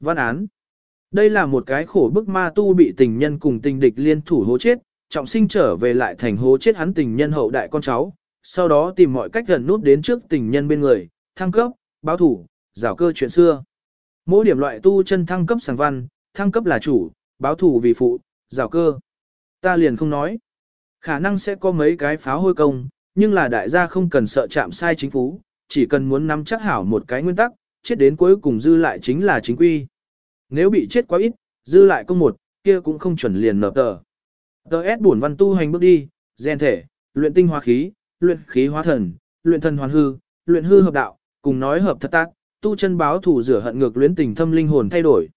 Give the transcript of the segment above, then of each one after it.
Văn án. Đây là một cái khổ bức ma tu bị tình nhân cùng tình địch liên thủ hố chết, trọng sinh trở về lại thành hố chết hắn tình nhân hậu đại con cháu, sau đó tìm mọi cách gần nút đến trước tình nhân bên người, thăng cấp, báo thủ, rào cơ chuyện xưa. Mỗi điểm loại tu chân thăng cấp sàng văn, thăng cấp là chủ, báo thủ vì phụ, rào cơ. Ta liền không nói. Khả năng sẽ có mấy cái pháo hôi công, nhưng là đại gia không cần sợ chạm sai chính phủ, chỉ cần muốn nắm chắc hảo một cái nguyên tắc, chết đến cuối cùng dư lại chính là chính quy. Nếu bị chết quá ít, dư lại công một, kia cũng không chuẩn liền nợ tờ. Tờ S buồn văn tu hành bước đi, gen thể, luyện tinh hóa khí, luyện khí hóa thần, luyện thần hoàn hư, luyện hư hợp đạo, cùng nói hợp thật tác, tu chân báo thủ rửa hận ngược luyến tình thâm linh hồn thay đổi.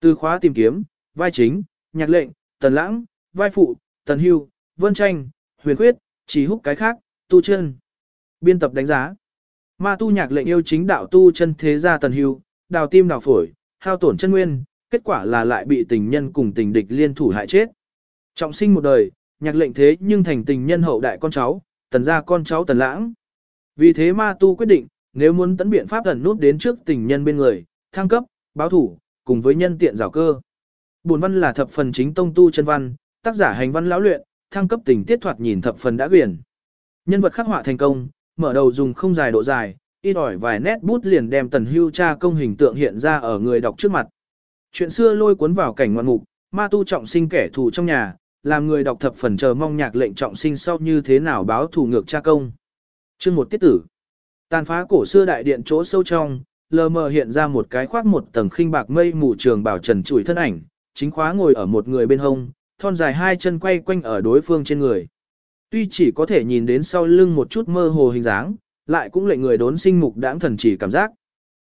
Từ khóa tìm kiếm, vai chính, nhạc lệnh, tần lãng, vai phụ, tần hưu, vân tranh, huyền quyết, chỉ húc cái khác, tu chân. Biên tập đánh giá. Ma tu nhạc lệnh yêu chính đạo tu chân thế gia tần hưu, đào tim đào phổi, hao tổn chân nguyên, kết quả là lại bị tình nhân cùng tình địch liên thủ hại chết. Trọng sinh một đời, nhạc lệnh thế nhưng thành tình nhân hậu đại con cháu, tần gia con cháu tần lãng. Vì thế ma tu quyết định, nếu muốn tấn biện pháp thần nút đến trước tình nhân bên người, thăng cấp, báo thủ, cùng với nhân tiện rào cơ. bùn văn là thập phần chính tông tu chân văn, tác giả hành văn lão luyện, thăng cấp tình tiết thoạt nhìn thập phần đã quyển. Nhân vật khắc họa thành công, mở đầu dùng không dài độ dài, ít ỏi vài nét bút liền đem tần hưu cha công hình tượng hiện ra ở người đọc trước mặt. Chuyện xưa lôi cuốn vào cảnh ngoạn mục, ma tu trọng sinh kẻ thù trong nhà, làm người đọc thập phần chờ mong nhạc lệnh trọng sinh sau như thế nào báo thù ngược cha công. Chương một tiết tử. Tàn phá cổ xưa đại điện chỗ sâu trong, lờ mờ hiện ra một cái khoác một tầng khinh bạc mây mù trường bảo trần trụi thân ảnh, chính khóa ngồi ở một người bên hông, thon dài hai chân quay quanh ở đối phương trên người. Tuy chỉ có thể nhìn đến sau lưng một chút mơ hồ hình dáng, lại cũng lệnh người đốn sinh mục đãng thần chỉ cảm giác.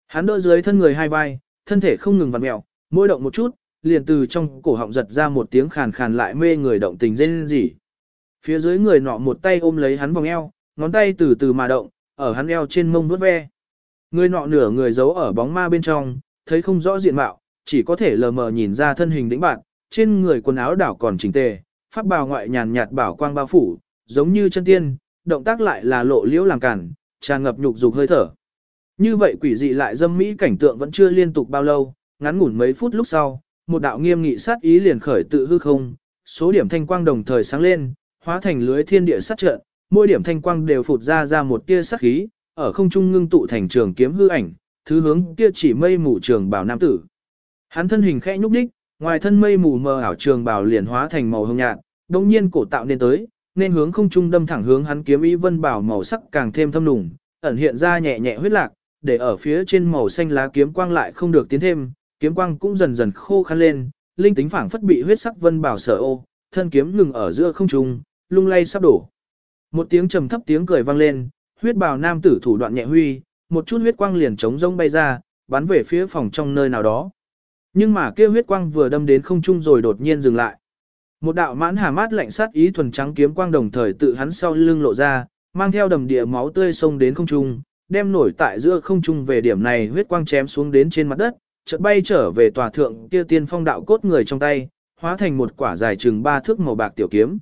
Hắn đỡ dưới thân người hai vai, thân thể không ngừng vặn mẹo, môi động một chút, liền từ trong cổ họng giật ra một tiếng khàn khàn lại mê người động tình rên rỉ. Phía dưới người nọ một tay ôm lấy hắn vòng eo, ngón tay từ từ mà động, ở hắn eo trên mông vuốt ve. Người nọ nửa người giấu ở bóng ma bên trong, thấy không rõ diện mạo, chỉ có thể lờ mờ nhìn ra thân hình đĩnh bạn, trên người quần áo đảo còn chỉnh tề, pháp bào ngoại nhàn nhạt bảo quang bao phủ, giống như chân tiên, động tác lại là lộ liễu làm cản, tràn ngập nhục dục hơi thở. Như vậy quỷ dị lại dâm mỹ cảnh tượng vẫn chưa liên tục bao lâu, ngắn ngủn mấy phút lúc sau, một đạo nghiêm nghị sát ý liền khởi tự hư không, số điểm thanh quang đồng thời sáng lên, hóa thành lưới thiên địa sát trận, mỗi điểm thanh quang đều phụt ra ra một tia sát khí, ở không trung ngưng tụ thành trường kiếm hư ảnh, thứ hướng kia chỉ mây mù trường bảo nam tử. Hắn thân hình khẽ nhúc đích, ngoài thân mây mù mờ ảo trường bảo liền hóa thành màu hồng nhạt, đồng nhiên cổ tạo nên tới, nên hướng không trung đâm thẳng hướng hắn kiếm ý vân bảo màu sắc càng thêm thâm nùng, ẩn hiện ra nhẹ nhẹ huyết lạc, để ở phía trên màu xanh lá kiếm quang lại không được tiến thêm, kiếm quang cũng dần dần khô khăn lên, linh tính phảng phất bị huyết sắc vân bảo sở ô, thân kiếm ngừng ở giữa không trung, lung lay sắp đổ. Một tiếng trầm thấp tiếng cười vang lên, huyết bào nam tử thủ đoạn nhẹ huy, một chút huyết quang liền trống rông bay ra, bắn về phía phòng trong nơi nào đó. Nhưng mà kia huyết quang vừa đâm đến không trung rồi đột nhiên dừng lại. Một đạo mãn hà mát lạnh sát ý thuần trắng kiếm quang đồng thời tự hắn sau lưng lộ ra, mang theo đầm địa máu tươi xông đến không trung, đem nổi tại giữa không trung về điểm này huyết quang chém xuống đến trên mặt đất, chợt bay trở về tòa thượng kia tiên phong đạo cốt người trong tay, hóa thành một quả dài chừng ba thước màu bạc tiểu kiếm.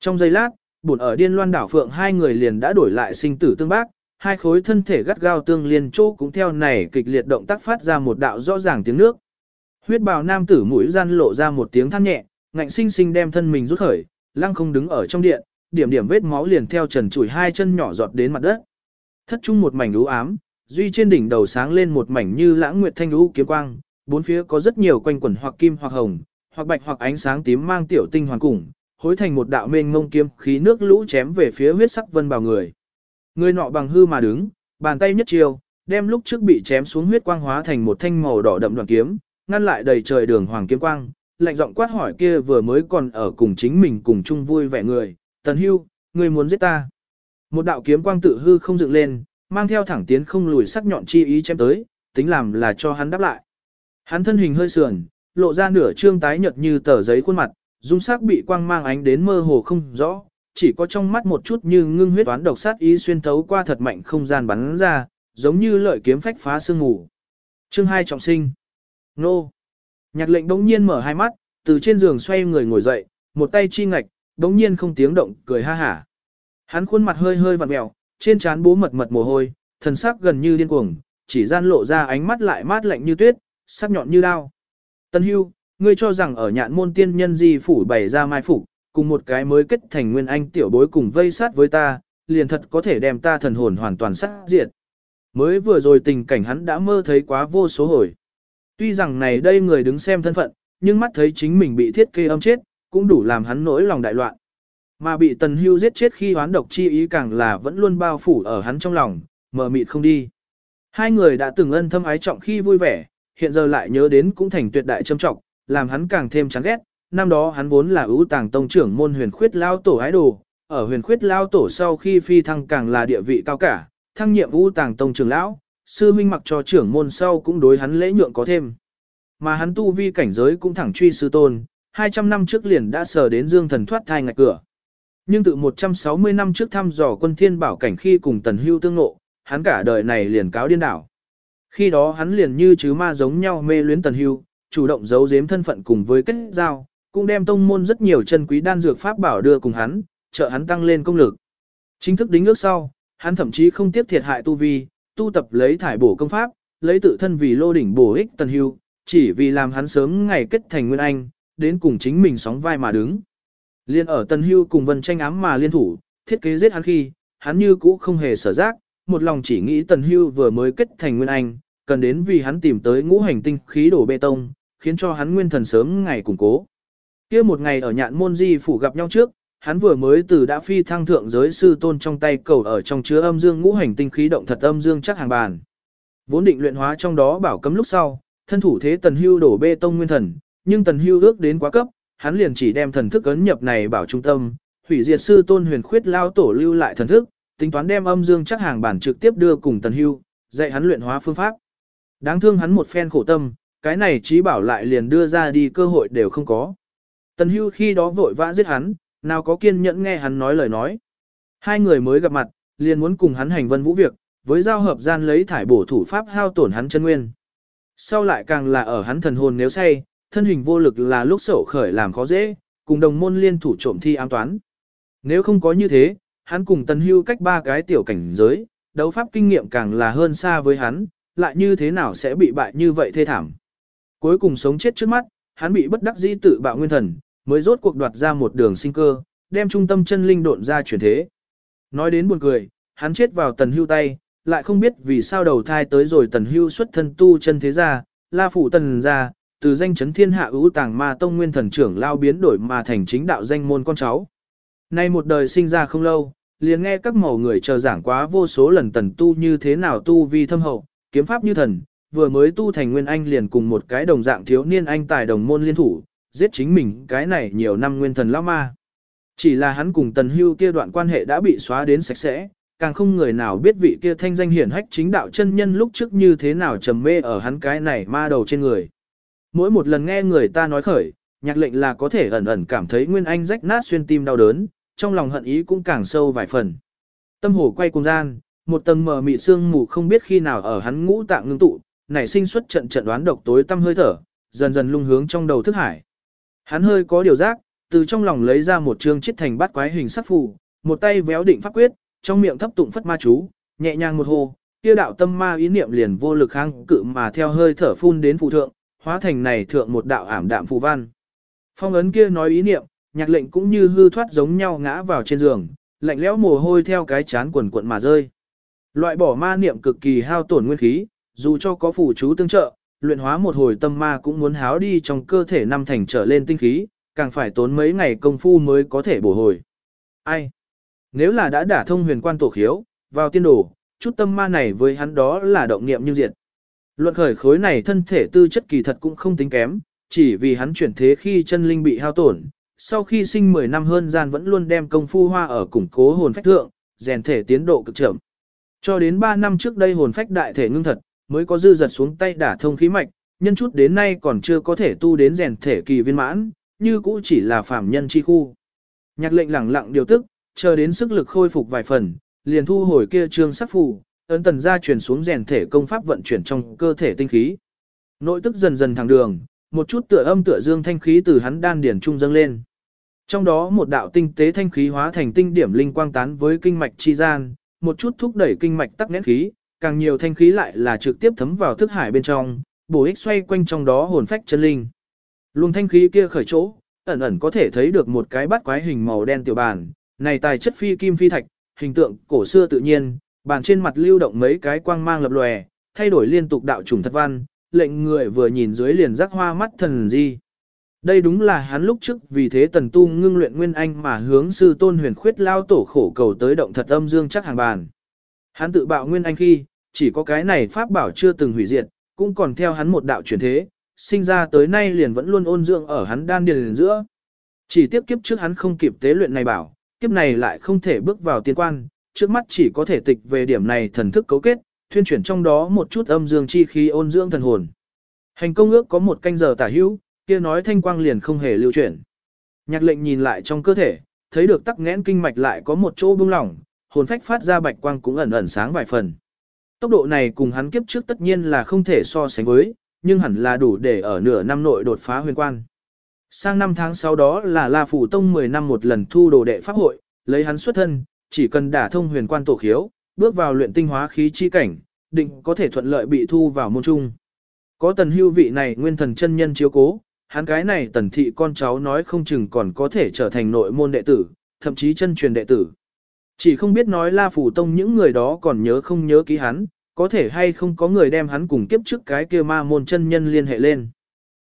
Trong giây lát, buồn ở điên loan đảo phượng hai người liền đã đổi lại sinh tử tương bác, hai khối thân thể gắt gao tương liên chỗ cũng theo này kịch liệt động tác phát ra một đạo rõ ràng tiếng nước. Huyết bào nam tử mũi gian lộ ra một tiếng than nhẹ, ngạnh sinh sinh đem thân mình rút khởi, lăng không đứng ở trong điện, điểm điểm vết máu liền theo trần chùi hai chân nhỏ giọt đến mặt đất. Thất trung một mảnh u ám, duy trên đỉnh đầu sáng lên một mảnh như lãng nguyệt thanh lũ kiếm quang, bốn phía có rất nhiều quanh quẩn hoặc kim hoặc hồng, hoặc bạch hoặc ánh sáng tím mang tiểu tinh hoàn cùng, hối thành một đạo mênh ngông kiếm khí nước lũ chém về phía huyết sắc vân bào người. Người nọ bằng hư mà đứng, bàn tay nhất chiêu, đem lúc trước bị chém xuống huyết quang hóa thành một thanh màu đỏ đậm đoạn kiếm, ngăn lại đầy trời đường hoàng kiếm quang, lạnh giọng quát hỏi kia vừa mới còn ở cùng chính mình cùng chung vui vẻ người, Tần Hưu, người muốn giết ta. Một đạo kiếm quang tự hư không dựng lên, mang theo thẳng tiến không lùi sắc nhọn chi ý chém tới, tính làm là cho hắn đáp lại. Hắn thân hình hơi sườn, lộ ra nửa trương tái nhợt như tờ giấy khuôn mặt, dung sắc bị quang mang ánh đến mơ hồ không rõ, chỉ có trong mắt một chút như ngưng huyết toán độc sát ý xuyên thấu qua thật mạnh không gian bắn ra, giống như lợi kiếm phách phá sương ngủ. Chương 2 trọng sinh. Nô. Nhạc lệnh đống nhiên mở hai mắt, từ trên giường xoay người ngồi dậy, một tay chi ngạch, đống nhiên không tiếng động, cười ha hả. Hắn khuôn mặt hơi hơi vặn mèo, trên trán bố mật mật mồ hôi, thần sắc gần như điên cuồng, chỉ gian lộ ra ánh mắt lại mát lạnh như tuyết, sắc nhọn như đao. Tân hưu, ngươi cho rằng ở nhạn môn tiên nhân di phủ bày ra mai phục, cùng một cái mới kết thành nguyên anh tiểu bối cùng vây sát với ta, liền thật có thể đem ta thần hồn hoàn toàn sát diệt. Mới vừa rồi tình cảnh hắn đã mơ thấy quá vô số hồi. Tuy rằng này đây người đứng xem thân phận, nhưng mắt thấy chính mình bị thiết kê âm chết, cũng đủ làm hắn nỗi lòng đại loạn. Mà bị tần hưu giết chết khi hoán độc chi ý càng là vẫn luôn bao phủ ở hắn trong lòng, mờ mịt không đi. Hai người đã từng ân thâm ái trọng khi vui vẻ, hiện giờ lại nhớ đến cũng thành tuyệt đại châm trọng, làm hắn càng thêm chán ghét. Năm đó hắn vốn là ưu tàng tông trưởng môn huyền khuyết lao tổ ái đồ, ở huyền khuyết lao tổ sau khi phi thăng càng là địa vị cao cả, thăng nhiệm ưu tàng tông trưởng lão, sư minh mặc cho trưởng môn sau cũng đối hắn lễ nhượng có thêm. Mà hắn tu vi cảnh giới cũng thẳng truy sư tôn, 200 năm trước liền đã sờ đến dương thần thoát thai ngạch cửa. Nhưng từ 160 năm trước thăm dò quân thiên bảo cảnh khi cùng tần hưu tương ngộ, hắn cả đời này liền cáo điên đảo. Khi đó hắn liền như chứ ma giống nhau mê luyến tần hưu, chủ động giấu giếm thân phận cùng với kết giao, cũng đem tông môn rất nhiều chân quý đan dược pháp bảo đưa cùng hắn, trợ hắn tăng lên công lực. Chính thức đính ước sau, hắn thậm chí không tiếp thiệt hại tu vi, tu tập lấy thải bổ công pháp, lấy tự thân vì lô đỉnh bổ ích tần hưu, chỉ vì làm hắn sớm ngày kết thành nguyên anh, đến cùng chính mình sóng vai mà đứng. Liên ở tần hưu cùng vân tranh ám mà liên thủ, thiết kế giết hắn khi, hắn như cũ không hề sở giác, một lòng chỉ nghĩ tần hưu vừa mới kết thành nguyên anh, cần đến vì hắn tìm tới ngũ hành tinh khí đổ bê tông, khiến cho hắn nguyên thần sớm ngày củng cố. kia một ngày ở nhạn môn di phủ gặp nhau trước, hắn vừa mới từ đã phi thăng thượng giới sư tôn trong tay cầu ở trong chứa âm dương ngũ hành tinh khí động thật âm dương chắc hàng bàn. Vốn định luyện hóa trong đó bảo cấm lúc sau, thân thủ thế tần hưu đổ bê tông nguyên thần, nhưng tần hưu ước đến quá cấp, hắn liền chỉ đem thần thức ấn nhập này bảo trung tâm, hủy diệt sư tôn huyền khuyết lao tổ lưu lại thần thức, tính toán đem âm dương chắc hàng bản trực tiếp đưa cùng tần hưu, dạy hắn luyện hóa phương pháp. Đáng thương hắn một phen khổ tâm, cái này trí bảo lại liền đưa ra đi cơ hội đều không có. Tần hưu khi đó vội vã giết hắn, nào có kiên nhẫn nghe hắn nói lời nói. Hai người mới gặp mặt, liền muốn cùng hắn hành vân vũ việc, với giao hợp gian lấy thải bổ thủ pháp hao tổn hắn chân nguyên. Sau lại càng là ở hắn thần hồn nếu say, thân hình vô lực là lúc sổ khởi làm khó dễ, cùng đồng môn liên thủ trộm thi ám toán. Nếu không có như thế, hắn cùng tần hưu cách ba cái tiểu cảnh giới, đấu pháp kinh nghiệm càng là hơn xa với hắn, lại như thế nào sẽ bị bại như vậy thê thảm. Cuối cùng sống chết trước mắt, hắn bị bất đắc dĩ tự bạo nguyên thần, mới rốt cuộc đoạt ra một đường sinh cơ, đem trung tâm chân linh độn ra chuyển thế. Nói đến buồn cười, hắn chết vào tần hưu tay, lại không biết vì sao đầu thai tới rồi tần hưu xuất thân tu chân thế gia, la phủ tần gia, từ danh chấn thiên hạ ưu tàng ma tông nguyên thần trưởng lao biến đổi mà thành chính đạo danh môn con cháu. Nay một đời sinh ra không lâu, liền nghe các mẫu người chờ giảng quá vô số lần tần tu như thế nào tu vi thâm hậu, kiếm pháp như thần, vừa mới tu thành nguyên anh liền cùng một cái đồng dạng thiếu niên anh tài đồng môn liên thủ, giết chính mình cái này nhiều năm nguyên thần lão ma. Chỉ là hắn cùng tần hưu kia đoạn quan hệ đã bị xóa đến sạch sẽ, càng không người nào biết vị kia thanh danh hiển hách chính đạo chân nhân lúc trước như thế nào trầm mê ở hắn cái này ma đầu trên người. Mỗi một lần nghe người ta nói khởi, nhạc lệnh là có thể ẩn ẩn cảm thấy Nguyên Anh rách nát xuyên tim đau đớn, trong lòng hận ý cũng càng sâu vài phần. Tâm hồ quay cùng gian, một tầng mờ mị sương mù không biết khi nào ở hắn ngũ tạng ngưng tụ, nảy sinh xuất trận trận đoán độc tối tâm hơi thở, dần dần lung hướng trong đầu thức hải. Hắn hơi có điều giác, từ trong lòng lấy ra một chương chiết thành bát quái hình sắc phù, một tay véo định pháp quyết, trong miệng thấp tụng phất ma chú, nhẹ nhàng một hồ, kia đạo tâm ma ý niệm liền vô lực kháng cự mà theo hơi thở phun đến phù thượng, hóa thành này thượng một đạo ảm đạm phù văn. Phong ấn kia nói ý niệm, nhạc lệnh cũng như hư thoát giống nhau ngã vào trên giường, lạnh lẽo mồ hôi theo cái chán quần quận mà rơi. Loại bỏ ma niệm cực kỳ hao tổn nguyên khí, dù cho có phù chú tương trợ, luyện hóa một hồi tâm ma cũng muốn háo đi trong cơ thể năm thành trở lên tinh khí, càng phải tốn mấy ngày công phu mới có thể bổ hồi. Ai? Nếu là đã đả thông huyền quan tổ khiếu, vào tiên đồ, chút tâm ma này với hắn đó là động niệm như diệt. Luận khởi khối này thân thể tư chất kỳ thật cũng không tính kém, chỉ vì hắn chuyển thế khi chân linh bị hao tổn, sau khi sinh 10 năm hơn gian vẫn luôn đem công phu hoa ở củng cố hồn phách thượng, rèn thể tiến độ cực chậm. Cho đến 3 năm trước đây hồn phách đại thể ngưng thật, mới có dư giật xuống tay đả thông khí mạch, nhân chút đến nay còn chưa có thể tu đến rèn thể kỳ viên mãn, như cũ chỉ là phạm nhân chi khu. Nhạc lệnh lẳng lặng điều tức, chờ đến sức lực khôi phục vài phần, liền thu hồi kia trương sắc phù, ấn tần ra truyền xuống rèn thể công pháp vận chuyển trong cơ thể tinh khí. Nội tức dần dần thẳng đường, một chút tựa âm tựa dương thanh khí từ hắn đan điển trung dâng lên. Trong đó một đạo tinh tế thanh khí hóa thành tinh điểm linh quang tán với kinh mạch chi gian, một chút thúc đẩy kinh mạch tắc nghẽn khí, càng nhiều thanh khí lại là trực tiếp thấm vào thức hải bên trong, bổ ích xoay quanh trong đó hồn phách chân linh. Luồng thanh khí kia khởi chỗ, ẩn ẩn có thể thấy được một cái bát quái hình màu đen tiểu bàn, này tài chất phi kim phi thạch, hình tượng cổ xưa tự nhiên, bàn trên mặt lưu động mấy cái quang mang lập lòe, thay đổi liên tục đạo trùng thật văn, lệnh người vừa nhìn dưới liền rắc hoa mắt thần di. Đây đúng là hắn lúc trước vì thế tần tu ngưng luyện nguyên anh mà hướng sư tôn huyền khuyết lao tổ khổ cầu tới động thật âm dương chắc hàng bàn. Hắn tự bạo nguyên anh khi, chỉ có cái này pháp bảo chưa từng hủy diệt, cũng còn theo hắn một đạo chuyển thế, sinh ra tới nay liền vẫn luôn ôn dưỡng ở hắn đan điền giữa. Chỉ tiếp kiếp trước hắn không kịp tế luyện này bảo, kiếp này lại không thể bước vào tiên quan, trước mắt chỉ có thể tịch về điểm này thần thức cấu kết, thuyên chuyển trong đó một chút âm dương chi khí ôn dưỡng thần hồn. Hành công ước có một canh giờ tả hữu, kia nói thanh quang liền không hề lưu chuyển. Nhạc lệnh nhìn lại trong cơ thể, thấy được tắc nghẽn kinh mạch lại có một chỗ bung lỏng, hồn phách phát ra bạch quang cũng ẩn ẩn sáng vài phần. Tốc độ này cùng hắn kiếp trước tất nhiên là không thể so sánh với, nhưng hẳn là đủ để ở nửa năm nội đột phá huyền quan. Sang năm tháng sau đó là La Phủ Tông 10 năm một lần thu đồ đệ pháp hội, lấy hắn xuất thân, chỉ cần đả thông huyền quan tổ khiếu, bước vào luyện tinh hóa khí chi cảnh, định có thể thuận lợi bị thu vào môn trung. Có tần hưu vị này nguyên thần chân nhân chiếu cố, hắn cái này tần thị con cháu nói không chừng còn có thể trở thành nội môn đệ tử, thậm chí chân truyền đệ tử. Chỉ không biết nói La Phủ Tông những người đó còn nhớ không nhớ ký hắn, có thể hay không có người đem hắn cùng kiếp trước cái kia ma môn chân nhân liên hệ lên.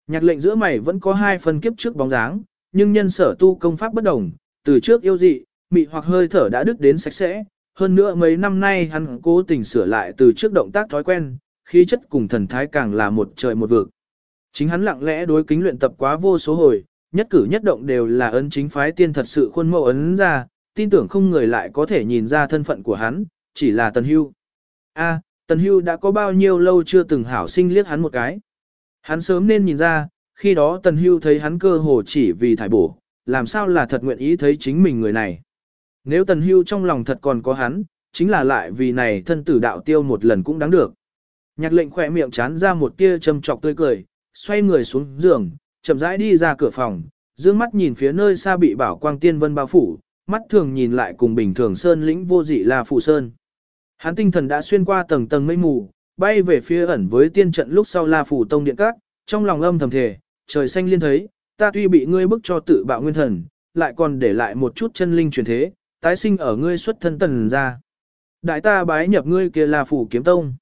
Nhạc lệnh giữa mày vẫn có hai phần kiếp trước bóng dáng, nhưng nhân sở tu công pháp bất đồng, từ trước yêu dị, mị hoặc hơi thở đã đứt đến sạch sẽ, hơn nữa mấy năm nay hắn cố tình sửa lại từ trước động tác thói quen, khí chất cùng thần thái càng là một trời một vực. Chính hắn lặng lẽ đối kính luyện tập quá vô số hồi, nhất cử nhất động đều là ấn chính phái tiên thật sự khuôn mẫu ấn ra, tin tưởng không người lại có thể nhìn ra thân phận của hắn, chỉ là Tần Hưu. A, Tần Hưu đã có bao nhiêu lâu chưa từng hảo sinh liếc hắn một cái. Hắn sớm nên nhìn ra, khi đó Tần Hưu thấy hắn cơ hồ chỉ vì thải bổ, làm sao là thật nguyện ý thấy chính mình người này. Nếu Tần Hưu trong lòng thật còn có hắn, chính là lại vì này thân tử đạo tiêu một lần cũng đáng được. Nhạc lệnh khỏe miệng chán ra một tia châm trọc tươi cười, xoay người xuống giường, chậm rãi đi ra cửa phòng, dương mắt nhìn phía nơi xa bị bảo quang tiên vân bao phủ, mắt thường nhìn lại cùng bình thường sơn lĩnh vô dị là phủ sơn. Hắn tinh thần đã xuyên qua tầng tầng mây mù, bay về phía ẩn với tiên trận lúc sau La phủ tông điện các, trong lòng âm thầm thề, trời xanh liên thấy, ta tuy bị ngươi bức cho tự bạo nguyên thần, lại còn để lại một chút chân linh truyền thế, tái sinh ở ngươi xuất thân tần ra. Đại ta bái nhập ngươi kia là phủ kiếm tông.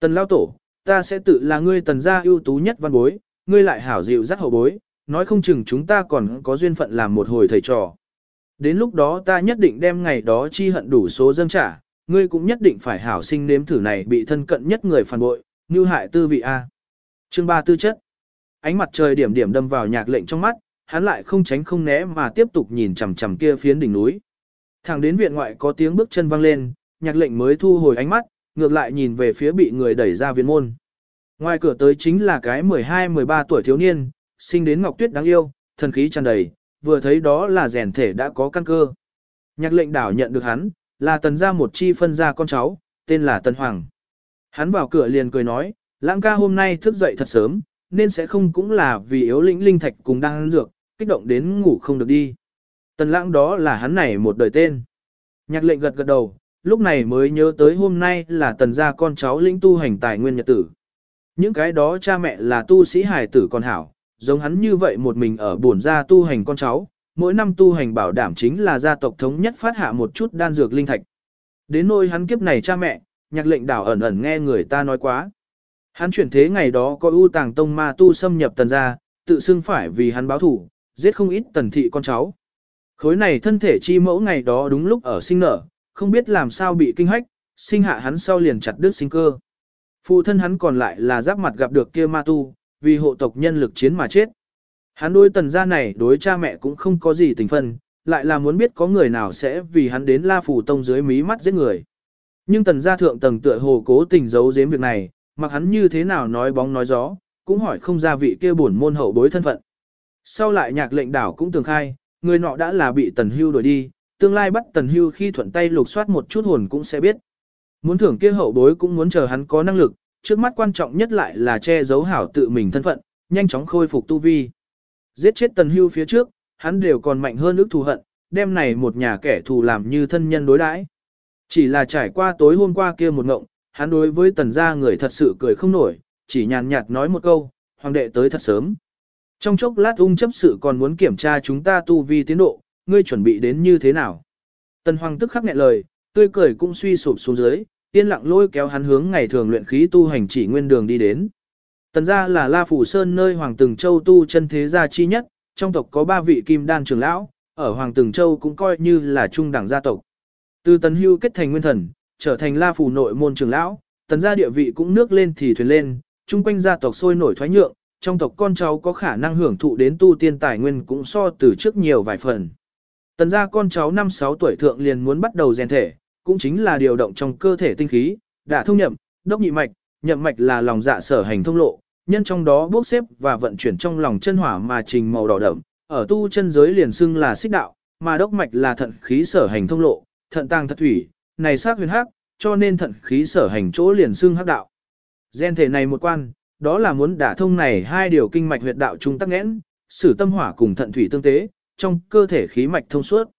Tần lao tổ, ta sẽ tự là ngươi tần gia ưu tú nhất văn bối, ngươi lại hảo dịu dắt hậu bối, nói không chừng chúng ta còn có duyên phận làm một hồi thầy trò. Đến lúc đó ta nhất định đem ngày đó chi hận đủ số dâng trả, ngươi cũng nhất định phải hảo sinh nếm thử này bị thân cận nhất người phản bội, như hại tư vị A. Chương 3 tư chất. Ánh mặt trời điểm điểm đâm vào nhạc lệnh trong mắt, hắn lại không tránh không né mà tiếp tục nhìn chằm chằm kia phiến đỉnh núi. Thẳng đến viện ngoại có tiếng bước chân vang lên, nhạc lệnh mới thu hồi ánh mắt, ngược lại nhìn về phía bị người đẩy ra viện môn. Ngoài cửa tới chính là cái 12-13 tuổi thiếu niên, sinh đến Ngọc Tuyết đáng yêu, thần khí tràn đầy, vừa thấy đó là rèn thể đã có căn cơ. Nhạc lệnh đảo nhận được hắn, là tần gia một chi phân gia con cháu, tên là Tần Hoàng. Hắn vào cửa liền cười nói, lãng ca hôm nay thức dậy thật sớm, nên sẽ không cũng là vì yếu lĩnh linh thạch cùng đang ăn dược, kích động đến ngủ không được đi. Tần lãng đó là hắn này một đời tên. Nhạc lệnh gật gật đầu, lúc này mới nhớ tới hôm nay là tần gia con cháu lĩnh tu hành tài nguyên nhật tử. Những cái đó cha mẹ là tu sĩ hài tử con hảo, giống hắn như vậy một mình ở buồn gia tu hành con cháu, mỗi năm tu hành bảo đảm chính là gia tộc thống nhất phát hạ một chút đan dược linh thạch. Đến nôi hắn kiếp này cha mẹ, nhạc lệnh đảo ẩn ẩn nghe người ta nói quá. Hắn chuyển thế ngày đó có ưu tàng tông ma tu xâm nhập tần gia, tự xưng phải vì hắn báo thủ, giết không ít tần thị con cháu. Khối này thân thể chi mẫu ngày đó đúng lúc ở sinh nở, không biết làm sao bị kinh hách, sinh hạ hắn sau liền chặt đứt sinh cơ. Phụ thân hắn còn lại là giáp mặt gặp được kia ma tu, vì hộ tộc nhân lực chiến mà chết. Hắn đối tần gia này đối cha mẹ cũng không có gì tình phân, lại là muốn biết có người nào sẽ vì hắn đến La Phủ Tông dưới mí mắt giết người. Nhưng tần gia thượng tầng tựa hồ cố tình giấu giếm việc này, mặc hắn như thế nào nói bóng nói gió, cũng hỏi không ra vị kia buồn môn hậu bối thân phận. Sau lại nhạc lệnh đảo cũng tường khai, người nọ đã là bị tần hưu đuổi đi, tương lai bắt tần hưu khi thuận tay lục soát một chút hồn cũng sẽ biết. Muốn thưởng kia hậu bối cũng muốn chờ hắn có năng lực, trước mắt quan trọng nhất lại là che giấu hảo tự mình thân phận, nhanh chóng khôi phục tu vi. Giết chết tần hưu phía trước, hắn đều còn mạnh hơn ước thù hận, đem này một nhà kẻ thù làm như thân nhân đối đãi. Chỉ là trải qua tối hôm qua kia một ngộng, hắn đối với tần gia người thật sự cười không nổi, chỉ nhàn nhạt nói một câu, hoàng đệ tới thật sớm. Trong chốc lát ung chấp sự còn muốn kiểm tra chúng ta tu vi tiến độ, ngươi chuẩn bị đến như thế nào? Tần hoàng tức khắc nghẹn lời, tươi cười cũng suy sụp xuống dưới, yên lặng lôi kéo hắn hướng ngày thường luyện khí tu hành chỉ nguyên đường đi đến. Tần gia là La Phủ Sơn nơi Hoàng Từng Châu tu chân thế gia chi nhất, trong tộc có ba vị kim đan trưởng lão, ở Hoàng Từng Châu cũng coi như là trung đẳng gia tộc. Từ Tần Hưu kết thành nguyên thần, trở thành La Phủ nội môn trưởng lão, tần gia địa vị cũng nước lên thì thuyền lên, chung quanh gia tộc sôi nổi thoái nhượng, trong tộc con cháu có khả năng hưởng thụ đến tu tiên tài nguyên cũng so từ trước nhiều vài phần. Tần gia con cháu 5-6 tuổi thượng liền muốn bắt đầu rèn thể, cũng chính là điều động trong cơ thể tinh khí, đã thông nhậm, đốc nhị mạch, nhậm mạch là lòng dạ sở hành thông lộ, nhân trong đó bốc xếp và vận chuyển trong lòng chân hỏa mà trình màu đỏ đậm, ở tu chân giới liền xưng là xích đạo, mà đốc mạch là thận khí sở hành thông lộ, thận tàng thật thủy, này sát huyền hắc, cho nên thận khí sở hành chỗ liền xưng hắc đạo. Gen thể này một quan, đó là muốn đả thông này hai điều kinh mạch huyệt đạo trung tắc nghẽn, sử tâm hỏa cùng thận thủy tương tế, trong cơ thể khí mạch thông suốt.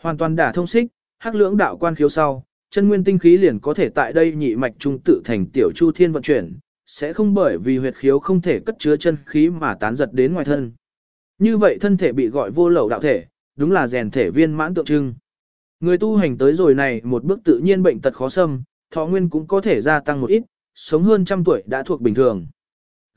Hoàn toàn đả thông xích, hắc lưỡng đạo quan khiếu sau, chân nguyên tinh khí liền có thể tại đây nhị mạch trung tự thành tiểu chu thiên vận chuyển, sẽ không bởi vì huyệt khiếu không thể cất chứa chân khí mà tán giật đến ngoài thân. Như vậy thân thể bị gọi vô lậu đạo thể, đúng là rèn thể viên mãn tượng trưng. Người tu hành tới rồi này một bước tự nhiên bệnh tật khó xâm, thọ nguyên cũng có thể gia tăng một ít, sống hơn trăm tuổi đã thuộc bình thường.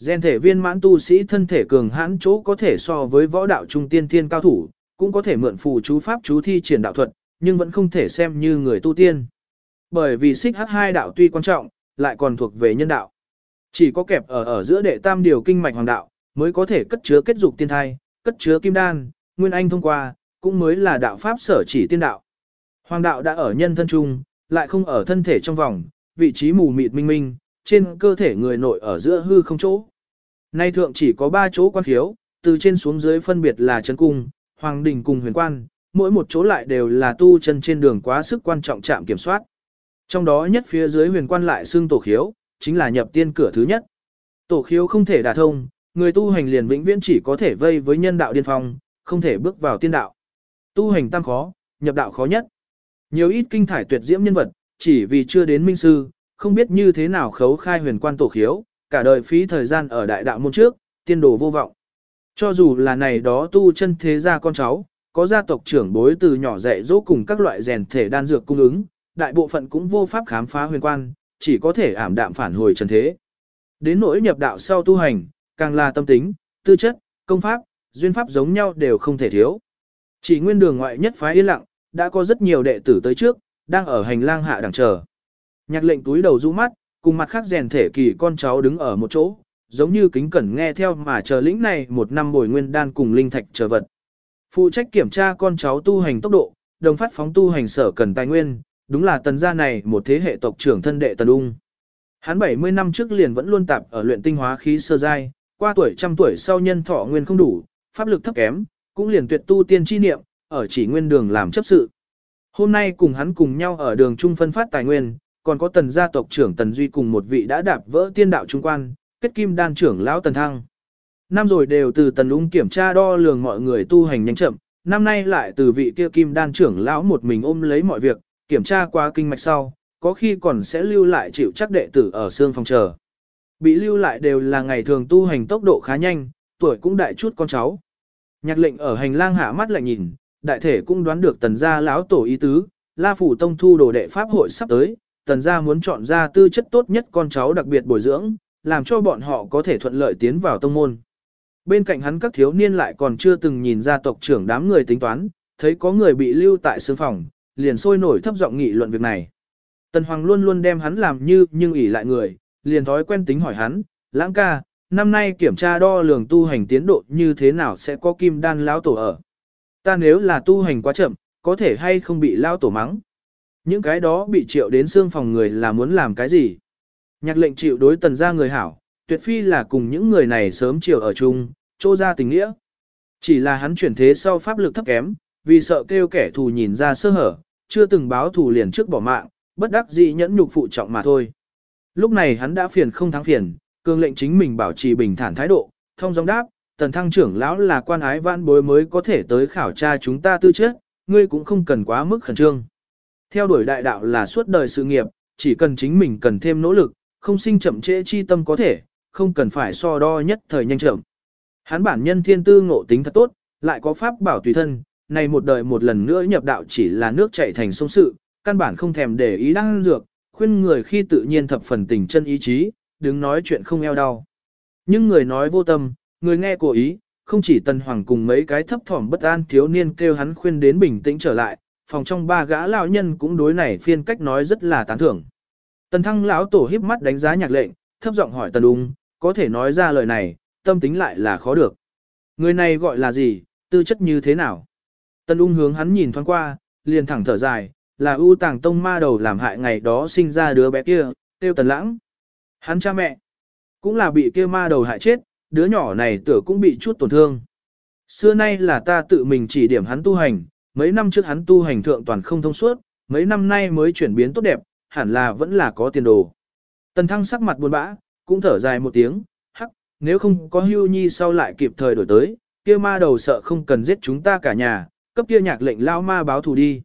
Gen thể viên mãn tu sĩ thân thể cường hãn chỗ có thể so với võ đạo trung tiên thiên cao thủ, cũng có thể mượn phù chú pháp chú thi triển đạo thuật, nhưng vẫn không thể xem như người tu tiên. Bởi vì xích hắc hai đạo tuy quan trọng, lại còn thuộc về nhân đạo. Chỉ có kẹp ở ở giữa đệ tam điều kinh mạch hoàng đạo, mới có thể cất chứa kết dục tiên thai, cất chứa kim đan, nguyên anh thông qua, cũng mới là đạo pháp sở chỉ tiên đạo. Hoàng đạo đã ở nhân thân trung, lại không ở thân thể trong vòng, vị trí mù mịt minh minh, trên cơ thể người nội ở giữa hư không chỗ. Nay thượng chỉ có ba chỗ quan khiếu, từ trên xuống dưới phân biệt là chân cung, hoàng đình cùng huyền quan, mỗi một chỗ lại đều là tu chân trên đường quá sức quan trọng chạm kiểm soát. Trong đó nhất phía dưới huyền quan lại xương tổ khiếu, chính là nhập tiên cửa thứ nhất. Tổ khiếu không thể đả thông, người tu hành liền vĩnh viễn chỉ có thể vây với nhân đạo điên phong, không thể bước vào tiên đạo. Tu hành tam khó, nhập đạo khó nhất. Nhiều ít kinh thải tuyệt diễm nhân vật, chỉ vì chưa đến minh sư, không biết như thế nào khấu khai huyền quan tổ khiếu, cả đời phí thời gian ở đại đạo môn trước, tiên đồ vô vọng. Cho dù là này đó tu chân thế gia con cháu, có gia tộc trưởng bối từ nhỏ dạy dỗ cùng các loại rèn thể đan dược cung ứng, đại bộ phận cũng vô pháp khám phá huyền quan, chỉ có thể ảm đạm phản hồi trần thế. Đến nỗi nhập đạo sau tu hành, càng là tâm tính, tư chất, công pháp, duyên pháp giống nhau đều không thể thiếu. Chỉ nguyên đường ngoại nhất phái yên lặng, đã có rất nhiều đệ tử tới trước, đang ở hành lang hạ đằng chờ. Nhạc lệnh túi đầu rũ mắt, cùng mặt khác rèn thể kỳ con cháu đứng ở một chỗ, giống như kính cẩn nghe theo mà chờ lĩnh này một năm bồi nguyên đan cùng linh thạch chờ vật. Phụ trách kiểm tra con cháu tu hành tốc độ, đồng phát phóng tu hành sở cần tài nguyên, đúng là tần gia này một thế hệ tộc trưởng thân đệ tần ung. Hắn 70 năm trước liền vẫn luôn tạp ở luyện tinh hóa khí sơ giai, qua tuổi trăm tuổi sau nhân thọ nguyên không đủ, pháp lực thấp kém, cũng liền tuyệt tu tiên chi niệm, ở chỉ nguyên đường làm chấp sự. Hôm nay cùng hắn cùng nhau ở đường trung phân phát tài nguyên, còn có tần gia tộc trưởng tần duy cùng một vị đã đạp vỡ tiên đạo trung quan, kết kim đan trưởng lão tần thăng. Năm rồi đều từ tần ung kiểm tra đo lường mọi người tu hành nhanh chậm, năm nay lại từ vị kia kim đan trưởng lão một mình ôm lấy mọi việc, kiểm tra qua kinh mạch sau, có khi còn sẽ lưu lại chịu chắc đệ tử ở xương phòng chờ. Bị lưu lại đều là ngày thường tu hành tốc độ khá nhanh, tuổi cũng đại chút con cháu. Nhạc lệnh ở hành lang hạ mắt lại nhìn, đại thể cũng đoán được tần gia lão tổ ý tứ, La Phủ Tông thu đồ đệ pháp hội sắp tới, tần gia muốn chọn ra tư chất tốt nhất con cháu đặc biệt bồi dưỡng, làm cho bọn họ có thể thuận lợi tiến vào tông môn. Bên cạnh hắn các thiếu niên lại còn chưa từng nhìn ra tộc trưởng đám người tính toán, thấy có người bị lưu tại sương phòng, liền sôi nổi thấp giọng nghị luận việc này. Tần Hoàng luôn luôn đem hắn làm như nhưng ỷ lại người, liền thói quen tính hỏi hắn, lãng ca, năm nay kiểm tra đo lường tu hành tiến độ như thế nào sẽ có kim đan lão tổ ở. Ta nếu là tu hành quá chậm, có thể hay không bị lao tổ mắng. Những cái đó bị triệu đến xương phòng người là muốn làm cái gì? Nhạc lệnh chịu đối tần ra người hảo, tuyệt phi là cùng những người này sớm chiều ở chung, trô ra tình nghĩa. Chỉ là hắn chuyển thế sau pháp lực thấp kém, vì sợ kêu kẻ thù nhìn ra sơ hở, chưa từng báo thù liền trước bỏ mạng, bất đắc dĩ nhẫn nhục phụ trọng mà thôi. Lúc này hắn đã phiền không thắng phiền, cường lệnh chính mình bảo trì bình thản thái độ, thông dòng đáp, tần thăng trưởng lão là quan ái vãn bối mới có thể tới khảo tra chúng ta tư chất, ngươi cũng không cần quá mức khẩn trương. Theo đuổi đại đạo là suốt đời sự nghiệp, chỉ cần chính mình cần thêm nỗ lực, không sinh chậm trễ chi tâm có thể, không cần phải so đo nhất thời nhanh chậm. Hắn bản nhân thiên tư ngộ tính thật tốt, lại có pháp bảo tùy thân, này một đời một lần nữa nhập đạo chỉ là nước chảy thành sông sự, căn bản không thèm để ý đang dược, khuyên người khi tự nhiên thập phần tình chân ý chí, đứng nói chuyện không eo đau. Nhưng người nói vô tâm, người nghe cố ý, không chỉ tần hoàng cùng mấy cái thấp thỏm bất an thiếu niên kêu hắn khuyên đến bình tĩnh trở lại, phòng trong ba gã lão nhân cũng đối này phiên cách nói rất là tán thưởng. Tần thăng lão tổ híp mắt đánh giá nhạc lệnh, thấp giọng hỏi tần ung, có thể nói ra lời này, tâm tính lại là khó được. Người này gọi là gì, tư chất như thế nào? Tần ung hướng hắn nhìn thoáng qua, liền thẳng thở dài, là ưu tàng tông ma đầu làm hại ngày đó sinh ra đứa bé kia, tiêu tần lãng. Hắn cha mẹ, cũng là bị kia ma đầu hại chết, đứa nhỏ này tựa cũng bị chút tổn thương. Xưa nay là ta tự mình chỉ điểm hắn tu hành, mấy năm trước hắn tu hành thượng toàn không thông suốt, mấy năm nay mới chuyển biến tốt đẹp, hẳn là vẫn là có tiền đồ. Tần thăng sắc mặt buồn bã, cũng thở dài một tiếng, hắc, nếu không có hưu nhi sau lại kịp thời đổi tới, kia ma đầu sợ không cần giết chúng ta cả nhà, cấp kia nhạc lệnh lao ma báo thù đi.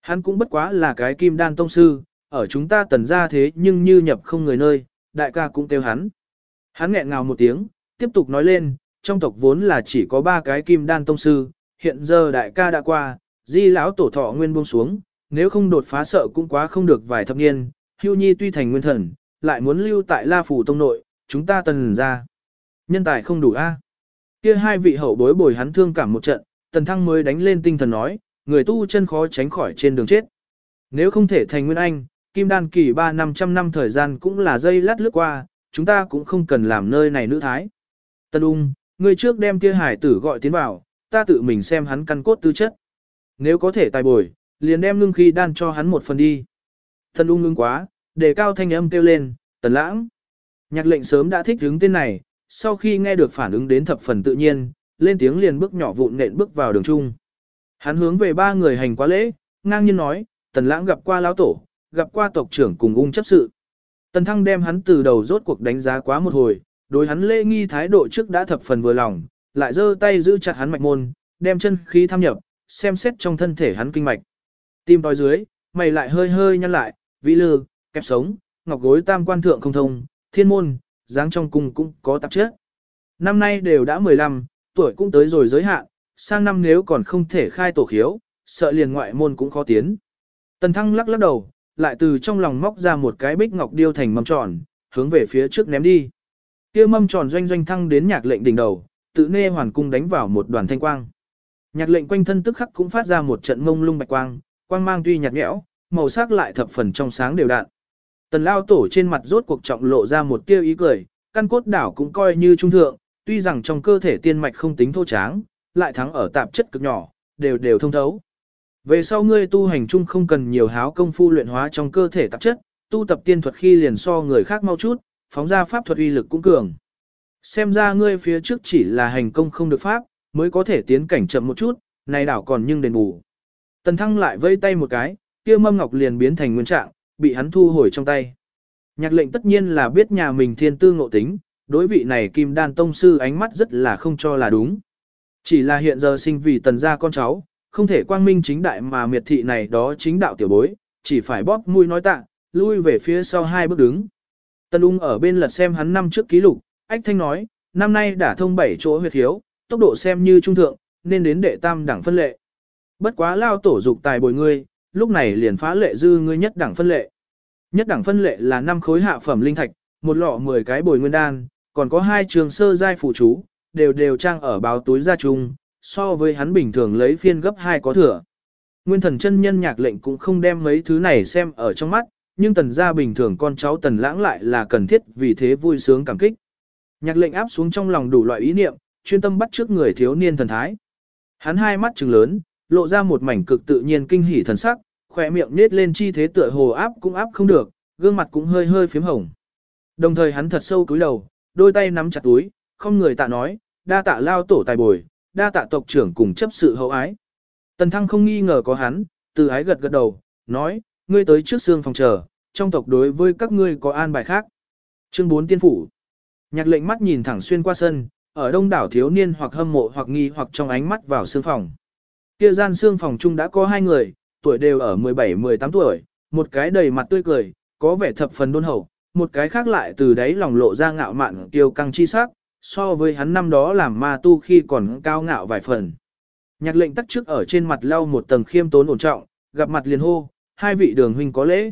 Hắn cũng bất quá là cái kim đan tông sư, ở chúng ta tần ra thế nhưng như nhập không người nơi, đại ca cũng kêu hắn. Hắn nghẹn ngào một tiếng, tiếp tục nói lên, trong tộc vốn là chỉ có ba cái kim đan tông sư, hiện giờ đại ca đã qua, di lão tổ thọ nguyên buông xuống, nếu không đột phá sợ cũng quá không được vài thập niên, hưu nhi tuy thành nguyên thần, lại muốn lưu tại la phủ tông nội, chúng ta tần ra. Nhân tài không đủ a Kia hai vị hậu bối bồi hắn thương cảm một trận, tần thăng mới đánh lên tinh thần nói, người tu chân khó tránh khỏi trên đường chết. Nếu không thể thành nguyên anh, kim đan kỳ 3 năm trăm năm thời gian cũng là dây lát lướt qua, chúng ta cũng không cần làm nơi này nữ thái. Tân ung, người trước đem kia hải tử gọi tiến vào, ta tự mình xem hắn căn cốt tư chất. Nếu có thể tài bồi, liền đem ngưng khí đan cho hắn một phần đi. Tân ung ngưng quá, đề cao thanh âm kêu lên, tần lãng. Nhạc lệnh sớm đã thích hướng tên này, sau khi nghe được phản ứng đến thập phần tự nhiên, lên tiếng liền bước nhỏ vụn nện bước vào đường trung. Hắn hướng về ba người hành quá lễ, ngang nhiên nói, tần lãng gặp qua lão tổ, gặp qua tộc trưởng cùng ung chấp sự. Tần thăng đem hắn từ đầu rốt cuộc đánh giá quá một hồi, đối hắn lễ nghi thái độ trước đã thập phần vừa lòng, lại giơ tay giữ chặt hắn mạch môn, đem chân khí tham nhập, xem xét trong thân thể hắn kinh mạch. Tim tòi dưới, mày lại hơi hơi nhăn lại, vĩ lư, kẹp sống, ngọc gối tam quan thượng không thông, thiên môn, dáng trong cung cũng có tạp chất. Năm nay đều đã 15, tuổi cũng tới rồi giới hạn, sang năm nếu còn không thể khai tổ khiếu, sợ liền ngoại môn cũng khó tiến. Tần thăng lắc lắc đầu, lại từ trong lòng móc ra một cái bích ngọc điêu thành mâm tròn, hướng về phía trước ném đi. Kia mâm tròn doanh doanh thăng đến nhạc lệnh đỉnh đầu, tự nê hoàn cung đánh vào một đoàn thanh quang. Nhạc lệnh quanh thân tức khắc cũng phát ra một trận mông lung bạch quang, quang mang tuy nhạt nhẽo, màu sắc lại thập phần trong sáng đều đặn. Tần lao tổ trên mặt rốt cuộc trọng lộ ra một tia ý cười, căn cốt đảo cũng coi như trung thượng, tuy rằng trong cơ thể tiên mạch không tính thô tráng, lại thắng ở tạp chất cực nhỏ, đều đều thông thấu. Về sau ngươi tu hành chung không cần nhiều háo công phu luyện hóa trong cơ thể tạp chất, tu tập tiên thuật khi liền so người khác mau chút, phóng ra pháp thuật uy lực cũng cường. Xem ra ngươi phía trước chỉ là hành công không được pháp, mới có thể tiến cảnh chậm một chút, này đảo còn nhưng đền bù. Tần thăng lại vây tay một cái, kia mâm ngọc liền biến thành nguyên trạng, bị hắn thu hồi trong tay. Nhạc lệnh tất nhiên là biết nhà mình thiên tư ngộ tính, đối vị này kim đan tông sư ánh mắt rất là không cho là đúng. Chỉ là hiện giờ sinh vì tần gia con cháu, không thể quang minh chính đại mà miệt thị này đó chính đạo tiểu bối, chỉ phải bóp mũi nói tạ, lui về phía sau hai bước đứng. Tần ung ở bên lật xem hắn năm trước ký lục, ách thanh nói, năm nay đã thông bảy chỗ huyệt hiếu, tốc độ xem như trung thượng, nên đến đệ tam đẳng phân lệ. Bất quá lao tổ dục tài bồi ngươi, lúc này liền phá lệ dư ngươi nhất đẳng phân lệ. Nhất đẳng phân lệ là năm khối hạ phẩm linh thạch, một lọ 10 cái bồi nguyên đan, còn có hai trường sơ giai phụ chú, đều đều trang ở báo túi gia chung, so với hắn bình thường lấy phiên gấp hai có thừa. Nguyên thần chân nhân nhạc lệnh cũng không đem mấy thứ này xem ở trong mắt, nhưng tần gia bình thường con cháu tần lãng lại là cần thiết vì thế vui sướng cảm kích. Nhạc lệnh áp xuống trong lòng đủ loại ý niệm, chuyên tâm bắt trước người thiếu niên thần thái. Hắn hai mắt trừng lớn, lộ ra một mảnh cực tự nhiên kinh hỉ thần sắc, khỏe miệng nết lên chi thế tựa hồ áp cũng áp không được, gương mặt cũng hơi hơi phím hồng. Đồng thời hắn thật sâu cúi đầu, đôi tay nắm chặt túi, không người tạ nói, đa tạ lao tổ tài bồi, đa tạ tộc trưởng cùng chấp sự hậu ái. Tần Thăng không nghi ngờ có hắn, từ ái gật gật đầu, nói, ngươi tới trước xương phòng chờ, trong tộc đối với các ngươi có an bài khác. Chương 4 tiên phủ. Nhạc lệnh mắt nhìn thẳng xuyên qua sân, ở đông đảo thiếu niên hoặc hâm mộ hoặc nghi hoặc trong ánh mắt vào xương phòng. Kia gian xương phòng chung đã có hai người, tuổi đều ở 17-18 tuổi, một cái đầy mặt tươi cười, có vẻ thập phần đôn hậu, một cái khác lại từ đấy lòng lộ ra ngạo mạn kiêu căng chi sắc, so với hắn năm đó làm ma tu khi còn cao ngạo vài phần. Nhạc lệnh tắt trước ở trên mặt lau một tầng khiêm tốn ổn trọng, gặp mặt liền hô, hai vị đường huynh có lễ.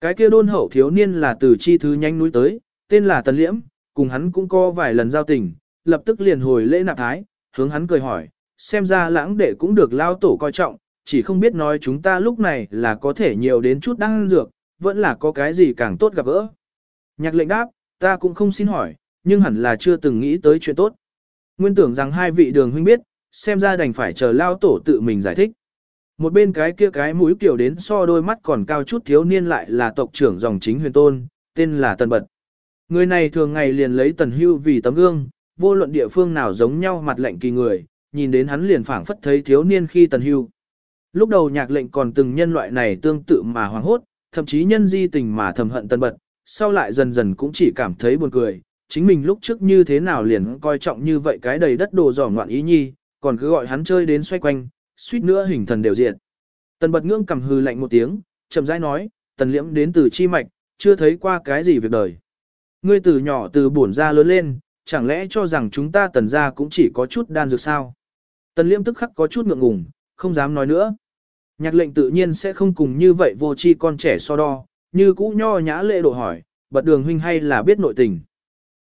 Cái kia đôn hậu thiếu niên là từ chi thứ nhanh núi tới, tên là Tần Liễm, cùng hắn cũng có vài lần giao tình, lập tức liền hồi lễ nạp thái, hướng hắn cười hỏi, xem ra lãng đệ cũng được lao tổ coi trọng, chỉ không biết nói chúng ta lúc này là có thể nhiều đến chút đăng dược, vẫn là có cái gì càng tốt gặp gỡ. Nhạc lệnh đáp, ta cũng không xin hỏi, nhưng hẳn là chưa từng nghĩ tới chuyện tốt. Nguyên tưởng rằng hai vị đường huynh biết, xem ra đành phải chờ lao tổ tự mình giải thích. Một bên cái kia cái mũi kiểu đến so đôi mắt còn cao chút thiếu niên lại là tộc trưởng dòng chính huyền tôn, tên là Tần Bật. Người này thường ngày liền lấy Tần Hưu vì tấm gương, vô luận địa phương nào giống nhau mặt lệnh kỳ người, nhìn đến hắn liền phảng phất thấy thiếu niên khi Tần Hưu. Lúc đầu nhạc lệnh còn từng nhân loại này tương tự mà hoảng hốt, thậm chí nhân di tình mà thầm hận Tần Bật, sau lại dần dần cũng chỉ cảm thấy buồn cười, chính mình lúc trước như thế nào liền coi trọng như vậy cái đầy đất đồ giỏ ngoạn ý nhi, còn cứ gọi hắn chơi đến xoay quanh, suýt nữa hình thần đều diệt. Tần bật ngưỡng cầm hư lạnh một tiếng, chậm rãi nói, tần liễm đến từ chi mạch, chưa thấy qua cái gì việc đời. Ngươi từ nhỏ từ bổn ra lớn lên, chẳng lẽ cho rằng chúng ta tần ra cũng chỉ có chút đan dược sao? Tần liễm tức khắc có chút ngượng ngùng, không dám nói nữa. Nhạc lệnh tự nhiên sẽ không cùng như vậy vô chi con trẻ so đo, như cũ nho nhã lễ độ hỏi, bật đường huynh hay là biết nội tình.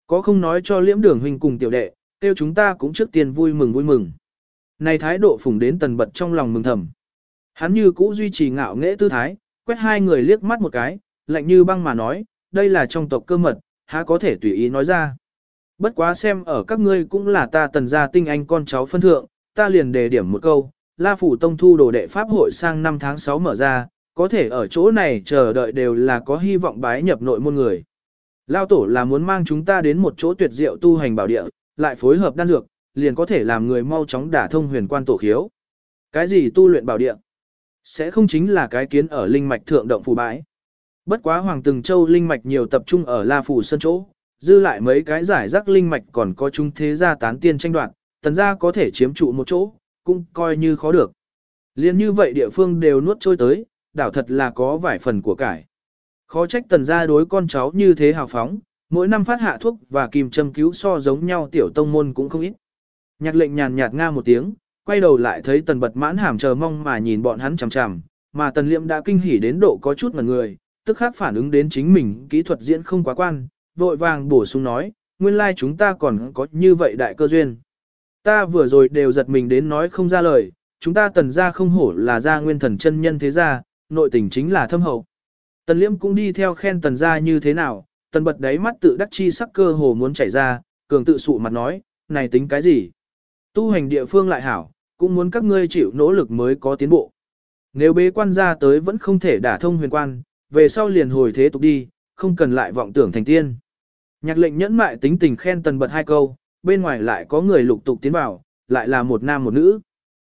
Có không nói cho liễm đường huynh cùng tiểu đệ, tiêu chúng ta cũng trước tiên vui mừng vui mừng. Này thái độ phủng đến tần bật trong lòng mừng thầm. Hắn như cũ duy trì ngạo nghễ tư thái, quét hai người liếc mắt một cái, lạnh như băng mà nói, đây là trong tộc cơ mật, há có thể tùy ý nói ra. Bất quá xem ở các ngươi cũng là ta tần gia tinh anh con cháu phân thượng, ta liền đề điểm một câu, La Phủ Tông thu đồ đệ Pháp hội sang năm tháng 6 mở ra, có thể ở chỗ này chờ đợi đều là có hy vọng bái nhập nội môn người. Lao tổ là muốn mang chúng ta đến một chỗ tuyệt diệu tu hành bảo địa, lại phối hợp đan dược, liền có thể làm người mau chóng đả thông huyền quan tổ khiếu. Cái gì tu luyện bảo địa? Sẽ không chính là cái kiến ở linh mạch thượng động phù bãi. Bất quá Hoàng Từng Châu linh mạch nhiều tập trung ở La Phủ Sơn chỗ, dư lại mấy cái giải rác linh mạch còn có trung thế gia tán tiên tranh đoạt, tần gia có thể chiếm trụ một chỗ, cũng coi như khó được. Liên như vậy địa phương đều nuốt trôi tới, đảo thật là có vài phần của cải. Khó trách tần gia đối con cháu như thế hào phóng, mỗi năm phát hạ thuốc và kìm châm cứu so giống nhau tiểu tông môn cũng không ít. Nhạc lệnh nhàn nhạt nga một tiếng, quay đầu lại thấy tần bật mãn hàm chờ mong mà nhìn bọn hắn chằm chằm, mà tần liệm đã kinh hỉ đến độ có chút ngần người, tức khắc phản ứng đến chính mình kỹ thuật diễn không quá quan, vội vàng bổ sung nói, nguyên lai like chúng ta còn có như vậy đại cơ duyên. Ta vừa rồi đều giật mình đến nói không ra lời, chúng ta tần gia không hổ là gia nguyên thần chân nhân thế gia, nội tình chính là thâm hậu. Tần liễm cũng đi theo khen tần gia như thế nào, tần bật đáy mắt tự đắc chi sắc cơ hồ muốn chảy ra, cường tự sụ mặt nói, này tính cái gì? Tu hành địa phương lại hảo, cũng muốn các ngươi chịu nỗ lực mới có tiến bộ. Nếu bế quan ra tới vẫn không thể đả thông huyền quan, về sau liền hồi thế tục đi, không cần lại vọng tưởng thành tiên. Nhạc lệnh nhẫn mại tính tình khen tần bật hai câu, bên ngoài lại có người lục tục tiến vào, lại là một nam một nữ.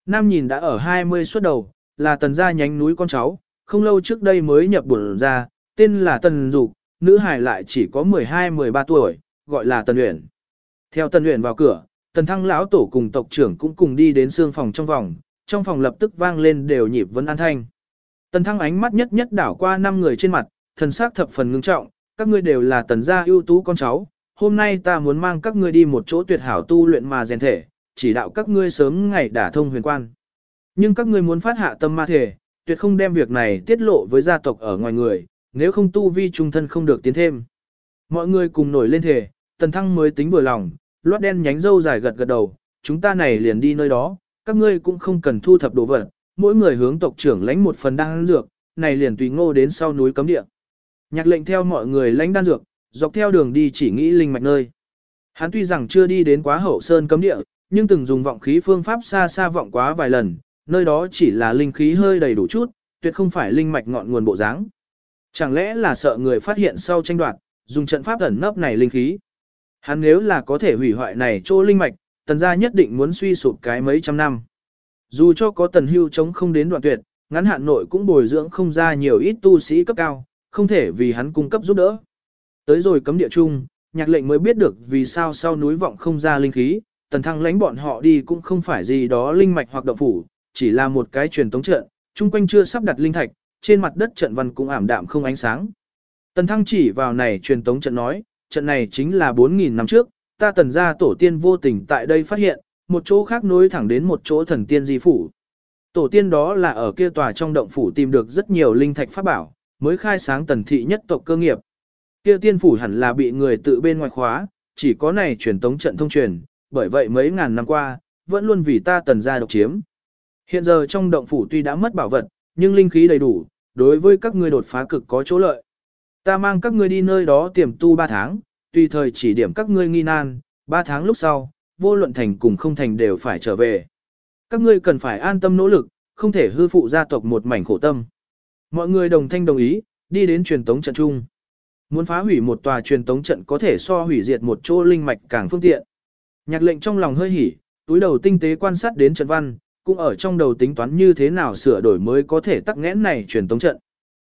Nam nhìn đã ở 20 xuất đầu, là tần gia nhánh núi con cháu, không lâu trước đây mới nhập bổn ra, tên là tần dục, nữ hài lại chỉ có 12-13 tuổi, gọi là tần uyển. Theo tần uyển vào cửa, tần thăng lão tổ cùng tộc trưởng cũng cùng đi đến xương phòng trong vòng, trong phòng lập tức vang lên đều nhịp vấn an thanh. Tần thăng ánh mắt nhất nhất đảo qua năm người trên mặt, thần sắc thập phần ngưng trọng, các ngươi đều là tần gia ưu tú con cháu, hôm nay ta muốn mang các ngươi đi một chỗ tuyệt hảo tu luyện mà rèn thể, chỉ đạo các ngươi sớm ngày đả thông huyền quan. Nhưng các ngươi muốn phát hạ tâm ma thể, tuyệt không đem việc này tiết lộ với gia tộc ở ngoài người, nếu không tu vi trung thân không được tiến thêm. Mọi người cùng nổi lên thể, tần thăng mới tính vừa lòng, loát đen nhánh dâu dài gật gật đầu, chúng ta này liền đi nơi đó, các ngươi cũng không cần thu thập đồ vật, mỗi người hướng tộc trưởng lãnh một phần đan dược, này liền tùy ngô đến sau núi cấm địa. Nhạc lệnh theo mọi người lãnh đan dược, dọc theo đường đi chỉ nghĩ linh mạch nơi. Hắn tuy rằng chưa đi đến quá hậu sơn cấm địa, nhưng từng dùng vọng khí phương pháp xa xa vọng quá vài lần, nơi đó chỉ là linh khí hơi đầy đủ chút, tuyệt không phải linh mạch ngọn nguồn bộ dáng. Chẳng lẽ là sợ người phát hiện sau tranh đoạt, dùng trận pháp ẩn nấp này linh khí. Hắn nếu là có thể hủy hoại này chỗ linh mạch, tần gia nhất định muốn suy sụp cái mấy trăm năm. Dù cho có tần hưu chống không đến đoạn tuyệt, ngắn hạn nội cũng bồi dưỡng không ra nhiều ít tu sĩ cấp cao, không thể vì hắn cung cấp giúp đỡ. Tới rồi cấm địa chung, nhạc lệnh mới biết được vì sao sau núi vọng không ra linh khí, tần thăng lánh bọn họ đi cũng không phải gì đó linh mạch hoặc động phủ, chỉ là một cái truyền tống trận, chung quanh chưa sắp đặt linh thạch, trên mặt đất trận văn cũng ảm đạm không ánh sáng. Tần Thăng chỉ vào này truyền tống trận nói, trận này chính là 4.000 năm trước, ta tần gia tổ tiên vô tình tại đây phát hiện, một chỗ khác nối thẳng đến một chỗ thần tiên di phủ. Tổ tiên đó là ở kia tòa trong động phủ tìm được rất nhiều linh thạch pháp bảo, mới khai sáng tần thị nhất tộc cơ nghiệp. Kia tiên phủ hẳn là bị người tự bên ngoài khóa, chỉ có này truyền tống trận thông truyền, bởi vậy mấy ngàn năm qua, vẫn luôn vì ta tần gia độc chiếm. Hiện giờ trong động phủ tuy đã mất bảo vật, nhưng linh khí đầy đủ, đối với các ngươi đột phá cực có chỗ lợi. Ta mang các ngươi đi nơi đó tiềm tu 3 tháng, tùy thời chỉ điểm các ngươi nghi nan, 3 tháng lúc sau, vô luận thành cùng không thành đều phải trở về. Các ngươi cần phải an tâm nỗ lực, không thể hư phụ gia tộc một mảnh khổ tâm. Mọi người đồng thanh đồng ý, đi đến truyền tống trận chung. Muốn phá hủy một tòa truyền tống trận có thể so hủy diệt một chỗ linh mạch càng phương tiện. Nhạc lệnh trong lòng hơi hỉ, túi đầu tinh tế quan sát đến trận văn, cũng ở trong đầu tính toán như thế nào sửa đổi mới có thể tắc nghẽn này truyền tống trận.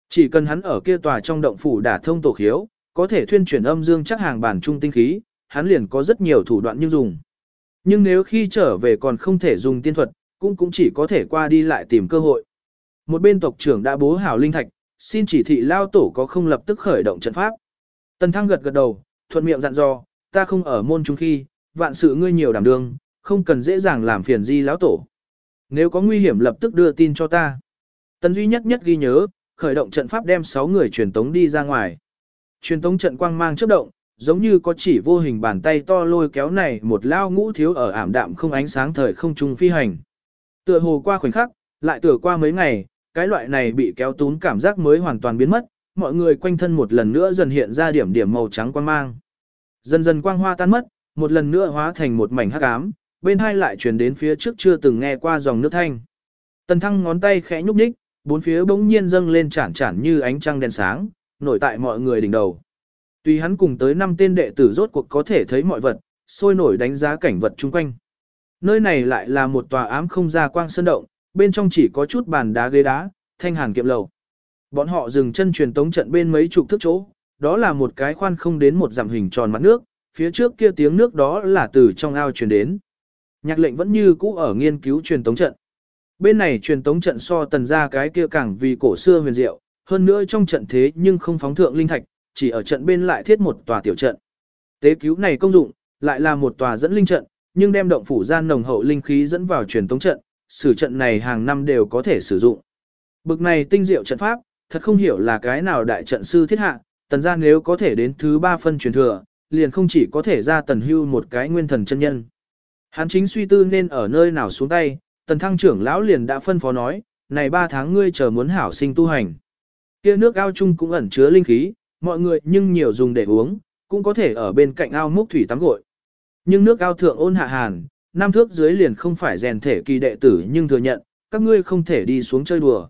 Chỉ cần hắn ở kia tòa trong động phủ đả thông tổ khiếu, có thể thuyên chuyển âm dương chắc hàng bản trung tinh khí, hắn liền có rất nhiều thủ đoạn như dùng. Nhưng nếu khi trở về còn không thể dùng tiên thuật, cũng cũng chỉ có thể qua đi lại tìm cơ hội. Một bên tộc trưởng đã bố hảo linh thạch, xin chỉ thị lao tổ có không lập tức khởi động trận pháp. Tần Thăng gật gật đầu, thuận miệng dặn dò, ta không ở môn trung khi, vạn sự ngươi nhiều đảm đương, không cần dễ dàng làm phiền di lão tổ. Nếu có nguy hiểm lập tức đưa tin cho ta. Tần duy nhất nhất ghi nhớ, khởi động trận pháp đem 6 người truyền tống đi ra ngoài. Truyền tống trận quang mang chớp động, giống như có chỉ vô hình bàn tay to lôi kéo này một lao ngũ thiếu ở ảm đạm không ánh sáng thời không trung phi hành. Tựa hồ qua khoảnh khắc, lại tựa qua mấy ngày, cái loại này bị kéo tún cảm giác mới hoàn toàn biến mất, mọi người quanh thân một lần nữa dần hiện ra điểm điểm màu trắng quang mang. Dần dần quang hoa tan mất, một lần nữa hóa thành một mảnh hắc ám, bên hai lại truyền đến phía trước chưa từng nghe qua dòng nước thanh. Tần thăng ngón tay khẽ nhúc nhích, bốn phía bỗng nhiên dâng lên chản chản như ánh trăng đèn sáng, nổi tại mọi người đỉnh đầu. Tuy hắn cùng tới năm tên đệ tử rốt cuộc có thể thấy mọi vật, sôi nổi đánh giá cảnh vật chung quanh. Nơi này lại là một tòa ám không ra quang sơn động, bên trong chỉ có chút bàn đá ghế đá, thanh hàn kiệm lầu. Bọn họ dừng chân truyền tống trận bên mấy chục thước chỗ, đó là một cái khoan không đến một dặm hình tròn mặt nước, phía trước kia tiếng nước đó là từ trong ao truyền đến. Nhạc lệnh vẫn như cũ ở nghiên cứu truyền tống trận. Bên này truyền tống trận so tần ra cái kia càng vì cổ xưa huyền diệu, hơn nữa trong trận thế nhưng không phóng thượng linh thạch, chỉ ở trận bên lại thiết một tòa tiểu trận. Tế cứu này công dụng, lại là một tòa dẫn linh trận, nhưng đem động phủ gian nồng hậu linh khí dẫn vào truyền tống trận, sử trận này hàng năm đều có thể sử dụng. Bực này tinh diệu trận pháp, thật không hiểu là cái nào đại trận sư thiết hạ, tần gia nếu có thể đến thứ ba phân truyền thừa, liền không chỉ có thể ra tần hưu một cái nguyên thần chân nhân. Hắn chính suy tư nên ở nơi nào xuống tay, tần thăng trưởng lão liền đã phân phó nói, này ba tháng ngươi chờ muốn hảo sinh tu hành. Kia nước ao chung cũng ẩn chứa linh khí, mọi người nhưng nhiều dùng để uống, cũng có thể ở bên cạnh ao múc thủy tắm gội. Nhưng nước ao thượng ôn hạ hàn, năm thước dưới liền không phải rèn thể kỳ đệ tử nhưng thừa nhận, các ngươi không thể đi xuống chơi đùa.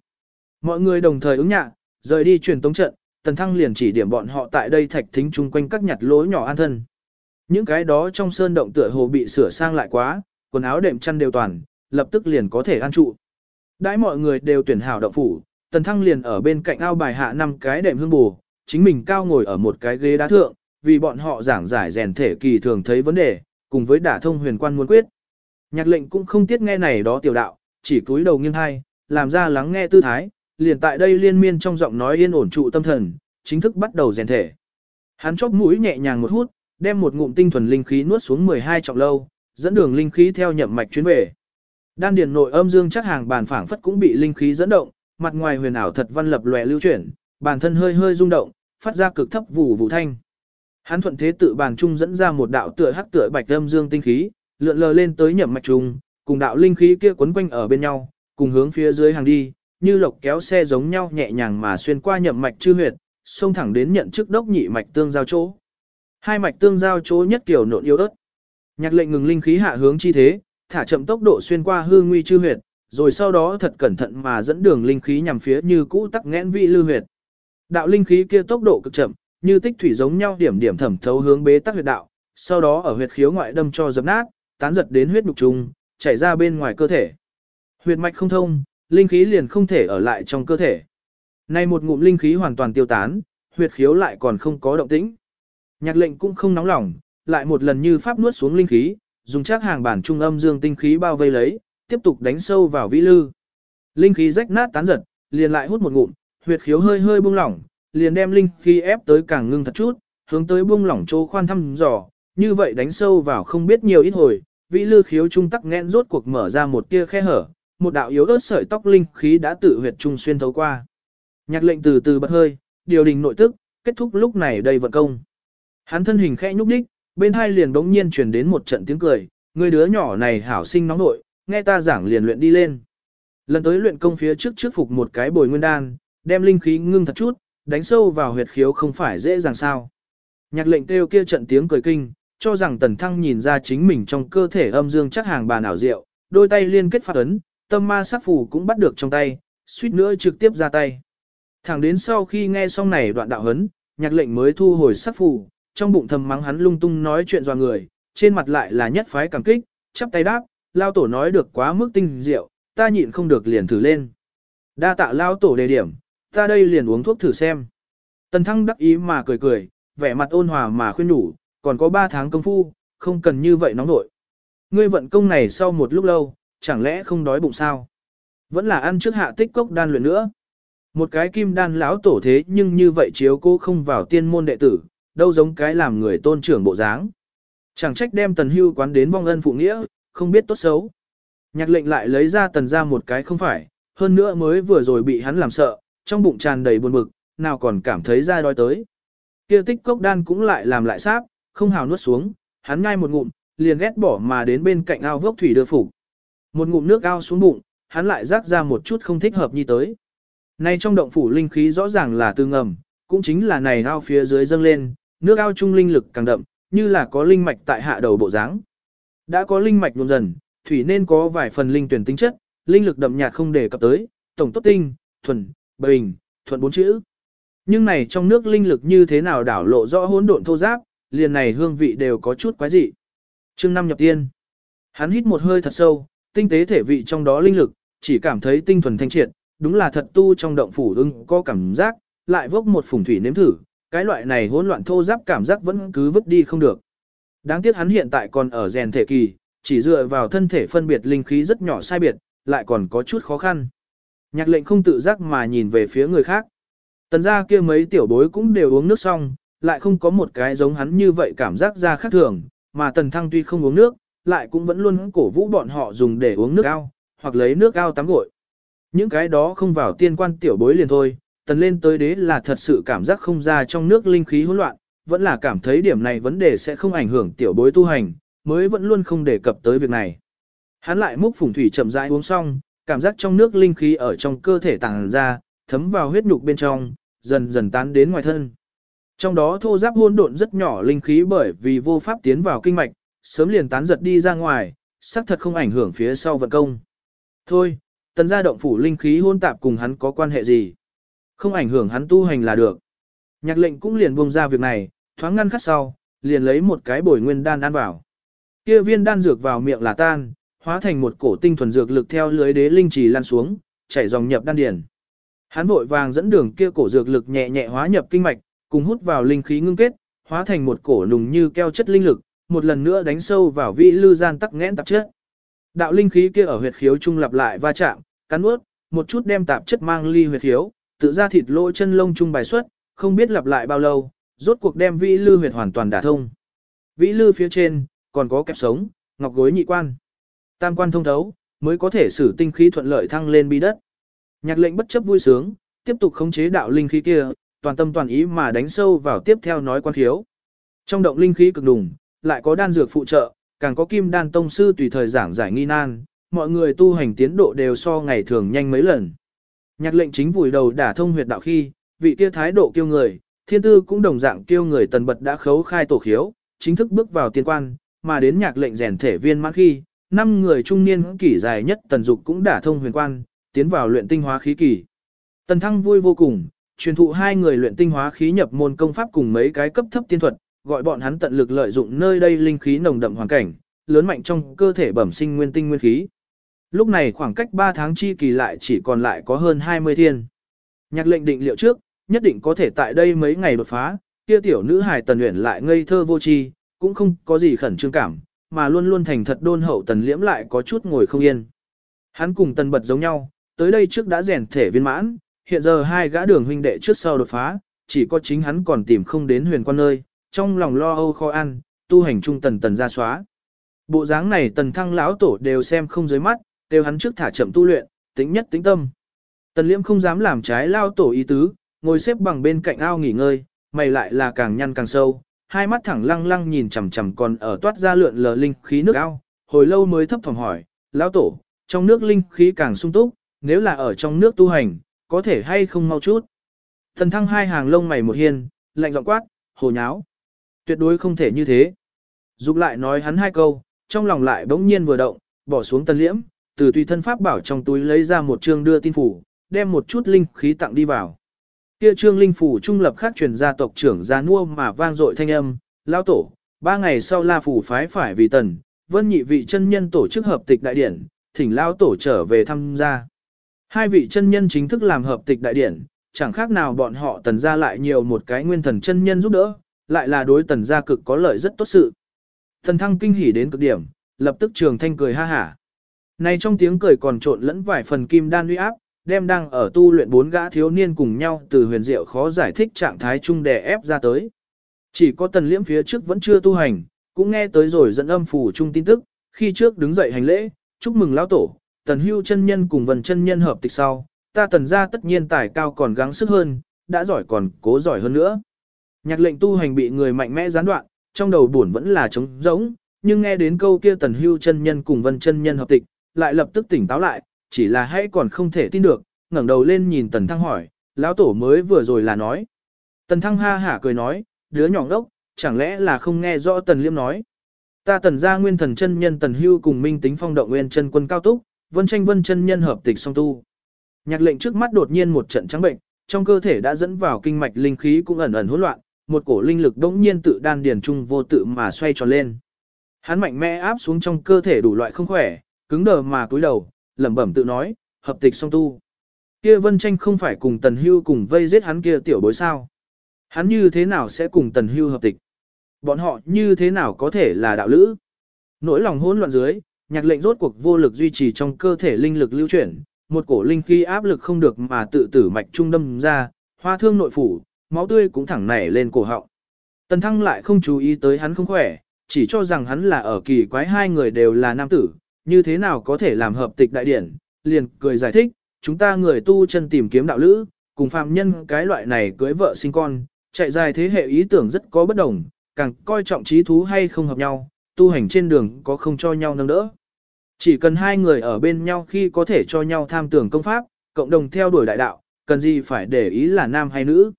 Mọi người đồng thời ứng nhạ, rời đi truyền tống trận, tần thăng liền chỉ điểm bọn họ tại đây thạch thính chung quanh các nhặt lối nhỏ an thân. Những cái đó trong sơn động tựa hồ bị sửa sang lại quá, quần áo đệm chăn đều toàn, lập tức liền có thể an trụ. Đãi mọi người đều tuyển hảo động phủ, tần thăng liền ở bên cạnh ao bài hạ năm cái đệm hương bù, chính mình cao ngồi ở một cái ghế đá thượng, vì bọn họ giảng giải rèn thể kỳ thường thấy vấn đề, cùng với đả thông huyền quan muốn quyết. Nhạc lệnh cũng không tiếc nghe này đó tiểu đạo, chỉ cúi đầu nghiêng hai, làm ra lắng nghe tư thái, liền tại đây liên miên trong giọng nói yên ổn trụ tâm thần, chính thức bắt đầu rèn thể. Hắn chóp mũi nhẹ nhàng một hút, đem một ngụm tinh thuần linh khí nuốt xuống 12 trọng lâu, dẫn đường linh khí theo nhậm mạch chuyến về. Đan điền nội âm dương chắc hàng bàn phảng phất cũng bị linh khí dẫn động, mặt ngoài huyền ảo thật văn lập lòe lưu chuyển, bản thân hơi hơi rung động, phát ra cực thấp vụ vụ thanh. Hắn thuận thế tự bàn trung dẫn ra một đạo tựa hắc tựa bạch âm dương tinh khí, lượn lờ lên tới nhậm mạch trung, cùng đạo linh khí kia quấn quanh ở bên nhau, cùng hướng phía dưới hàng đi, như lộc kéo xe giống nhau nhẹ nhàng mà xuyên qua nhậm mạch chư huyệt, xông thẳng đến nhận chức đốc nhị mạch tương giao chỗ. Hai mạch tương giao chỗ nhất kiểu nộn yếu ớt. Nhạc lệnh ngừng linh khí hạ hướng chi thế, thả chậm tốc độ xuyên qua hư nguy chư huyệt, rồi sau đó thật cẩn thận mà dẫn đường linh khí nhằm phía như cũ tắc nghẽn vị lưu huyệt. Đạo linh khí kia tốc độ cực chậm, như tích thủy giống nhau điểm điểm thẩm thấu hướng bế tắc huyệt đạo, sau đó ở huyệt khiếu ngoại đâm cho dập nát, tán giật đến huyết nhục trùng, chảy ra bên ngoài cơ thể. Huyệt mạch không thông, linh khí liền không thể ở lại trong cơ thể. Nay một ngụm linh khí hoàn toàn tiêu tán, huyệt khiếu lại còn không có động tĩnh. Nhạc lệnh cũng không nóng lòng, lại một lần như pháp nuốt xuống linh khí, dùng chắc hàng bản trung âm dương tinh khí bao vây lấy, tiếp tục đánh sâu vào vĩ lư. Linh khí rách nát tán giật, liền lại hút một ngụm, huyệt khiếu hơi hơi buông lỏng, liền đem linh khí ép tới càng ngưng thật chút, hướng tới buông lỏng chỗ khoan thăm dò, như vậy đánh sâu vào không biết nhiều ít hồi, vĩ lư khiếu trung tắc nghẹn rốt cuộc mở ra một tia khe hở, một đạo yếu ớt sợi tóc linh khí đã tự huyệt trung xuyên thấu qua. Nhạc lệnh từ từ bật hơi, điều đình nội tức, kết thúc lúc này đây vận công. Hắn thân hình khẽ nhúc đích, bên hai liền bỗng nhiên truyền đến một trận tiếng cười, người đứa nhỏ này hảo sinh nóng nội, nghe ta giảng liền luyện đi lên. Lần tới luyện công phía trước trước phục một cái bồi nguyên đan, đem linh khí ngưng thật chút, đánh sâu vào huyệt khiếu không phải dễ dàng sao. Nhạc lệnh kêu kia trận tiếng cười kinh, cho rằng tần thăng nhìn ra chính mình trong cơ thể âm dương chắc hàng bà ảo diệu, đôi tay liên kết phát ấn, tâm ma sát phù cũng bắt được trong tay, suýt nữa trực tiếp ra tay. Thẳng đến sau khi nghe xong này đoạn đạo hấn, nhạc lệnh mới thu hồi sát phù, trong bụng thầm mắng hắn lung tung nói chuyện dò người, trên mặt lại là nhất phái cảm kích, chắp tay đáp, lao tổ nói được quá mức tinh diệu, ta nhịn không được liền thử lên. Đa tạ lao tổ đề điểm, ta đây liền uống thuốc thử xem. Tần thăng đắc ý mà cười cười, vẻ mặt ôn hòa mà khuyên nhủ, còn có 3 tháng công phu, không cần như vậy nóng nội. Ngươi vận công này sau một lúc lâu, chẳng lẽ không đói bụng sao? Vẫn là ăn trước hạ tích cốc đan luyện nữa. Một cái kim đan lão tổ thế nhưng như vậy chiếu cô không vào tiên môn đệ tử, đâu giống cái làm người tôn trưởng bộ dáng. Chẳng trách đem tần hưu quán đến vong ân phụ nghĩa, không biết tốt xấu. Nhạc lệnh lại lấy ra tần ra một cái không phải, hơn nữa mới vừa rồi bị hắn làm sợ, trong bụng tràn đầy buồn bực, nào còn cảm thấy ra đói tới. Kia tích cốc đan cũng lại làm lại sáp, không hào nuốt xuống, hắn ngay một ngụm, liền ghét bỏ mà đến bên cạnh ao vốc thủy đưa phủ. Một ngụm nước ao xuống bụng, hắn lại rác ra một chút không thích hợp như tới. Nay trong động phủ linh khí rõ ràng là tư ngầm, cũng chính là này ao phía dưới dâng lên, nước ao trung linh lực càng đậm, như là có linh mạch tại hạ đầu bộ dáng. Đã có linh mạch nhuộm dần, thủy nên có vài phần linh tuyển tính chất, linh lực đậm nhạt không để cập tới, tổng tốt tinh, thuần, bình, thuận bốn chữ. Nhưng này trong nước linh lực như thế nào đảo lộ rõ hỗn độn thô giáp, liền này hương vị đều có chút quái dị. Chương năm nhập tiên. Hắn hít một hơi thật sâu, tinh tế thể vị trong đó linh lực, chỉ cảm thấy tinh thuần thanh triệt, đúng là thật tu trong động phủ ưng có cảm giác, lại vốc một phùng thủy nếm thử, cái loại này hỗn loạn thô giáp cảm giác vẫn cứ vứt đi không được. Đáng tiếc hắn hiện tại còn ở rèn thể kỳ, chỉ dựa vào thân thể phân biệt linh khí rất nhỏ sai biệt, lại còn có chút khó khăn. Nhạc lệnh không tự giác mà nhìn về phía người khác. Tần gia kia mấy tiểu bối cũng đều uống nước xong, lại không có một cái giống hắn như vậy cảm giác ra khác thường, mà tần thăng tuy không uống nước, lại cũng vẫn luôn cổ vũ bọn họ dùng để uống nước ao, hoặc lấy nước ao tắm gội. Những cái đó không vào tiên quan tiểu bối liền thôi, tần lên tới đế là thật sự cảm giác không ra trong nước linh khí hỗn loạn, vẫn là cảm thấy điểm này vấn đề sẽ không ảnh hưởng tiểu bối tu hành, mới vẫn luôn không đề cập tới việc này. Hắn lại múc phùng thủy chậm rãi uống xong, cảm giác trong nước linh khí ở trong cơ thể tàng ra, thấm vào huyết nhục bên trong, dần dần tán đến ngoài thân. Trong đó thô giáp hỗn độn rất nhỏ linh khí bởi vì vô pháp tiến vào kinh mạch, sớm liền tán giật đi ra ngoài, xác thật không ảnh hưởng phía sau vận công. Thôi, tần gia động phủ linh khí hôn tạp cùng hắn có quan hệ gì? Không ảnh hưởng hắn tu hành là được. Nhạc lệnh cũng liền buông ra việc này, thoáng ngăn khắc sau, liền lấy một cái bồi nguyên đan ăn vào. Kia viên đan dược vào miệng là tan, hóa thành một cổ tinh thuần dược lực theo lưới đế linh trì lan xuống, chảy dòng nhập đan điền. Hắn vội vàng dẫn đường kia cổ dược lực nhẹ nhẹ hóa nhập kinh mạch, cùng hút vào linh khí ngưng kết, hóa thành một cổ nùng như keo chất linh lực, một lần nữa đánh sâu vào vị lư gian tắc nghẽn tạp chất. Đạo linh khí kia ở huyệt khiếu trung lặp lại va chạm, cắn nuốt, một chút đem tạp chất mang ly huyệt khiếu, tự ra thịt lỗ chân lông trung bài xuất, không biết lặp lại bao lâu, rốt cuộc đem vĩ lư huyệt hoàn toàn đả thông. Vĩ lư phía trên, còn có kẹp sống, ngọc gối nhị quan. Tam quan thông thấu, mới có thể sử tinh khí thuận lợi thăng lên bi đất. Nhạc lệnh bất chấp vui sướng, tiếp tục khống chế đạo linh khí kia, toàn tâm toàn ý mà đánh sâu vào tiếp theo nói quan khiếu. Trong động linh khí cực đùng, lại có đan dược phụ trợ, càng có kim đan tông sư tùy thời giảng giải nghi nan, mọi người tu hành tiến độ đều so ngày thường nhanh mấy lần. Nhạc lệnh chính vùi đầu đả thông huyệt đạo khi, vị kia thái độ kiêu người, thiên tư cũng đồng dạng kiêu người tần bật đã khấu khai tổ khiếu, chính thức bước vào tiên quan, mà đến nhạc lệnh rèn thể viên mãn khi, năm người trung niên kỷ dài nhất tần dục cũng đả thông huyền quan, tiến vào luyện tinh hóa khí kỳ. Tần thăng vui vô cùng, truyền thụ hai người luyện tinh hóa khí nhập môn công pháp cùng mấy cái cấp thấp tiên thuật, gọi bọn hắn tận lực lợi dụng nơi đây linh khí nồng đậm hoàn cảnh, lớn mạnh trong cơ thể bẩm sinh nguyên tinh nguyên khí. Lúc này khoảng cách 3 tháng chi kỳ lại chỉ còn lại có hơn 20 thiên. Nhạc lệnh định liệu trước, nhất định có thể tại đây mấy ngày đột phá, kia tiểu nữ hài tần luyện lại ngây thơ vô tri, cũng không có gì khẩn trương cảm, mà luôn luôn thành thật đôn hậu tần liễm lại có chút ngồi không yên. Hắn cùng tần bật giống nhau, tới đây trước đã rèn thể viên mãn, hiện giờ hai gã đường huynh đệ trước sau đột phá, chỉ có chính hắn còn tìm không đến huyền quan nơi, trong lòng lo âu khó ăn, tu hành trung tần tần ra xóa. Bộ dáng này tần thăng lão tổ đều xem không dưới mắt, đều hắn trước thả chậm tu luyện, tính nhất tính tâm. Tần liễm không dám làm trái lao tổ ý tứ, ngồi xếp bằng bên cạnh ao nghỉ ngơi, mày lại là càng nhăn càng sâu, hai mắt thẳng lăng lăng nhìn chằm chằm còn ở toát ra lượn lờ linh khí nước ao, hồi lâu mới thấp phòng hỏi, lão tổ, trong nước linh khí càng sung túc, nếu là ở trong nước tu hành, có thể hay không mau chút. Thần thăng hai hàng lông mày một hiên, lạnh giọng quát, hồ nháo. Tuyệt đối không thể như thế. Dục lại nói hắn hai câu, trong lòng lại bỗng nhiên vừa động, bỏ xuống tân liễm, từ tùy thân pháp bảo trong túi lấy ra một chương đưa tin phủ, đem một chút linh khí tặng đi vào. Kia trương linh phủ trung lập khác truyền gia tộc trưởng gia nua mà vang dội thanh âm, lao tổ, ba ngày sau la phủ phái phải vì tần, vân nhị vị chân nhân tổ chức hợp tịch đại điển, thỉnh lao tổ trở về tham gia. Hai vị chân nhân chính thức làm hợp tịch đại điển, chẳng khác nào bọn họ tần gia lại nhiều một cái nguyên thần chân nhân giúp đỡ, lại là đối tần gia cực có lợi rất tốt sự. Thần thăng kinh hỉ đến cực điểm, lập tức trường thanh cười ha hả. Này trong tiếng cười còn trộn lẫn vài phần kim đan uy áp, đem đang ở tu luyện bốn gã thiếu niên cùng nhau từ huyền diệu khó giải thích trạng thái chung đè ép ra tới. Chỉ có tần liễm phía trước vẫn chưa tu hành, cũng nghe tới rồi dẫn âm phủ chung tin tức, khi trước đứng dậy hành lễ, chúc mừng lão tổ, tần hưu chân nhân cùng vần chân nhân hợp tịch sau, ta tần ra tất nhiên tài cao còn gắng sức hơn, đã giỏi còn cố giỏi hơn nữa. Nhạc lệnh tu hành bị người mạnh mẽ gián đoạn, trong đầu buồn vẫn là trống rỗng, nhưng nghe đến câu kia tần hưu chân nhân cùng vân chân nhân hợp tịch, lại lập tức tỉnh táo lại, chỉ là hãy còn không thể tin được, ngẩng đầu lên nhìn tần thăng hỏi, lão tổ mới vừa rồi là nói. Tần thăng ha hả cười nói, đứa nhỏ đốc, chẳng lẽ là không nghe rõ tần liêm nói. Ta tần gia nguyên thần chân nhân tần hưu cùng minh tính phong động nguyên chân quân cao túc, vân tranh vân chân nhân hợp tịch song tu. Nhạc lệnh trước mắt đột nhiên một trận trắng bệnh, trong cơ thể đã dẫn vào kinh mạch linh khí cũng ẩn ẩn hỗn loạn, một cổ linh lực đống nhiên tự đan điền trung vô tự mà xoay tròn lên. Hắn mạnh mẽ áp xuống trong cơ thể đủ loại không khỏe, cứng đờ mà cúi đầu, lẩm bẩm tự nói, hợp tịch song tu. Kia Vân Tranh không phải cùng Tần Hưu cùng vây giết hắn kia tiểu bối sao? Hắn như thế nào sẽ cùng Tần Hưu hợp tịch? Bọn họ như thế nào có thể là đạo lữ? Nỗi lòng hỗn loạn dưới, nhạc lệnh rốt cuộc vô lực duy trì trong cơ thể linh lực lưu chuyển, một cổ linh khí áp lực không được mà tự tử mạch trung đâm ra, hoa thương nội phủ, máu tươi cũng thẳng nảy lên cổ họng. Tần Thăng lại không chú ý tới hắn không khỏe, chỉ cho rằng hắn là ở kỳ quái hai người đều là nam tử, như thế nào có thể làm hợp tịch đại điển, liền cười giải thích, chúng ta người tu chân tìm kiếm đạo lữ, cùng phạm nhân cái loại này cưới vợ sinh con, chạy dài thế hệ ý tưởng rất có bất đồng, càng coi trọng trí thú hay không hợp nhau, tu hành trên đường có không cho nhau nâng đỡ. Chỉ cần hai người ở bên nhau khi có thể cho nhau tham tưởng công pháp, cộng đồng theo đuổi đại đạo, cần gì phải để ý là nam hay nữ.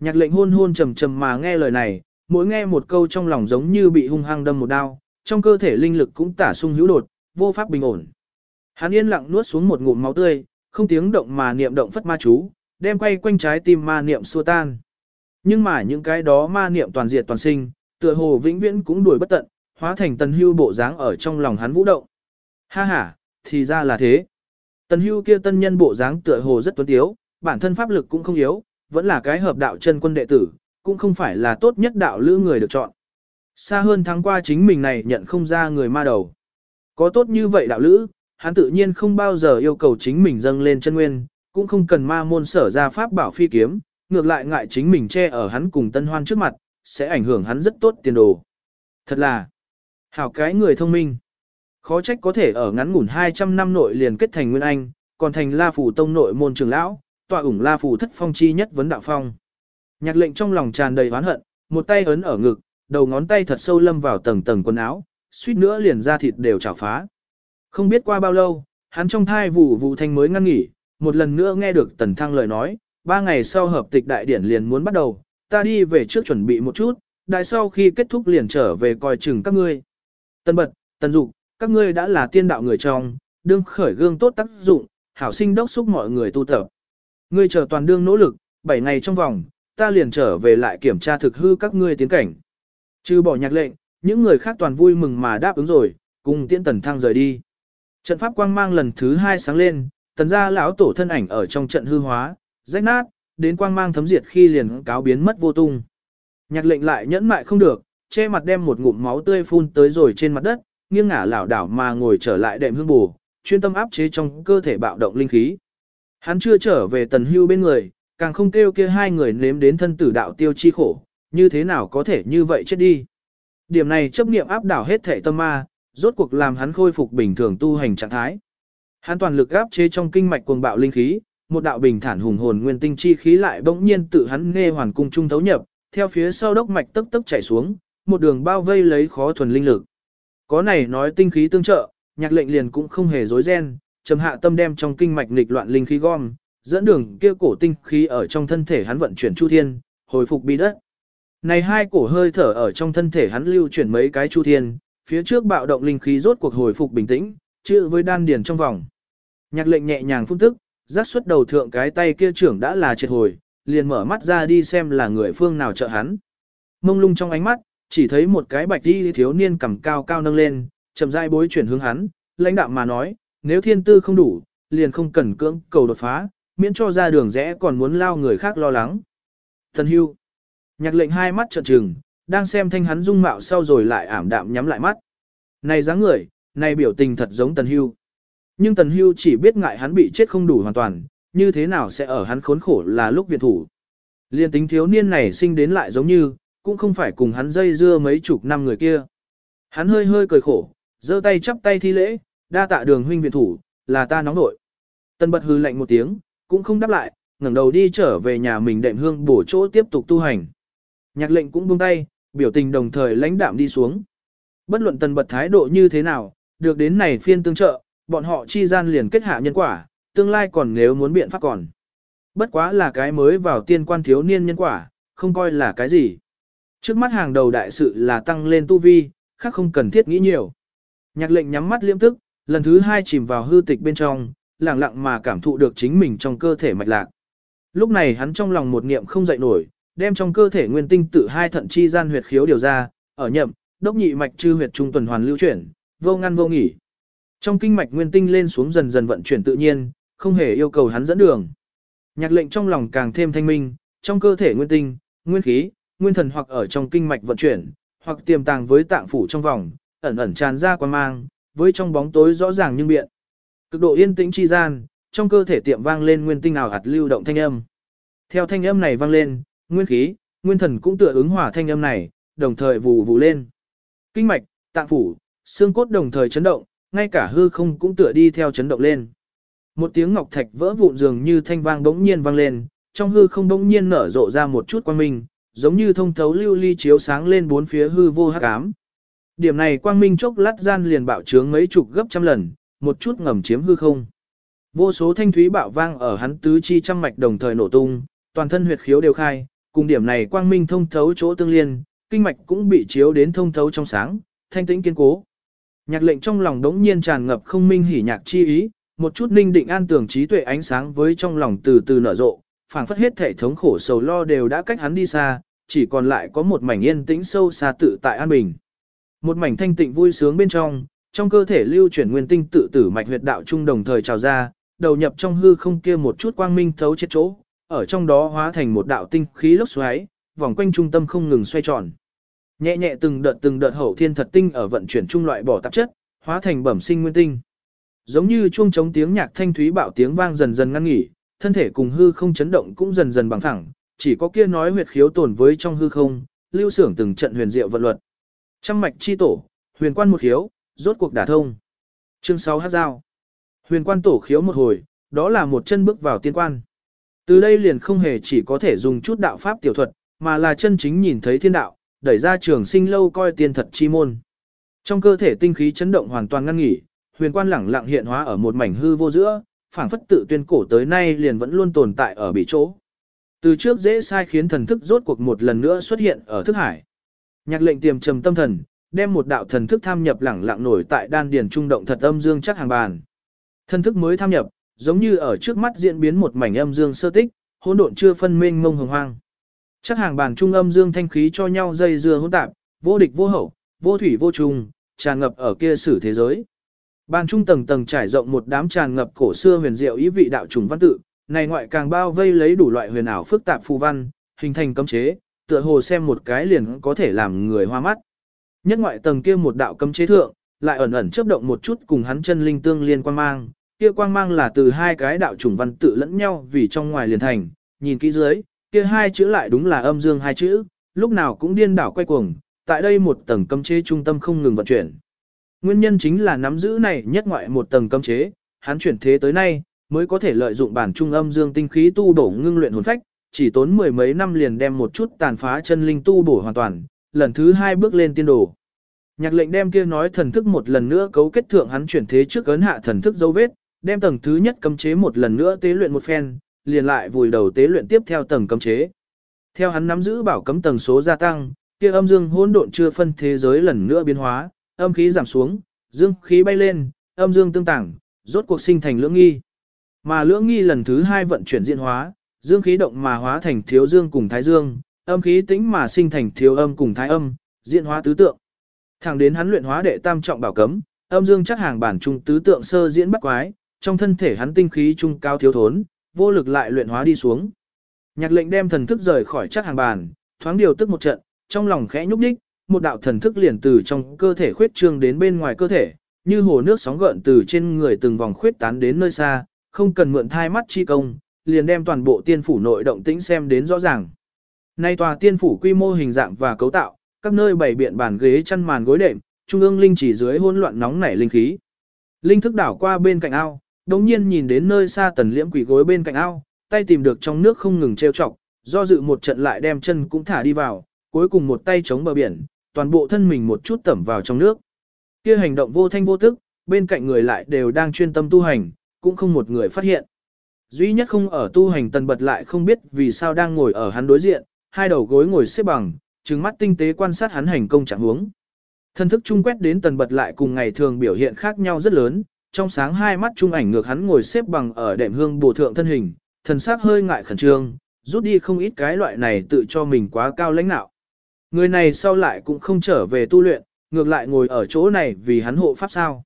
Nhạc lệnh hôn hôn trầm trầm mà nghe lời này, mỗi nghe một câu trong lòng giống như bị hung hăng đâm một đao, trong cơ thể linh lực cũng tả sung hữu đột, vô pháp bình ổn. Hắn yên lặng nuốt xuống một ngụm máu tươi, không tiếng động mà niệm động phất ma chú, đem quay quanh trái tim ma niệm xua tan. Nhưng mà những cái đó ma niệm toàn diệt toàn sinh, tựa hồ vĩnh viễn cũng đuổi bất tận, hóa thành tần hưu bộ dáng ở trong lòng hắn vũ động. Ha ha, thì ra là thế. Tần hưu kia tân nhân bộ dáng tựa hồ rất tuấn tiếu, bản thân pháp lực cũng không yếu, vẫn là cái hợp đạo chân quân đệ tử, cũng không phải là tốt nhất đạo lữ người được chọn. Xa hơn tháng qua chính mình này nhận không ra người ma đầu. Có tốt như vậy đạo lữ, hắn tự nhiên không bao giờ yêu cầu chính mình dâng lên chân nguyên, cũng không cần ma môn sở ra pháp bảo phi kiếm, ngược lại ngại chính mình che ở hắn cùng tân hoan trước mặt, sẽ ảnh hưởng hắn rất tốt tiền đồ. Thật là, hảo cái người thông minh. Khó trách có thể ở ngắn ngủn 200 năm nội liền kết thành Nguyên Anh, còn thành La Phủ Tông nội môn trường lão, tọa ủng La Phủ thất phong chi nhất vấn đạo phong. Nhạc lệnh trong lòng tràn đầy oán hận, một tay ấn ở ngực, đầu ngón tay thật sâu lâm vào tầng tầng quần áo, suýt nữa liền ra thịt đều chảo phá. Không biết qua bao lâu, hắn trong thai vụ vụ thanh mới ngăn nghỉ, một lần nữa nghe được tần thăng lời nói, ba ngày sau hợp tịch đại điển liền muốn bắt đầu, ta đi về trước chuẩn bị một chút, đại sau khi kết thúc liền trở về coi chừng các ngươi. Tần bật, tần dục, các ngươi đã là tiên đạo người trong, đương khởi gương tốt tác dụng, hảo sinh đốc xúc mọi người tu tập. Ngươi chờ toàn đương nỗ lực, 7 ngày trong vòng, ta liền trở về lại kiểm tra thực hư các ngươi tiến cảnh. Trừ bỏ nhạc lệnh, những người khác toàn vui mừng mà đáp ứng rồi, cùng tiễn tần thăng rời đi. Trận pháp quang mang lần thứ hai sáng lên, tần gia lão tổ thân ảnh ở trong trận hư hóa, rách nát, đến quang mang thấm diệt khi liền cáo biến mất vô tung. Nhạc lệnh lại nhẫn mại không được, che mặt đem một ngụm máu tươi phun tới rồi trên mặt đất, nghiêng ngả lảo đảo mà ngồi trở lại đệm hương bù, chuyên tâm áp chế trong cơ thể bạo động linh khí. Hắn chưa trở về tần hưu bên người, càng không kêu kia hai người nếm đến thân tử đạo tiêu chi khổ, như thế nào có thể như vậy chết đi. Điểm này chấp niệm áp đảo hết thể tâm ma, rốt cuộc làm hắn khôi phục bình thường tu hành trạng thái. Hắn toàn lực áp chế trong kinh mạch cuồng bạo linh khí, một đạo bình thản hùng hồn nguyên tinh chi khí lại bỗng nhiên tự hắn nghe hoàn cung trung thấu nhập, theo phía sau đốc mạch tức tức chảy xuống, một đường bao vây lấy khó thuần linh lực. Có này nói tinh khí tương trợ, nhạc lệnh liền cũng không hề rối ren, trầm hạ tâm đem trong kinh mạch nghịch loạn linh khí gom, dẫn đường kia cổ tinh khí ở trong thân thể hắn vận chuyển chu thiên, hồi phục bi đất. Này hai cổ hơi thở ở trong thân thể hắn lưu chuyển mấy cái chu thiên, phía trước bạo động linh khí rốt cuộc hồi phục bình tĩnh, chữ với đan điền trong vòng. Nhạc lệnh nhẹ nhàng phun tức, giác xuất đầu thượng cái tay kia trưởng đã là triệt hồi, liền mở mắt ra đi xem là người phương nào trợ hắn. Mông lung trong ánh mắt, chỉ thấy một cái bạch đi thiếu niên cầm cao cao nâng lên, chậm rãi bối chuyển hướng hắn, lãnh đạm mà nói, nếu thiên tư không đủ, liền không cần cưỡng cầu đột phá, miễn cho ra đường rẽ còn muốn lao người khác lo lắng. Thần hưu. Nhạc lệnh hai mắt trợn trừng, đang xem thanh hắn dung mạo sau rồi lại ảm đạm nhắm lại mắt. Này dáng người, này biểu tình thật giống tần hưu. Nhưng tần hưu chỉ biết ngại hắn bị chết không đủ hoàn toàn, như thế nào sẽ ở hắn khốn khổ là lúc viện thủ. Liên tính thiếu niên này sinh đến lại giống như, cũng không phải cùng hắn dây dưa mấy chục năm người kia. Hắn hơi hơi cười khổ, giơ tay chắp tay thi lễ, đa tạ đường huynh viện thủ, là ta nóng nội. Tần bật hư lạnh một tiếng, cũng không đáp lại, ngẩng đầu đi trở về nhà mình đệm hương bổ chỗ tiếp tục tu hành. Nhạc lệnh cũng buông tay, biểu tình đồng thời lãnh đạm đi xuống. Bất luận tần bật thái độ như thế nào, được đến này phiên tương trợ, bọn họ chi gian liền kết hạ nhân quả, tương lai còn nếu muốn biện pháp còn. Bất quá là cái mới vào tiên quan thiếu niên nhân quả, không coi là cái gì. Trước mắt hàng đầu đại sự là tăng lên tu vi, khác không cần thiết nghĩ nhiều. Nhạc lệnh nhắm mắt liêm tức, lần thứ hai chìm vào hư tịch bên trong, lặng lặng mà cảm thụ được chính mình trong cơ thể mạch lạc. Lúc này hắn trong lòng một niệm không dậy nổi, đem trong cơ thể nguyên tinh tự hai thận chi gian huyệt khiếu điều ra, ở nhậm, đốc nhị mạch chư huyệt trung tuần hoàn lưu chuyển, vô ngăn vô nghỉ. Trong kinh mạch nguyên tinh lên xuống dần dần vận chuyển tự nhiên, không hề yêu cầu hắn dẫn đường. Nhạc lệnh trong lòng càng thêm thanh minh, trong cơ thể nguyên tinh, nguyên khí, nguyên thần hoặc ở trong kinh mạch vận chuyển, hoặc tiềm tàng với tạng phủ trong vòng, ẩn ẩn tràn ra quan mang, với trong bóng tối rõ ràng nhưng biện. Cực độ yên tĩnh chi gian, trong cơ thể tiệm vang lên nguyên tinh ảo hạt lưu động thanh âm. Theo thanh âm này vang lên, nguyên khí, nguyên thần cũng tựa ứng hỏa thanh âm này, đồng thời vù vù lên. Kinh mạch, tạng phủ, xương cốt đồng thời chấn động, ngay cả hư không cũng tựa đi theo chấn động lên. Một tiếng ngọc thạch vỡ vụn dường như thanh vang bỗng nhiên vang lên, trong hư không bỗng nhiên nở rộ ra một chút quang minh, giống như thông thấu lưu ly chiếu sáng lên bốn phía hư vô hắc ám. Điểm này quang minh chốc lát gian liền bạo trướng mấy chục gấp trăm lần, một chút ngầm chiếm hư không. Vô số thanh thúy bạo vang ở hắn tứ chi trăm mạch đồng thời nổ tung, toàn thân huyệt khiếu đều khai, cùng điểm này quang minh thông thấu chỗ tương liên, kinh mạch cũng bị chiếu đến thông thấu trong sáng, thanh tĩnh kiên cố. Nhạc lệnh trong lòng đống nhiên tràn ngập không minh hỉ nhạc chi ý, một chút ninh định an tưởng trí tuệ ánh sáng với trong lòng từ từ nở rộ, phảng phất hết thể thống khổ sầu lo đều đã cách hắn đi xa, chỉ còn lại có một mảnh yên tĩnh sâu xa tự tại an bình. Một mảnh thanh tịnh vui sướng bên trong, trong cơ thể lưu chuyển nguyên tinh tự tử mạch huyệt đạo trung đồng thời trào ra, đầu nhập trong hư không kia một chút quang minh thấu chết chỗ, ở trong đó hóa thành một đạo tinh khí lốc xoáy, vòng quanh trung tâm không ngừng xoay tròn. Nhẹ nhẹ từng đợt từng đợt hậu thiên thật tinh ở vận chuyển trung loại bỏ tạp chất, hóa thành bẩm sinh nguyên tinh. Giống như chuông trống tiếng nhạc thanh thúy bạo tiếng vang dần dần ngăn nghỉ, thân thể cùng hư không chấn động cũng dần dần bằng thẳng, chỉ có kia nói huyệt khiếu tồn với trong hư không, lưu sưởng từng trận huyền diệu vận luật. Trăm mạch chi tổ, huyền quan một khiếu, rốt cuộc đả thông. Chương 6 hát giao. Huyền quan tổ khiếu một hồi, đó là một chân bước vào tiên quan. Từ đây liền không hề chỉ có thể dùng chút đạo pháp tiểu thuật, mà là chân chính nhìn thấy thiên đạo, đẩy ra trường sinh lâu coi tiên thật chi môn. Trong cơ thể tinh khí chấn động hoàn toàn ngăn nghỉ, huyền quan lẳng lặng hiện hóa ở một mảnh hư vô giữa, phảng phất tự tuyên cổ tới nay liền vẫn luôn tồn tại ở bị chỗ. Từ trước dễ sai khiến thần thức rốt cuộc một lần nữa xuất hiện ở thức hải. Nhạc lệnh tiềm trầm tâm thần, đem một đạo thần thức tham nhập lẳng lặng nổi tại đan điền trung động thật âm dương chắc hàng bàn. Thần thức mới tham nhập, giống như ở trước mắt diễn biến một mảnh âm dương sơ tích, hỗn độn chưa phân minh ngông hồng hoang. Chắc hàng bàn trung âm dương thanh khí cho nhau dây dưa hỗn tạp, vô địch vô hậu, vô thủy vô trùng, tràn ngập ở kia sử thế giới. Bàn trung tầng tầng trải rộng một đám tràn ngập cổ xưa huyền diệu ý vị đạo trùng văn tự, này ngoại càng bao vây lấy đủ loại huyền ảo phức tạp phù văn, hình thành cấm chế, tựa hồ xem một cái liền có thể làm người hoa mắt. Nhất ngoại tầng kia một đạo cấm chế thượng, lại ẩn ẩn chớp động một chút cùng hắn chân linh tương liên quan mang, kia quang mang là từ hai cái đạo trùng văn tự lẫn nhau vì trong ngoài liền thành, nhìn kỹ dưới, kia hai chữ lại đúng là âm dương hai chữ, lúc nào cũng điên đảo quay cuồng, tại đây một tầng cấm chế trung tâm không ngừng vận chuyển. Nguyên nhân chính là nắm giữ này nhất ngoại một tầng cấm chế, hắn chuyển thế tới nay, mới có thể lợi dụng bản trung âm dương tinh khí tu bổ ngưng luyện hồn phách, chỉ tốn mười mấy năm liền đem một chút tàn phá chân linh tu bổ hoàn toàn, lần thứ hai bước lên tiên đồ. Nhạc lệnh đem kia nói thần thức một lần nữa cấu kết thượng hắn chuyển thế trước ấn hạ thần thức dấu vết, đem tầng thứ nhất cấm chế một lần nữa tế luyện một phen, liền lại vùi đầu tế luyện tiếp theo tầng cấm chế. Theo hắn nắm giữ bảo cấm tầng số gia tăng, kia âm dương hỗn độn chưa phân thế giới lần nữa biến hóa, âm khí giảm xuống, dương khí bay lên, âm dương tương tảng, rốt cuộc sinh thành lưỡng nghi. Mà lưỡng nghi lần thứ hai vận chuyển diễn hóa, dương khí động mà hóa thành thiếu dương cùng thái dương, âm khí tĩnh mà sinh thành thiếu âm cùng thái âm, diễn hóa tứ tượng. Thẳng đến hắn luyện hóa đệ tam trọng bảo cấm, âm dương chắc hàng bản trung tứ tượng sơ diễn bắt quái, trong thân thể hắn tinh khí trung cao thiếu thốn, vô lực lại luyện hóa đi xuống. Nhạc lệnh đem thần thức rời khỏi chắc hàng bàn, thoáng điều tức một trận, trong lòng khẽ nhúc nhích một đạo thần thức liền từ trong cơ thể khuyết trương đến bên ngoài cơ thể, như hồ nước sóng gợn từ trên người từng vòng khuyết tán đến nơi xa, không cần mượn thai mắt chi công, liền đem toàn bộ tiên phủ nội động tĩnh xem đến rõ ràng. Nay tòa tiên phủ quy mô hình dạng và cấu tạo, các nơi bày biện bàn ghế chăn màn gối đệm, trung ương linh chỉ dưới hỗn loạn nóng nảy linh khí. Linh thức đảo qua bên cạnh ao, đống nhiên nhìn đến nơi xa tần liễm quỷ gối bên cạnh ao, tay tìm được trong nước không ngừng treo chọc, do dự một trận lại đem chân cũng thả đi vào, cuối cùng một tay chống bờ biển, toàn bộ thân mình một chút tẩm vào trong nước. Kia hành động vô thanh vô tức, bên cạnh người lại đều đang chuyên tâm tu hành, cũng không một người phát hiện. Duy nhất không ở tu hành tần bật lại không biết vì sao đang ngồi ở hắn đối diện, hai đầu gối ngồi xếp bằng, trừng mắt tinh tế quan sát hắn hành công trạng huống. Thân thức trung quét đến tần bật lại cùng ngày thường biểu hiện khác nhau rất lớn, trong sáng hai mắt trung ảnh ngược hắn ngồi xếp bằng ở đệm hương bổ thượng thân hình, thần sắc hơi ngại khẩn trương, rút đi không ít cái loại này tự cho mình quá cao lãnh nạo. Người này sau lại cũng không trở về tu luyện, ngược lại ngồi ở chỗ này vì hắn hộ pháp sao.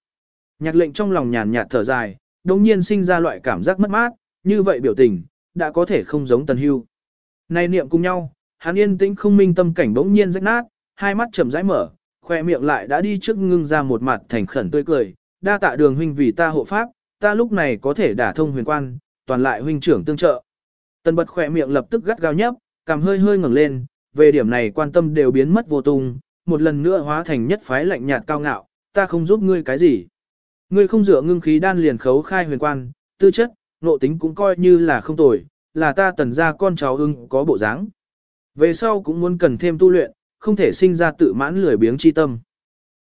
Nhạc lệnh trong lòng nhàn nhạt thở dài, đồng nhiên sinh ra loại cảm giác mất mát, như vậy biểu tình, đã có thể không giống tần hưu. Này niệm cùng nhau, hắn yên tĩnh không minh tâm cảnh bỗng nhiên rách nát, hai mắt chậm rãi mở, khoe miệng lại đã đi trước ngưng ra một mặt thành khẩn tươi cười, đa tạ đường huynh vì ta hộ pháp, ta lúc này có thể đả thông huyền quan, toàn lại huynh trưởng tương trợ. Tần bật khoe miệng lập tức gắt gao nhấp, cảm hơi hơi ngẩng lên, về điểm này quan tâm đều biến mất vô tung, một lần nữa hóa thành nhất phái lạnh nhạt cao ngạo, ta không giúp ngươi cái gì. Ngươi không dựa ngưng khí đan liền khấu khai huyền quan, tư chất, nộ tính cũng coi như là không tồi, là ta tần ra con cháu ưng có bộ dáng. Về sau cũng muốn cần thêm tu luyện, không thể sinh ra tự mãn lười biếng chi tâm.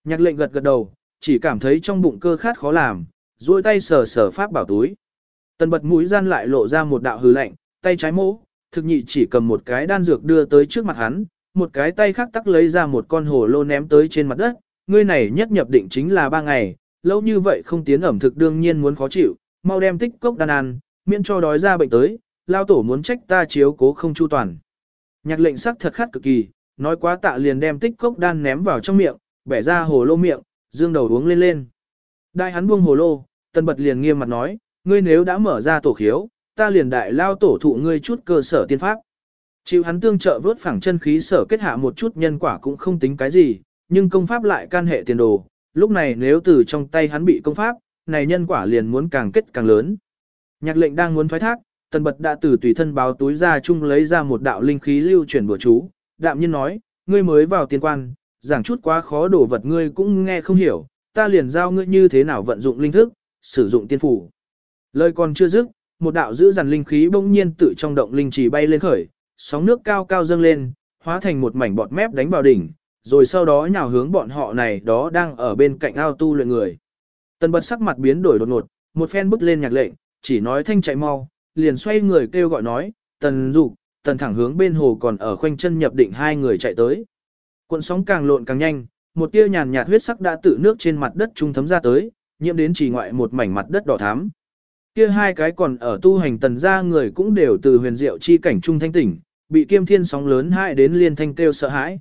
Nhạc lệnh gật gật đầu, chỉ cảm thấy trong bụng cơ khát khó làm, duỗi tay sờ sờ pháp bảo túi. Tần bật mũi gian lại lộ ra một đạo hư lạnh, tay trái mỗ, thực nhị chỉ cầm một cái đan dược đưa tới trước mặt hắn, một cái tay khác tắc lấy ra một con hồ lô ném tới trên mặt đất, ngươi này nhất nhập định chính là ba ngày, lâu như vậy không tiến ẩm thực đương nhiên muốn khó chịu, mau đem tích cốc đan ăn, miễn cho đói ra bệnh tới, lao tổ muốn trách ta chiếu cố không chu toàn. Nhạc lệnh sắc thật khát cực kỳ, nói quá tạ liền đem tích cốc đan ném vào trong miệng, bẻ ra hồ lô miệng, dương đầu uống lên lên. Đại hắn buông hồ lô, tân bật liền nghiêm mặt nói, ngươi nếu đã mở ra tổ khiếu, ta liền đại lao tổ thụ ngươi chút cơ sở tiên pháp. Chịu hắn tương trợ vớt phẳng chân khí sở kết hạ một chút nhân quả cũng không tính cái gì, nhưng công pháp lại can hệ tiền đồ, lúc này nếu từ trong tay hắn bị công pháp, này nhân quả liền muốn càng kết càng lớn. Nhạc lệnh đang muốn thoái thác, tần bật đã từ tùy thân báo túi ra chung lấy ra một đạo linh khí lưu chuyển bùa chú, đạm nhiên nói, ngươi mới vào tiên quan, giảng chút quá khó đổ vật ngươi cũng nghe không hiểu, ta liền giao ngươi như thế nào vận dụng linh thức, sử dụng tiên phủ. Lời còn chưa dứt, một đạo giữ dàn linh khí bỗng nhiên tự trong động linh trì bay lên khởi, sóng nước cao cao dâng lên, hóa thành một mảnh bọt mép đánh vào đỉnh, rồi sau đó nhào hướng bọn họ này đó đang ở bên cạnh ao tu luyện người. Tần bật sắc mặt biến đổi đột ngột, một phen bước lên nhạc lệnh, chỉ nói thanh chạy mau, liền xoay người kêu gọi nói, tần dục, tần thẳng hướng bên hồ còn ở khoanh chân nhập định hai người chạy tới. Cuộn sóng càng lộn càng nhanh, một tia nhàn nhạt huyết sắc đã tự nước trên mặt đất trung thấm ra tới, nhiễm đến chỉ ngoại một mảnh mặt đất đỏ thắm. Kia hai cái còn ở tu hành tần gia người cũng đều từ huyền diệu chi cảnh trung thanh tỉnh, bị kiêm thiên sóng lớn hại đến liên thanh kêu sợ hãi.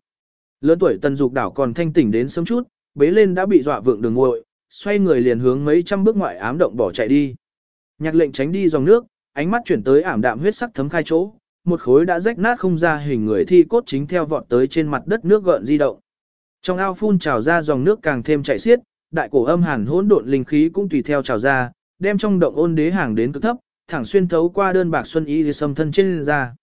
Lớn tuổi tần dục đảo còn thanh tỉnh đến sớm chút, bế lên đã bị dọa vượng đường ngội, xoay người liền hướng mấy trăm bước ngoại ám động bỏ chạy đi. Nhạc lệnh tránh đi dòng nước, ánh mắt chuyển tới ảm đạm huyết sắc thấm khai chỗ, một khối đã rách nát không ra hình người thi cốt chính theo vọt tới trên mặt đất nước gợn di động. Trong ao phun trào ra dòng nước càng thêm chảy xiết, đại cổ âm hàn hỗn độn linh khí cũng tùy theo trào ra, đem trong động ôn đế hàng đến cực thấp, thẳng xuyên thấu qua đơn bạc xuân y sâm thân trên ra.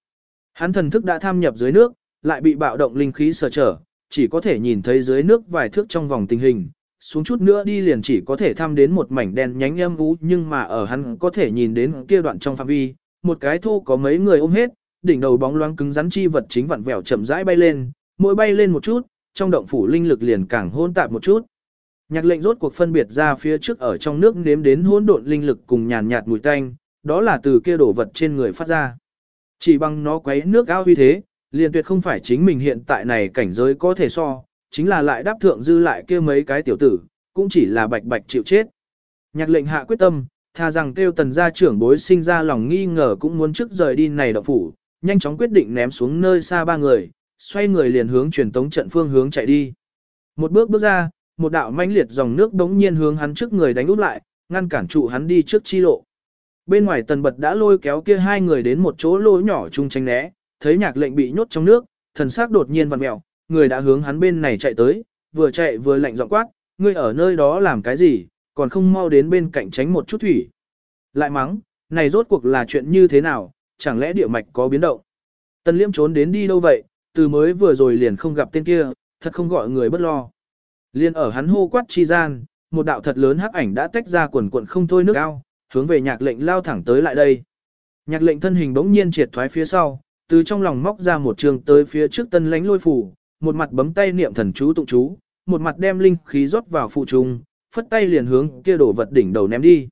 Hắn thần thức đã tham nhập dưới nước, lại bị bạo động linh khí sở trở, chỉ có thể nhìn thấy dưới nước vài thước trong vòng tình hình, xuống chút nữa đi liền chỉ có thể thăm đến một mảnh đen nhánh âm u nhưng mà ở hắn có thể nhìn đến kia đoạn trong phạm vi, một cái thô có mấy người ôm hết, đỉnh đầu bóng loáng cứng rắn chi vật chính vặn vẹo chậm rãi bay lên, mỗi bay lên một chút, trong động phủ linh lực liền càng hỗn tạp một chút. Nhạc lệnh rốt cuộc phân biệt ra phía trước ở trong nước nếm đến hỗn độn linh lực cùng nhàn nhạt mùi tanh, đó là từ kia đổ vật trên người phát ra. Chỉ bằng nó quấy nước ao huy thế, liền tuyệt không phải chính mình hiện tại này cảnh giới có thể so, chính là lại đáp thượng dư lại kia mấy cái tiểu tử, cũng chỉ là bạch bạch chịu chết. Nhạc lệnh hạ quyết tâm, tha rằng kêu tần gia trưởng bối sinh ra lòng nghi ngờ cũng muốn trước rời đi này động phủ, nhanh chóng quyết định ném xuống nơi xa ba người, xoay người liền hướng truyền tống trận phương hướng chạy đi. Một bước bước ra, một đạo mãnh liệt dòng nước đống nhiên hướng hắn trước người đánh úp lại, ngăn cản trụ hắn đi trước chi lộ. Bên ngoài tần bật đã lôi kéo kia hai người đến một chỗ lỗ nhỏ chung tránh né, thấy nhạc lệnh bị nhốt trong nước, thần sắc đột nhiên vặn mèo, người đã hướng hắn bên này chạy tới, vừa chạy vừa lạnh giọng quát, ngươi ở nơi đó làm cái gì, còn không mau đến bên cạnh tránh một chút thủy. Lại mắng, này rốt cuộc là chuyện như thế nào, chẳng lẽ địa mạch có biến động. Tần liêm trốn đến đi đâu vậy, từ mới vừa rồi liền không gặp tên kia, thật không gọi người bất lo. Liên ở hắn hô quát chi gian, một đạo thật lớn hắc ảnh đã tách ra quần quần không thôi nước ao, hướng về nhạc lệnh lao thẳng tới lại đây. Nhạc lệnh thân hình bỗng nhiên triệt thoái phía sau, từ trong lòng móc ra một trường tới phía trước tân lánh lôi phủ, một mặt bấm tay niệm thần chú tụng chú, một mặt đem linh khí rót vào phụ trùng, phất tay liền hướng kia đổ vật đỉnh đầu ném đi.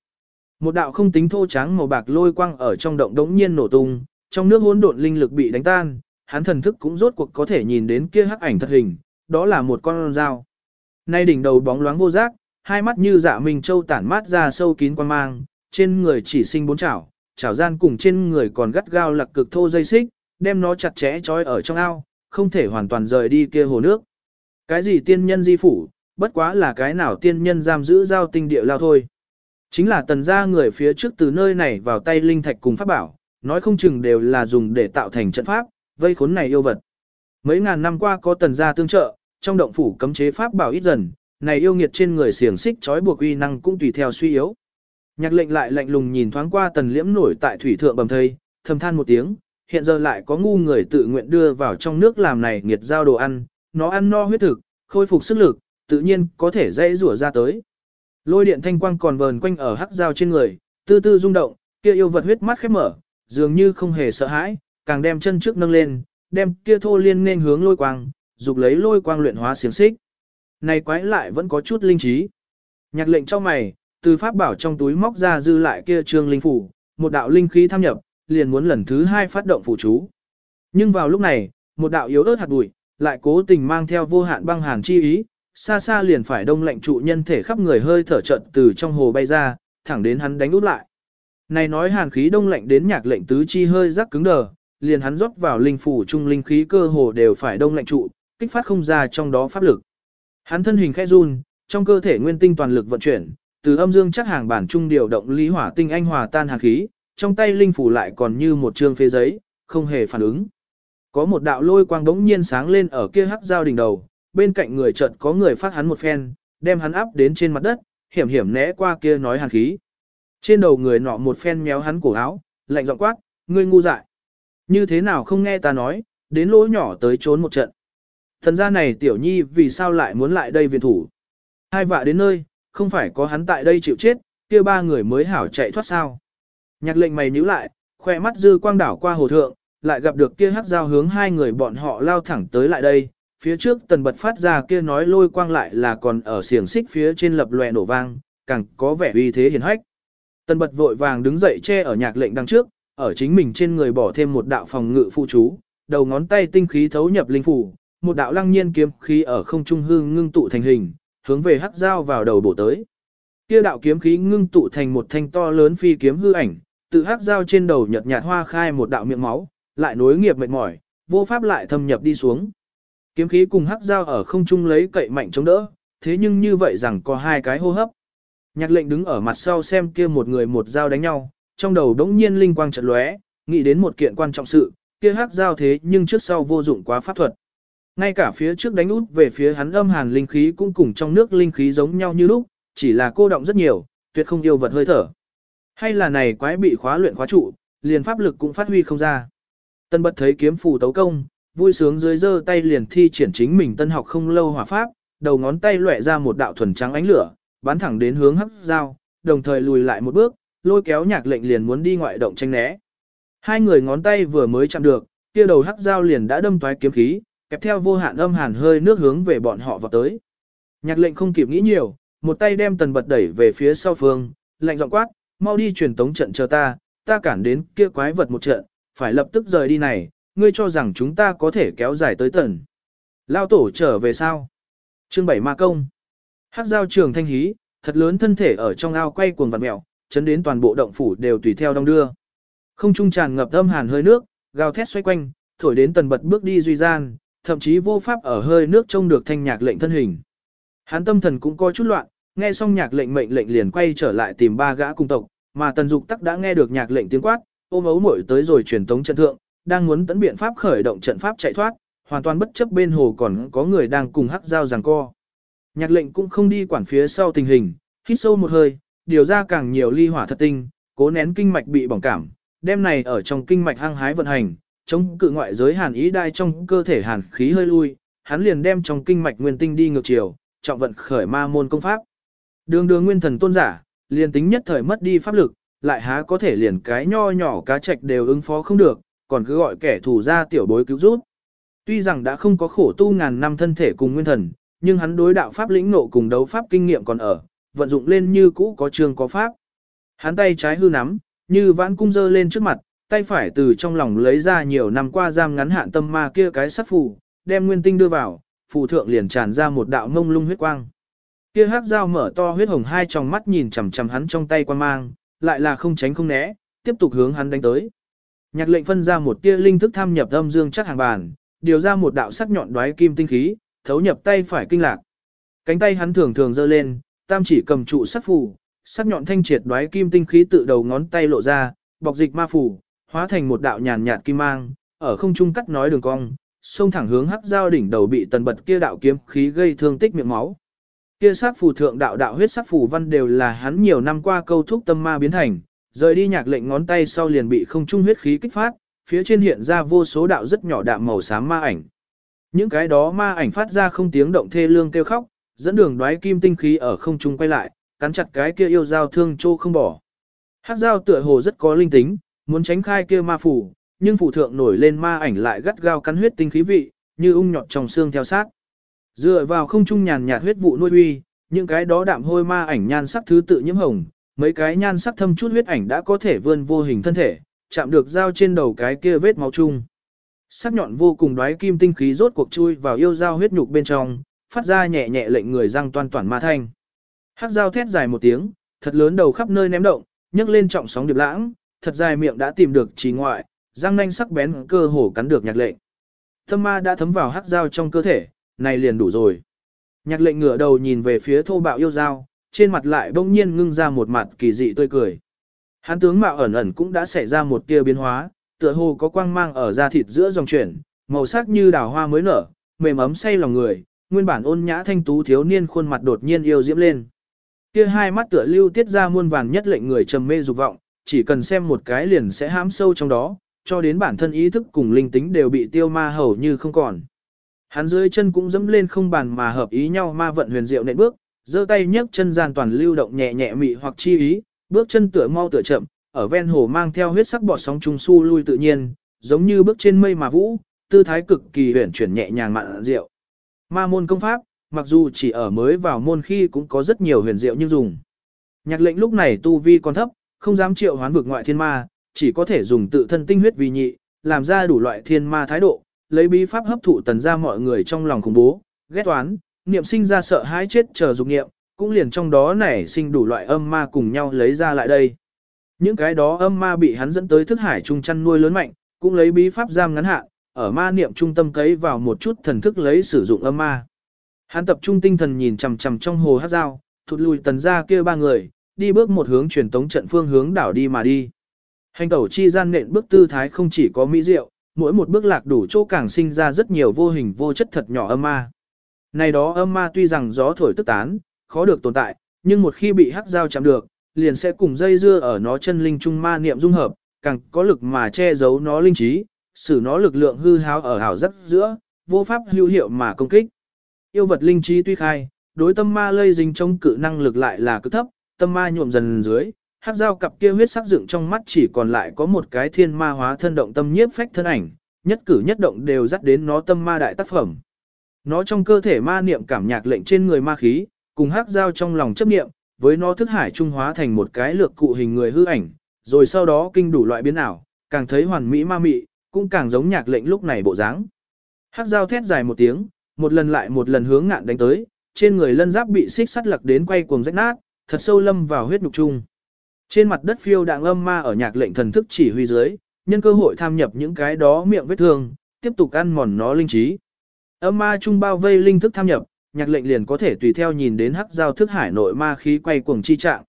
Một đạo không tính thô trắng màu bạc lôi quang ở trong động đống nhiên nổ tung, trong nước hỗn độn linh lực bị đánh tan, hắn thần thức cũng rốt cuộc có thể nhìn đến kia hắc ảnh thật hình, đó là một con dao. Nay đỉnh đầu bóng loáng vô giác, hai mắt như dạ minh châu tản mát ra sâu kín quan mang, trên người chỉ sinh bốn chảo, chảo gian cùng trên người còn gắt gao lặc cực thô dây xích, đem nó chặt chẽ trói ở trong ao, không thể hoàn toàn rời đi kia hồ nước. Cái gì tiên nhân di phủ, bất quá là cái nào tiên nhân giam giữ giao tinh địa lao thôi. Chính là tần gia người phía trước từ nơi này vào tay linh thạch cùng pháp bảo, nói không chừng đều là dùng để tạo thành trận pháp, vây khốn này yêu vật. Mấy ngàn năm qua có tần gia tương trợ, trong động phủ cấm chế pháp bảo ít dần, này yêu nghiệt trên người xiềng xích trói buộc uy năng cũng tùy theo suy yếu. Nhạc lệnh lại lạnh lùng nhìn thoáng qua tần liễm nổi tại thủy thượng bầm thây, thầm than một tiếng, hiện giờ lại có ngu người tự nguyện đưa vào trong nước làm này nghiệt giao đồ ăn, nó ăn no huyết thực, khôi phục sức lực, tự nhiên có thể dễ rủa ra tới. Lôi điện thanh quang còn vờn quanh ở hắc dao trên người, tư tư rung động, kia yêu vật huyết mắt khép mở, dường như không hề sợ hãi, càng đem chân trước nâng lên, đem kia thô liên nên hướng lôi quang, dục lấy lôi quang luyện hóa xiềng xích. Này quái lại vẫn có chút linh trí. Nhạc lệnh cho mày, từ pháp bảo trong túi móc ra dư lại kia trương linh phủ, một đạo linh khí tham nhập, liền muốn lần thứ hai phát động phụ chú. Nhưng vào lúc này, một đạo yếu ớt hạt bụi, lại cố tình mang theo vô hạn băng hàn chi ý, xa xa liền phải đông lạnh trụ nhân thể khắp người hơi thở trận từ trong hồ bay ra, thẳng đến hắn đánh út lại. Này nói hàn khí đông lạnh đến nhạc lệnh tứ chi hơi rắc cứng đờ, liền hắn rót vào linh phủ trung linh khí cơ hồ đều phải đông lạnh trụ, kích phát không ra trong đó pháp lực. Hắn thân hình khẽ run, trong cơ thể nguyên tinh toàn lực vận chuyển, từ âm dương chắc hàng bản trung điều động lý hỏa tinh anh hòa tan hàn khí, trong tay linh phủ lại còn như một trương phế giấy, không hề phản ứng. Có một đạo lôi quang đống nhiên sáng lên ở kia hắc giao đỉnh đầu, bên cạnh người chợt có người phát hắn một phen, đem hắn áp đến trên mặt đất, hiểm hiểm né qua kia nói hàn khí. Trên đầu người nọ một phen méo hắn cổ áo, lạnh giọng quát, ngươi ngu dại. Như thế nào không nghe ta nói, đến lỗ nhỏ tới trốn một trận. Thần gia này tiểu nhi vì sao lại muốn lại đây viện thủ. Hai vạ đến nơi, không phải có hắn tại đây chịu chết, kia ba người mới hảo chạy thoát sao. Nhạc lệnh mày nhíu lại, khoe mắt dư quang đảo qua hồ thượng, lại gặp được kia hắc giao hướng hai người bọn họ lao thẳng tới lại đây. Phía trước tần bật phát ra kia nói lôi quang lại là còn ở xiềng xích phía trên lập lòe nổ vang, càng có vẻ uy thế hiền hách. Tần bật vội vàng đứng dậy che ở nhạc lệnh đằng trước, ở chính mình trên người bỏ thêm một đạo phòng ngự phụ chú, đầu ngón tay tinh khí thấu nhập linh phủ, một đạo lăng nhiên kiếm khí ở không trung hương ngưng tụ thành hình, hướng về hắc dao vào đầu bổ tới. Kia đạo kiếm khí ngưng tụ thành một thanh to lớn phi kiếm hư ảnh, tự hắc dao trên đầu nhợt nhạt hoa khai một đạo miệng máu, lại nối nghiệp mệt mỏi, vô pháp lại thâm nhập đi xuống. Kiếm khí cùng hắc dao ở không trung lấy cậy mạnh chống đỡ, thế nhưng như vậy rằng có hai cái hô hấp. Nhạc lệnh đứng ở mặt sau xem kia một người một dao đánh nhau, trong đầu đống nhiên linh quang chợt lóe, nghĩ đến một kiện quan trọng sự, kia hắc dao thế nhưng trước sau vô dụng quá pháp thuật. Ngay cả phía trước đánh út về phía hắn âm hàn linh khí cũng cùng trong nước linh khí giống nhau như lúc, chỉ là cô động rất nhiều, tuyệt không yêu vật hơi thở. Hay là này quái bị khóa luyện khóa trụ, liền pháp lực cũng phát huy không ra. Tân bật thấy kiếm phù tấu công, vui sướng dưới giơ tay liền thi triển chính mình tân học không lâu hỏa pháp, đầu ngón tay lóe ra một đạo thuần trắng ánh lửa, bắn thẳng đến hướng hắc dao, đồng thời lùi lại một bước, lôi kéo nhạc lệnh liền muốn đi ngoại động tranh né. Hai người ngón tay vừa mới chạm được, kia đầu hắc dao liền đã đâm toái kiếm khí, kẹp theo vô hạn âm hàn hơi nước hướng về bọn họ vào tới. Nhạc lệnh không kịp nghĩ nhiều, một tay đem tần bật đẩy về phía sau phương, lạnh giọng quát, mau đi truyền tống trận chờ ta, ta cản đến kia quái vật một trận, phải lập tức rời đi này, ngươi cho rằng chúng ta có thể kéo dài tới tận? Lao tổ trở về sao? Chương 7 ma công. Hắc giao trường thanh hí, thật lớn thân thể ở trong ao quay cuồng vặn mèo, chấn đến toàn bộ động phủ đều tùy theo đông đưa. Không trung tràn ngập âm hàn hơi nước, gào thét xoay quanh, thổi đến tần bật bước đi duy gian, thậm chí vô pháp ở hơi nước trông được thanh nhạc lệnh thân hình. Hắn tâm thần cũng có chút loạn, nghe xong nhạc lệnh mệnh lệnh liền quay trở lại tìm ba gã cung tộc, mà tần dục tắc đã nghe được nhạc lệnh tiếng quát, ôm ấu muội tới rồi truyền tống trận thượng, đang muốn tấn biện pháp khởi động trận pháp chạy thoát, hoàn toàn bất chấp bên hồ còn có người đang cùng hắc giao giằng co. Nhạc lệnh cũng không đi quản phía sau tình hình, hít sâu một hơi, điều ra càng nhiều ly hỏa thật tinh, cố nén kinh mạch bị bỏng cảm, Đêm này ở trong kinh mạch hăng hái vận hành, chống cự ngoại giới hàn ý đai trong cơ thể hàn khí hơi lui, hắn liền đem trong kinh mạch nguyên tinh đi ngược chiều, trọng vận khởi ma môn công pháp. Đường đường nguyên thần tôn giả, liền tính nhất thời mất đi pháp lực, lại há có thể liền cái nho nhỏ cá trạch đều ứng phó không được, còn cứ gọi kẻ thù ra tiểu bối cứu giúp. Tuy rằng đã không có khổ tu ngàn năm thân thể cùng nguyên thần, nhưng hắn đối đạo pháp lĩnh nộ cùng đấu pháp kinh nghiệm còn ở, vận dụng lên như cũ có trường có pháp. Hắn tay trái hư nắm, như vãn cung dơ lên trước mặt, tay phải từ trong lòng lấy ra nhiều năm qua giam ngắn hạn tâm ma kia cái sắt phù, đem nguyên tinh đưa vào, phù thượng liền tràn ra một đạo mông lung huyết quang. Kia hắc dao mở to huyết hồng hai tròng mắt nhìn chằm chằm hắn trong tay quan mang, lại là không tránh không né, tiếp tục hướng hắn đánh tới. Nhạc lệnh phân ra một tia linh thức tham nhập âm dương chắc hàng bàn, điều ra một đạo sắc nhọn đoái kim tinh khí, thấu nhập tay phải kinh lạc. Cánh tay hắn thường thường giơ lên, tam chỉ cầm trụ sắc phù, sắc nhọn thanh triệt đoái kim tinh khí tự đầu ngón tay lộ ra, bọc dịch ma phù, hóa thành một đạo nhàn nhạt kim mang, ở không trung cắt nói đường cong, xông thẳng hướng hắc giao đỉnh đầu bị tần bật kia đạo kiếm khí gây thương tích miệng máu. Kia sắc phù thượng đạo đạo huyết sắc phù văn đều là hắn nhiều năm qua câu thúc tâm ma biến thành, rời đi nhạc lệnh ngón tay sau liền bị không trung huyết khí kích phát, phía trên hiện ra vô số đạo rất nhỏ đạm màu xám ma ảnh. Những cái đó ma ảnh phát ra không tiếng động thê lương kêu khóc, dẫn đường đoái kim tinh khí ở không trung quay lại, cắn chặt cái kia yêu dao thương trô không bỏ. Hát dao tựa hồ rất có linh tính, muốn tránh khai kia ma phủ, nhưng phủ thượng nổi lên ma ảnh lại gắt gao cắn huyết tinh khí vị, như ung nhọt trong xương theo sát. Dựa vào không trung nhàn nhạt huyết vụ nuôi uy, những cái đó đạm hôi ma ảnh nhan sắc thứ tự nhiễm hồng, mấy cái nhan sắc thâm chút huyết ảnh đã có thể vươn vô hình thân thể, chạm được dao trên đầu cái kia vết máu chung. Sắc nhọn vô cùng đoái kim tinh khí rốt cuộc chui vào yêu dao huyết nhục bên trong, phát ra nhẹ nhẹ lệnh người răng toan toàn ma thanh. Hắc dao thét dài một tiếng, thật lớn đầu khắp nơi ném động, nhấc lên trọng sóng điệp lãng, thật dài miệng đã tìm được trì ngoại, răng nanh sắc bén cơ hồ cắn được nhạc lệnh. Tâm ma đã thấm vào hắc dao trong cơ thể, này liền đủ rồi. Nhạc lệnh ngửa đầu nhìn về phía thô bạo yêu dao, trên mặt lại bỗng nhiên ngưng ra một mặt kỳ dị tươi cười. Hắn tướng mạo ẩn ẩn cũng đã xảy ra một tia biến hóa, tựa hồ có quang mang ở da thịt giữa dòng chuyển, màu sắc như đào hoa mới nở, mềm ấm say lòng người, nguyên bản ôn nhã thanh tú thiếu niên khuôn mặt đột nhiên yêu diễm lên. Kia hai mắt tựa lưu tiết ra muôn vàn nhất lệnh người trầm mê dục vọng, chỉ cần xem một cái liền sẽ hãm sâu trong đó, cho đến bản thân ý thức cùng linh tính đều bị tiêu ma hầu như không còn. Hắn dưới chân cũng dẫm lên không bàn mà hợp ý nhau ma vận huyền diệu nện bước, giơ tay nhấc chân gian toàn lưu động nhẹ nhẹ mị hoặc chi ý, bước chân tựa mau tựa chậm, ở ven hồ mang theo huyết sắc bọt sóng trùng su lui tự nhiên, giống như bước trên mây mà vũ, tư thái cực kỳ huyền chuyển nhẹ nhàng mạn diệu. Ma môn công pháp, mặc dù chỉ ở mới vào môn khi cũng có rất nhiều huyền diệu nhưng dùng. Nhạc lệnh lúc này tu vi còn thấp, không dám triệu hoán vực ngoại thiên ma, chỉ có thể dùng tự thân tinh huyết vì nhị, làm ra đủ loại thiên ma thái độ, lấy bí pháp hấp thụ tần ra mọi người trong lòng khủng bố, ghét toán, niệm sinh ra sợ hãi chết chờ dục niệm, cũng liền trong đó nảy sinh đủ loại âm ma cùng nhau lấy ra lại đây. Những cái đó âm ma bị hắn dẫn tới thức hải trung chăn nuôi lớn mạnh, cũng lấy bí pháp giam ngắn hạn, ở ma niệm trung tâm cấy vào một chút thần thức lấy sử dụng âm ma. Hắn tập trung tinh thần nhìn chằm chằm trong hồ hát dao, thụt lùi tần ra kia ba người, đi bước một hướng truyền tống trận phương hướng đảo đi mà đi. Hành tẩu chi gian nện bước tư thái không chỉ có mỹ diệu, mỗi một bước lạc đủ chỗ càng sinh ra rất nhiều vô hình vô chất thật nhỏ âm ma. Này đó âm ma tuy rằng gió thổi tức tán, khó được tồn tại, nhưng một khi bị hắc dao chạm được, liền sẽ cùng dây dưa ở nó chân linh trung ma niệm dung hợp, càng có lực mà che giấu nó linh trí, xử nó lực lượng hư hao ở hảo rất giữa, vô pháp hữu hiệu mà công kích. Yêu vật linh trí tuy khai, đối tâm ma lây dính trong cự năng lực lại là cực thấp, tâm ma nhuộm dần dưới, hắc dao cặp kia huyết sắc dựng trong mắt chỉ còn lại có một cái thiên ma hóa thân động tâm nhiếp phách thân ảnh, nhất cử nhất động đều dắt đến nó tâm ma đại tác phẩm. Nó trong cơ thể ma niệm cảm nhạc lệnh trên người ma khí, cùng hắc giao trong lòng chấp niệm, với nó thức hải trung hóa thành một cái lược cụ hình người hư ảnh, rồi sau đó kinh đủ loại biến ảo, càng thấy hoàn mỹ ma mị, cũng càng giống nhạc lệnh lúc này bộ dáng. Hắc giao thét dài một tiếng, một lần lại một lần hướng ngạn đánh tới, trên người lân giáp bị xích sắt lặc đến quay cuồng rách nát, thật sâu lâm vào huyết nhục chung. Trên mặt đất phiêu đạng âm ma ở nhạc lệnh thần thức chỉ huy dưới, nhân cơ hội tham nhập những cái đó miệng vết thương, tiếp tục ăn mòn nó linh trí. Âm ma trung bao vây linh thức tham nhập, nhạc lệnh liền có thể tùy theo nhìn đến hắc giao thức hải nội ma khí quay cuồng chi trạng.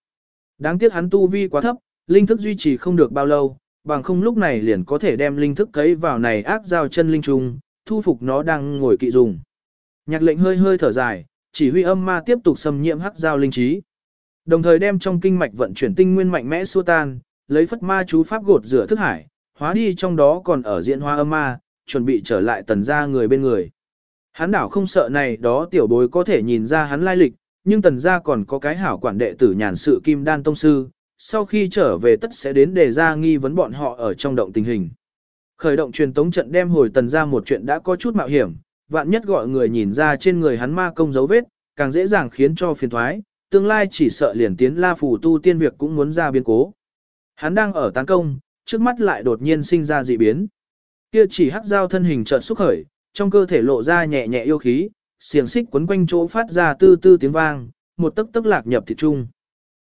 Đáng tiếc hắn tu vi quá thấp, linh thức duy trì không được bao lâu, bằng không lúc này liền có thể đem linh thức cấy vào này ác giao chân linh trung, thu phục nó đang ngồi kỵ dùng. Nhạc lệnh hơi hơi thở dài, chỉ huy âm ma tiếp tục xâm nhiễm hắc giao linh trí. Đồng thời đem trong kinh mạch vận chuyển tinh nguyên mạnh mẽ xua tan, lấy phất ma chú pháp gột rửa thức hải, hóa đi trong đó còn ở diễn hóa âm ma, chuẩn bị trở lại tần gia người bên người. Hắn đảo không sợ này đó tiểu bối có thể nhìn ra hắn lai lịch, nhưng tần gia còn có cái hảo quản đệ tử nhàn sự kim đan tông sư, sau khi trở về tất sẽ đến đề ra nghi vấn bọn họ ở trong động tình hình. Khởi động truyền tống trận đem hồi tần gia một chuyện đã có chút mạo hiểm, vạn nhất gọi người nhìn ra trên người hắn ma công dấu vết, càng dễ dàng khiến cho phiền thoái, tương lai chỉ sợ liền tiến la phù tu tiên việc cũng muốn ra biến cố. Hắn đang ở tán công, trước mắt lại đột nhiên sinh ra dị biến. Kia chỉ hắc giao thân hình chợt xúc khởi, trong cơ thể lộ ra nhẹ nhẹ yêu khí, xiềng xích quấn quanh chỗ phát ra tư tư tiếng vang, một tấc tấc lạc nhập thịt trung.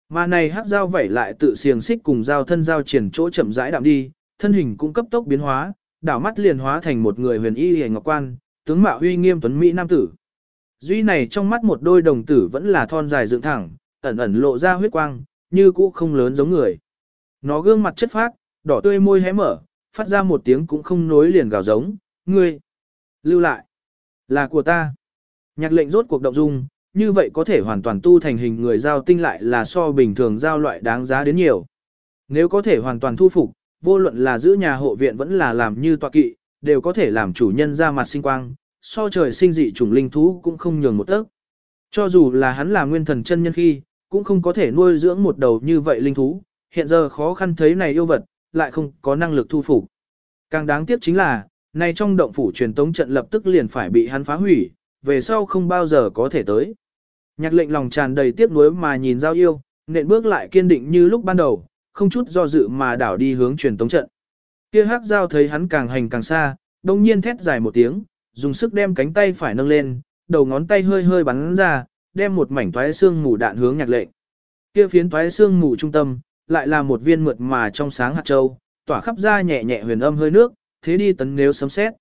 Mà này hắc dao vẩy lại tự xiềng xích cùng dao thân dao triển chỗ chậm rãi đạm đi, thân hình cũng cấp tốc biến hóa, đảo mắt liền hóa thành một người huyền y hề ngọc quan, tướng mạo huy nghiêm tuấn mỹ nam tử. Duy này trong mắt một đôi đồng tử vẫn là thon dài dựng thẳng, ẩn ẩn lộ ra huyết quang, như cũ không lớn giống người. Nó gương mặt chất phác, đỏ tươi môi hé mở, phát ra một tiếng cũng không nối liền gào giống, ngươi, lưu lại, là của ta. Nhạc lệnh rốt cuộc động dung, như vậy có thể hoàn toàn tu thành hình người giao tinh lại là so bình thường giao loại đáng giá đến nhiều. Nếu có thể hoàn toàn thu phục, vô luận là giữ nhà hộ viện vẫn là làm như tọa kỵ, đều có thể làm chủ nhân ra mặt sinh quang, so trời sinh dị chủng linh thú cũng không nhường một tấc. Cho dù là hắn là nguyên thần chân nhân khi, cũng không có thể nuôi dưỡng một đầu như vậy linh thú, hiện giờ khó khăn thấy này yêu vật, lại không có năng lực thu phục. Càng đáng tiếc chính là, này trong động phủ truyền tống trận lập tức liền phải bị hắn phá hủy, về sau không bao giờ có thể tới. Nhạc lệnh lòng tràn đầy tiếc nuối mà nhìn giao yêu, nện bước lại kiên định như lúc ban đầu, không chút do dự mà đảo đi hướng truyền tống trận. Kia hắc giao thấy hắn càng hành càng xa, đông nhiên thét dài một tiếng, dùng sức đem cánh tay phải nâng lên, đầu ngón tay hơi hơi bắn ra, đem một mảnh toái xương mù đạn hướng nhạc lệnh. Kia phiến toái xương mù trung tâm, lại là một viên mượt mà trong sáng hạt châu, tỏa khắp ra nhẹ nhẹ huyền âm hơi nước, thế đi tấn nếu sấm xét.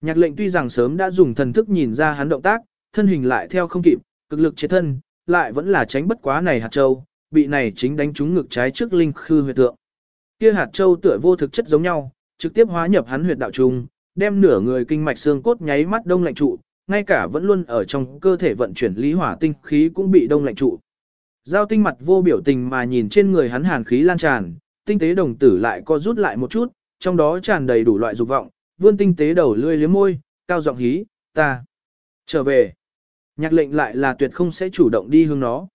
Nhạc lệnh tuy rằng sớm đã dùng thần thức nhìn ra hắn động tác, thân hình lại theo không kịp, cực lực chế thân, lại vẫn là tránh bất quá này hạt châu, bị này chính đánh trúng ngực trái trước linh khư huyệt tượng. Kia hạt châu tựa vô thực chất giống nhau, trực tiếp hóa nhập hắn huyệt đạo trung, đem nửa người kinh mạch xương cốt nháy mắt đông lạnh trụ, ngay cả vẫn luôn ở trong cơ thể vận chuyển lý hỏa tinh khí cũng bị đông lạnh trụ. Giao tinh mặt vô biểu tình mà nhìn trên người hắn hàn khí lan tràn, tinh tế đồng tử lại co rút lại một chút, trong đó tràn đầy đủ loại dục vọng, vươn tinh tế đầu lươi liếm môi, cao giọng hí, ta trở về. Nhạc lệnh lại là tuyệt không sẽ chủ động đi hướng nó.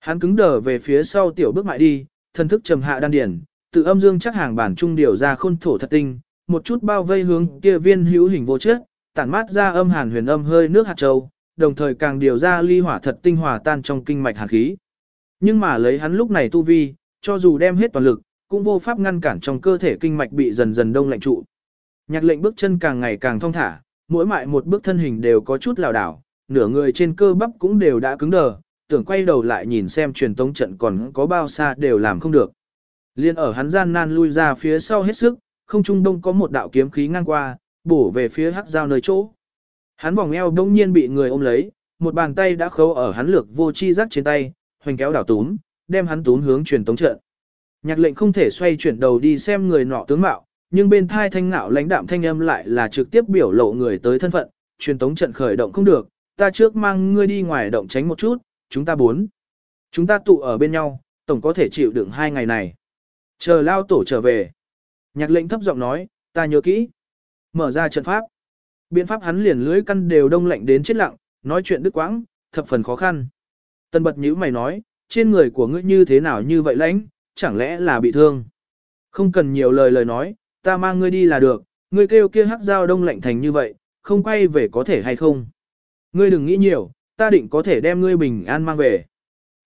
Hắn cứng đờ về phía sau tiểu bước mại đi, thân thức trầm hạ đan điển, tự âm dương chắc hàng bản trung điều ra khôn thổ thật tinh, một chút bao vây hướng kia viên hữu hình vô chất, tản mát ra âm hàn huyền âm hơi nước hạt châu, đồng thời càng điều ra ly hỏa thật tinh hòa tan trong kinh mạch hàn khí. Nhưng mà lấy hắn lúc này tu vi, cho dù đem hết toàn lực, cũng vô pháp ngăn cản trong cơ thể kinh mạch bị dần dần đông lạnh trụ. Nhạc lệnh bước chân càng ngày càng thong thả, mỗi mại một bước thân hình đều có chút lảo đảo, nửa người trên cơ bắp cũng đều đã cứng đờ, tưởng quay đầu lại nhìn xem truyền tống trận còn có bao xa đều làm không được. Liên ở hắn gian nan lui ra phía sau hết sức, không trung đông có một đạo kiếm khí ngang qua, bổ về phía hắc giao nơi chỗ. Hắn vòng eo đông nhiên bị người ôm lấy, một bàn tay đã khâu ở hắn lược vô chi giác trên tay, hoành kéo đảo túm, đem hắn túm hướng truyền tống trận. Nhạc lệnh không thể xoay chuyển đầu đi xem người nọ tướng mạo, nhưng bên thai thanh ngạo lãnh đạm thanh âm lại là trực tiếp biểu lộ người tới thân phận, truyền tống trận khởi động không được, ta trước mang ngươi đi ngoài động tránh một chút, chúng ta bốn. Chúng ta tụ ở bên nhau, tổng có thể chịu đựng hai ngày này. Chờ lao tổ trở về. Nhạc lệnh thấp giọng nói, ta nhớ kỹ. Mở ra trận pháp. Biện pháp hắn liền lưới căn đều đông lạnh đến chết lặng, nói chuyện đứt quãng, thập phần khó khăn. Tần bật nhữ mày nói, trên người của ngươi như thế nào như vậy lãnh, chẳng lẽ là bị thương. Không cần nhiều lời lời nói, ta mang ngươi đi là được, ngươi kêu kia hắc dao đông lạnh thành như vậy, không quay về có thể hay không. Ngươi đừng nghĩ nhiều, ta định có thể đem ngươi bình an mang về.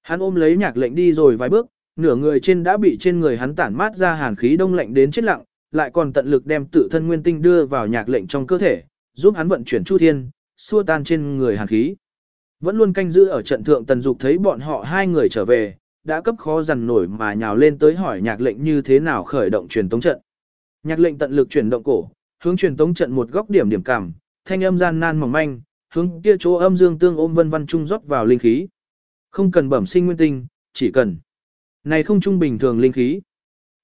Hắn ôm lấy nhạc lệnh đi rồi vài bước, nửa người trên đã bị trên người hắn tản mát ra hàn khí đông lạnh đến chết lặng, lại còn tận lực đem tự thân nguyên tinh đưa vào nhạc lệnh trong cơ thể, giúp hắn vận chuyển chu thiên, xua tan trên người hàn khí. Vẫn luôn canh giữ ở trận thượng tần dục thấy bọn họ hai người trở về, đã cấp khó dằn nổi mà nhào lên tới hỏi nhạc lệnh như thế nào khởi động truyền tống trận. Nhạc lệnh tận lực chuyển động cổ, hướng truyền tống trận một góc điểm điểm cảm, thanh âm gian nan mỏng manh, hướng kia chỗ âm dương tương ôm vân văn trung rót vào linh khí. Không cần bẩm sinh nguyên tinh, chỉ cần. Này không trung bình thường linh khí.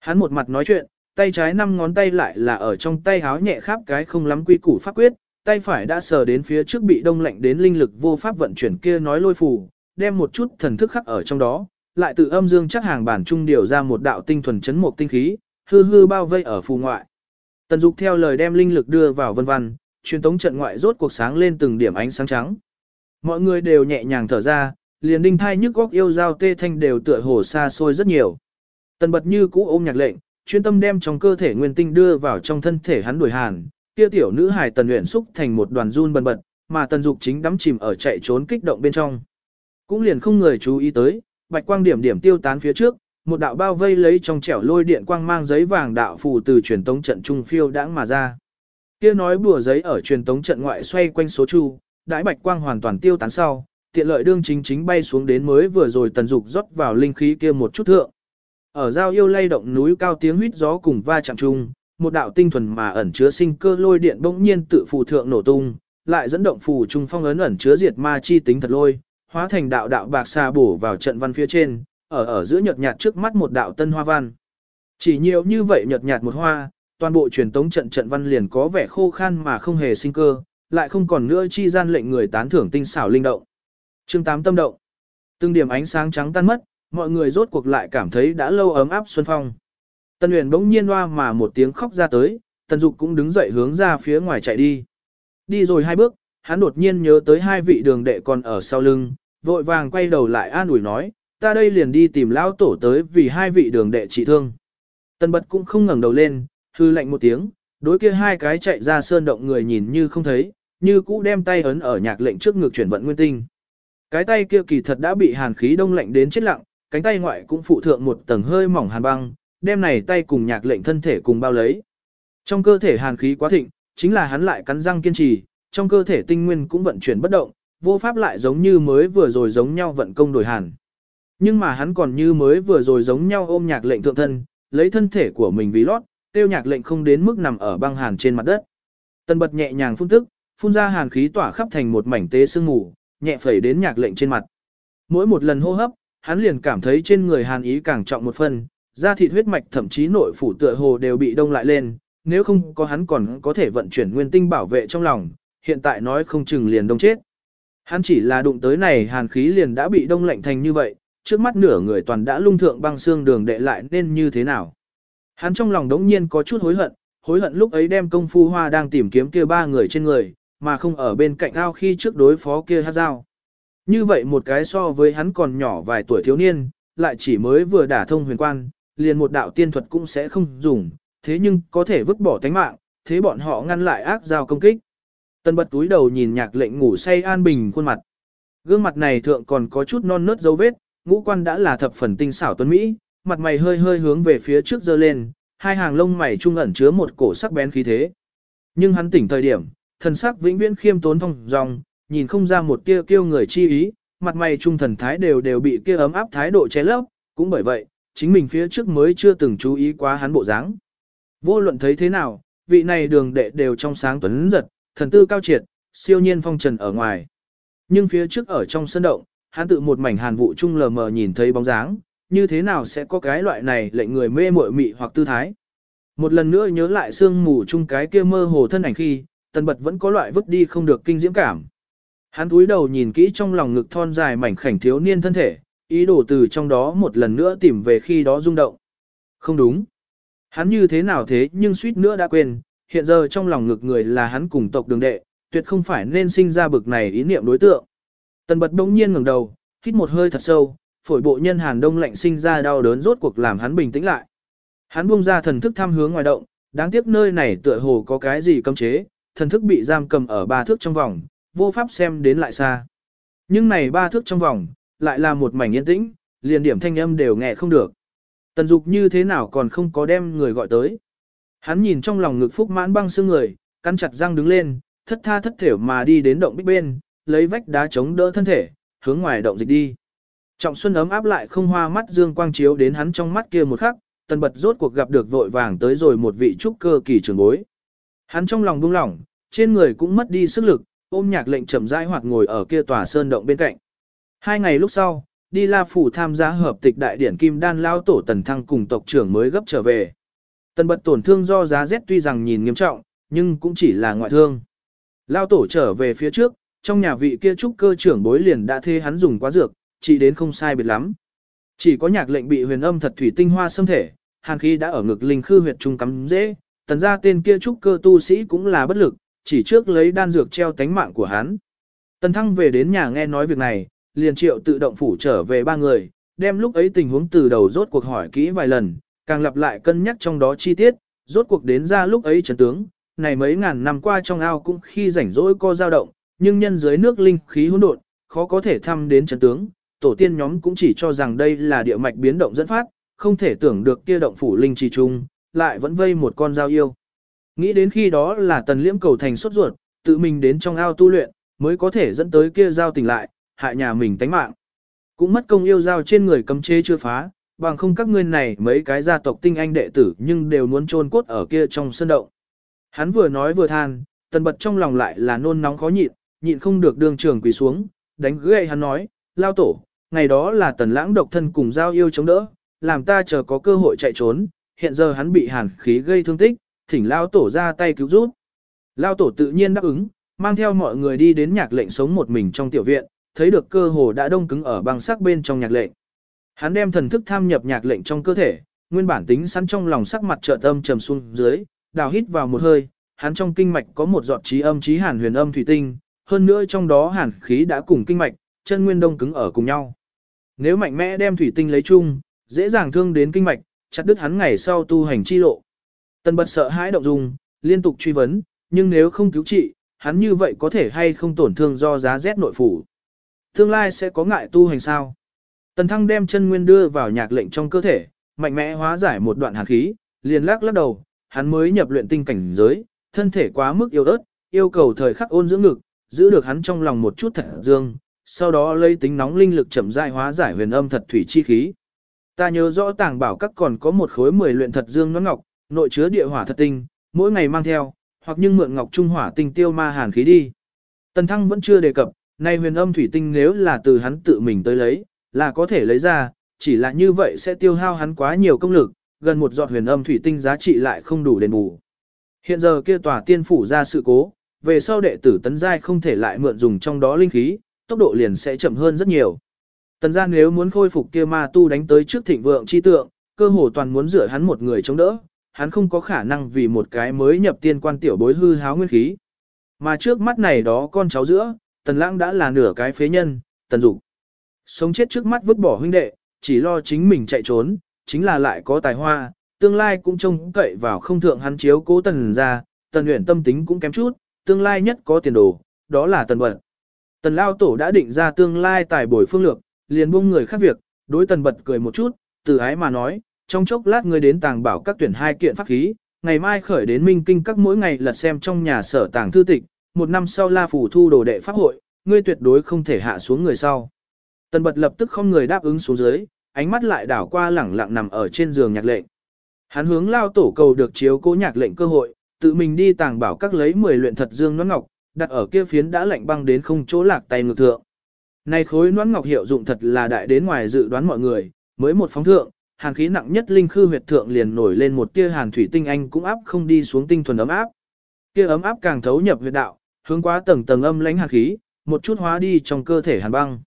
Hắn một mặt nói chuyện, tay trái năm ngón tay lại là ở trong tay háo nhẹ khắp cái không lắm quy củ pháp quyết, tay phải đã sờ đến phía trước bị đông lạnh đến linh lực vô pháp vận chuyển kia nói lôi phù, đem một chút thần thức khắc ở trong đó, lại tự âm dương chắc hàng bản trung điều ra một đạo tinh thuần chấn một tinh khí, hư hư bao vây ở phù ngoại. Tần Dục theo lời đem linh lực đưa vào vân văn, truyền tống trận ngoại rốt cuộc sáng lên từng điểm ánh sáng trắng. Mọi người đều nhẹ nhàng thở ra, liền đinh thai nhức góc yêu giao tê thanh đều tựa hồ xa xôi rất nhiều. Tần bật như cũ ôm nhạc lệnh, chuyên tâm đem trong cơ thể nguyên tinh đưa vào trong thân thể hắn đuổi hàn, kia tiểu nữ hài tần luyện xúc thành một đoàn run bần bật, mà tần dục chính đắm chìm ở chạy trốn kích động bên trong. Cũng liền không người chú ý tới, bạch quang điểm điểm tiêu tán phía trước, một đạo bao vây lấy trong trẻo lôi điện quang mang giấy vàng đạo phù từ truyền tống trận trung phiêu đãng mà ra. Kia nói bùa giấy ở truyền tống trận ngoại xoay quanh số chu, đại bạch quang hoàn toàn tiêu tán sau, tiện lợi đương chính chính bay xuống đến mới vừa rồi tần dục rót vào linh khí kia một chút thượng. Ở giao yêu lay động núi cao tiếng huýt gió cùng va chạm chung, một đạo tinh thuần mà ẩn chứa sinh cơ lôi điện bỗng nhiên tự phù thượng nổ tung, lại dẫn động phù trung phong ấn ẩn chứa diệt ma chi tính thật lôi, hóa thành đạo đạo bạc xa bổ vào trận văn phía trên, ở ở giữa nhợt nhạt trước mắt một đạo tân hoa văn. Chỉ nhiều như vậy nhợt nhạt một hoa, toàn bộ truyền tống trận trận văn liền có vẻ khô khan mà không hề sinh cơ, lại không còn nữa chi gian lệnh người tán thưởng tinh xảo linh động. Chương 8 tâm động. Từng điểm ánh sáng trắng tan mất, mọi người rốt cuộc lại cảm thấy đã lâu ấm áp xuân phong. Tân uyển bỗng nhiên hoa mà một tiếng khóc ra tới, Tần Dục cũng đứng dậy hướng ra phía ngoài chạy đi. Đi rồi hai bước, hắn đột nhiên nhớ tới hai vị đường đệ còn ở sau lưng, vội vàng quay đầu lại an ủi nói, ta đây liền đi tìm lão tổ tới vì hai vị đường đệ trị thương. Tần Bật cũng không ngẩng đầu lên, hư lạnh một tiếng, đối kia hai cái chạy ra sơn động người nhìn như không thấy, như cũ đem tay ấn ở nhạc lệnh trước ngực chuyển vận nguyên tinh. Cái tay kia kỳ thật đã bị hàn khí đông lạnh đến chết lặng, cánh tay ngoại cũng phụ thượng một tầng hơi mỏng hàn băng, đem này tay cùng nhạc lệnh thân thể cùng bao lấy. Trong cơ thể hàn khí quá thịnh, chính là hắn lại cắn răng kiên trì, trong cơ thể tinh nguyên cũng vận chuyển bất động, vô pháp lại giống như mới vừa rồi giống nhau vận công đổi hàn. Nhưng mà hắn còn như mới vừa rồi giống nhau ôm nhạc lệnh thượng thân, lấy thân thể của mình vì lót, tiêu nhạc lệnh không đến mức nằm ở băng hàn trên mặt đất. Tần bật nhẹ nhàng phun tức, phun ra hàn khí tỏa khắp thành một mảnh tế sương mù, nhẹ phẩy đến nhạc lệnh trên mặt. Mỗi một lần hô hấp, hắn liền cảm thấy trên người hàn ý càng trọng một phần, da thịt huyết mạch thậm chí nội phủ tựa hồ đều bị đông lại lên, nếu không có hắn còn có thể vận chuyển nguyên tinh bảo vệ trong lòng, hiện tại nói không chừng liền đông chết. Hắn chỉ là đụng tới này hàn khí liền đã bị đông lạnh thành như vậy, trước mắt nửa người toàn đã lung thượng băng xương đường đệ lại nên như thế nào. Hắn trong lòng đống nhiên có chút hối hận, hối hận lúc ấy đem công phu hoa đang tìm kiếm kia ba người trên người, mà không ở bên cạnh ao khi trước đối phó kia hát dao. Như vậy một cái so với hắn còn nhỏ vài tuổi thiếu niên, lại chỉ mới vừa đả thông huyền quan, liền một đạo tiên thuật cũng sẽ không dùng, thế nhưng có thể vứt bỏ tánh mạng, thế bọn họ ngăn lại ác giao công kích. Tân bật túi đầu nhìn nhạc lệnh ngủ say an bình khuôn mặt. Gương mặt này thượng còn có chút non nớt dấu vết, ngũ quan đã là thập phần tinh xảo tuấn Mỹ, mặt mày hơi hơi hướng về phía trước dơ lên, hai hàng lông mày trung ẩn chứa một cổ sắc bén khí thế. Nhưng hắn tỉnh thời điểm, thần sắc vĩnh viễn khiêm tốn thông dòng, nhìn không ra một tia kêu người chi ý, mặt mày trung thần thái đều đều bị kia ấm áp thái độ che lấp, cũng bởi vậy, chính mình phía trước mới chưa từng chú ý quá hắn bộ dáng. Vô luận thấy thế nào, vị này đường đệ đều trong sáng tuấn giật, thần tư cao triệt, siêu nhiên phong trần ở ngoài. Nhưng phía trước ở trong sân động, hắn tự một mảnh hàn vụ trung lờ mờ nhìn thấy bóng dáng, như thế nào sẽ có cái loại này lệnh người mê muội mị hoặc tư thái. Một lần nữa nhớ lại sương mù chung cái kia mơ hồ thân ảnh khi, tần bật vẫn có loại vứt đi không được kinh diễm cảm. Hắn túi đầu nhìn kỹ trong lòng ngực thon dài mảnh khảnh thiếu niên thân thể, ý đồ từ trong đó một lần nữa tìm về khi đó rung động. Không đúng. Hắn như thế nào thế nhưng suýt nữa đã quên, hiện giờ trong lòng ngực người là hắn cùng tộc đường đệ, tuyệt không phải nên sinh ra bực này ý niệm đối tượng. Tần bật đông nhiên ngẩng đầu, hít một hơi thật sâu, phổi bộ nhân hàn đông lạnh sinh ra đau đớn rốt cuộc làm hắn bình tĩnh lại. Hắn buông ra thần thức tham hướng ngoài động, đáng tiếc nơi này tựa hồ có cái gì cấm chế, thần thức bị giam cầm ở ba thước trong vòng, vô pháp xem đến lại xa. Nhưng này ba thước trong vòng, lại là một mảnh yên tĩnh, liền điểm thanh âm đều nghe không được. Tần dục như thế nào còn không có đem người gọi tới. Hắn nhìn trong lòng ngực phúc mãn băng xương người, cắn chặt răng đứng lên, thất tha thất thểu mà đi đến động bích bên, lấy vách đá chống đỡ thân thể, hướng ngoài động dịch đi. Trọng xuân ấm áp lại không hoa mắt dương quang chiếu đến hắn trong mắt kia một khắc, tần bật rốt cuộc gặp được vội vàng tới rồi một vị trúc cơ kỳ trường bối. Hắn trong lòng buông lỏng, trên người cũng mất đi sức lực, ôm nhạc lệnh chậm rãi hoặc ngồi ở kia tòa sơn động bên cạnh. Hai ngày lúc sau, đi La Phủ tham gia hợp tịch đại điển Kim Đan Lao Tổ Tần Thăng cùng tộc trưởng mới gấp trở về. Tần bật tổn thương do giá rét tuy rằng nhìn nghiêm trọng, nhưng cũng chỉ là ngoại thương. Lao Tổ trở về phía trước, trong nhà vị kia trúc cơ trưởng bối liền đã thê hắn dùng quá dược, chỉ đến không sai biệt lắm. Chỉ có nhạc lệnh bị huyền âm thật thủy tinh hoa xâm thể, hàn khí đã ở ngực linh khư huyệt trung cắm dễ, tần ra tên kia trúc cơ tu sĩ cũng là bất lực, chỉ trước lấy đan dược treo tánh mạng của hắn. Tần thăng về đến nhà nghe nói việc này, liền triệu tự động phủ trở về ba người, đem lúc ấy tình huống từ đầu rốt cuộc hỏi kỹ vài lần, càng lặp lại cân nhắc trong đó chi tiết, rốt cuộc đến ra lúc ấy trấn tướng, này mấy ngàn năm qua trong ao cũng khi rảnh rỗi co dao động, nhưng nhân dưới nước linh khí hỗn độn, khó có thể thăm đến trấn tướng, tổ tiên nhóm cũng chỉ cho rằng đây là địa mạch biến động dẫn phát, không thể tưởng được kia động phủ linh trì trung, lại vẫn vây một con dao yêu. Nghĩ đến khi đó là tần liễm cầu thành xuất ruột, tự mình đến trong ao tu luyện, mới có thể dẫn tới kia dao tỉnh lại, hại nhà mình tánh mạng. Cũng mất công yêu dao trên người cấm chế chưa phá, bằng không các ngươi này mấy cái gia tộc tinh anh đệ tử nhưng đều muốn chôn cốt ở kia trong sân động. Hắn vừa nói vừa than, tần bật trong lòng lại là nôn nóng khó nhịn, nhịn không được đường trường quỳ xuống, đánh gậy hắn nói, lao tổ, ngày đó là tần lãng độc thân cùng giao yêu chống đỡ, làm ta chờ có cơ hội chạy trốn, hiện giờ hắn bị hàn khí gây thương tích, thỉnh lao tổ ra tay cứu giúp. Lao tổ tự nhiên đáp ứng, mang theo mọi người đi đến nhạc lệnh sống một mình trong tiểu viện, thấy được cơ hồ đã đông cứng ở băng sắc bên trong nhạc lệnh. Hắn đem thần thức tham nhập nhạc lệnh trong cơ thể, nguyên bản tính sẵn trong lòng sắc mặt trợ tâm trầm xuống dưới, đào hít vào một hơi, hắn trong kinh mạch có một giọt trí âm trí hàn huyền âm thủy tinh, hơn nữa trong đó hàn khí đã cùng kinh mạch, chân nguyên đông cứng ở cùng nhau. Nếu mạnh mẽ đem thủy tinh lấy chung, dễ dàng thương đến kinh mạch, chặt đứt hắn ngày sau tu hành chi lộ. Tần bật sợ hãi động dung, liên tục truy vấn, nhưng nếu không cứu trị, hắn như vậy có thể hay không tổn thương do giá rét nội phủ. Tương lai sẽ có ngại tu hành sao? Tần thăng đem chân nguyên đưa vào nhạc lệnh trong cơ thể, mạnh mẽ hóa giải một đoạn hàn khí, liền lắc lắc đầu, hắn mới nhập luyện tinh cảnh giới, thân thể quá mức yếu ớt, yêu cầu thời khắc ôn dưỡng ngực, giữ được hắn trong lòng một chút thật dương, sau đó lấy tính nóng linh lực chậm rãi hóa giải huyền âm thật thủy chi khí. Ta nhớ rõ tàng bảo các còn có một khối 10 luyện thật dương nón ngọc, nội chứa địa hỏa thật tinh, mỗi ngày mang theo, hoặc nhưng mượn ngọc trung hỏa tinh tiêu ma hàn khí đi. Tần Thăng vẫn chưa đề cập, nay huyền âm thủy tinh nếu là từ hắn tự mình tới lấy, là có thể lấy ra, chỉ là như vậy sẽ tiêu hao hắn quá nhiều công lực, gần một giọt huyền âm thủy tinh giá trị lại không đủ đền bù. Hiện giờ kia tòa tiên phủ ra sự cố, về sau đệ tử tấn giai không thể lại mượn dùng trong đó linh khí, tốc độ liền sẽ chậm hơn rất nhiều. Tần gia nếu muốn khôi phục kia ma tu đánh tới trước thịnh vượng chi tượng, cơ hồ toàn muốn dựa hắn một người chống đỡ, hắn không có khả năng vì một cái mới nhập tiên quan tiểu bối hư háo nguyên khí. Mà trước mắt này đó con cháu giữa, tần lãng đã là nửa cái phế nhân, tần dục. Sống chết trước mắt vứt bỏ huynh đệ, chỉ lo chính mình chạy trốn, chính là lại có tài hoa, tương lai cũng trông cậy vào không thượng hắn chiếu cố tần ra, tần huyền tâm tính cũng kém chút, tương lai nhất có tiền đồ, đó là tần bật. Tần lao tổ đã định ra tương lai tài bồi phương lược, liền buông người khác việc, đối tần bật cười một chút, từ ái mà nói, trong chốc lát ngươi đến tàng bảo các tuyển hai kiện pháp khí, ngày mai khởi đến minh kinh các mỗi ngày lật xem trong nhà sở tàng thư tịch, một năm sau la phủ thu đồ đệ pháp hội, ngươi tuyệt đối không thể hạ xuống người sau. Tần bật lập tức không người đáp ứng xuống dưới, ánh mắt lại đảo qua lẳng lặng nằm ở trên giường nhạc lệnh. Hắn hướng lao tổ cầu được chiếu cố nhạc lệnh cơ hội, tự mình đi tàng bảo các lấy 10 luyện thật dương nón ngọc, đặt ở kia phiến đã lạnh băng đến không chỗ lạc tay ngược thượng. Này khối nón ngọc hiệu dụng thật là đại đến ngoài dự đoán mọi người, mới một phóng thượng, hàn khí nặng nhất linh khư huyệt thượng liền nổi lên một tia hàn thủy tinh anh cũng áp không đi xuống tinh thuần ấm áp. Kia ấm áp càng thấu nhập huyệt đạo, hướng qua tầng tầng âm lãnh hàn khí, một chút hóa đi trong cơ thể hàn băng.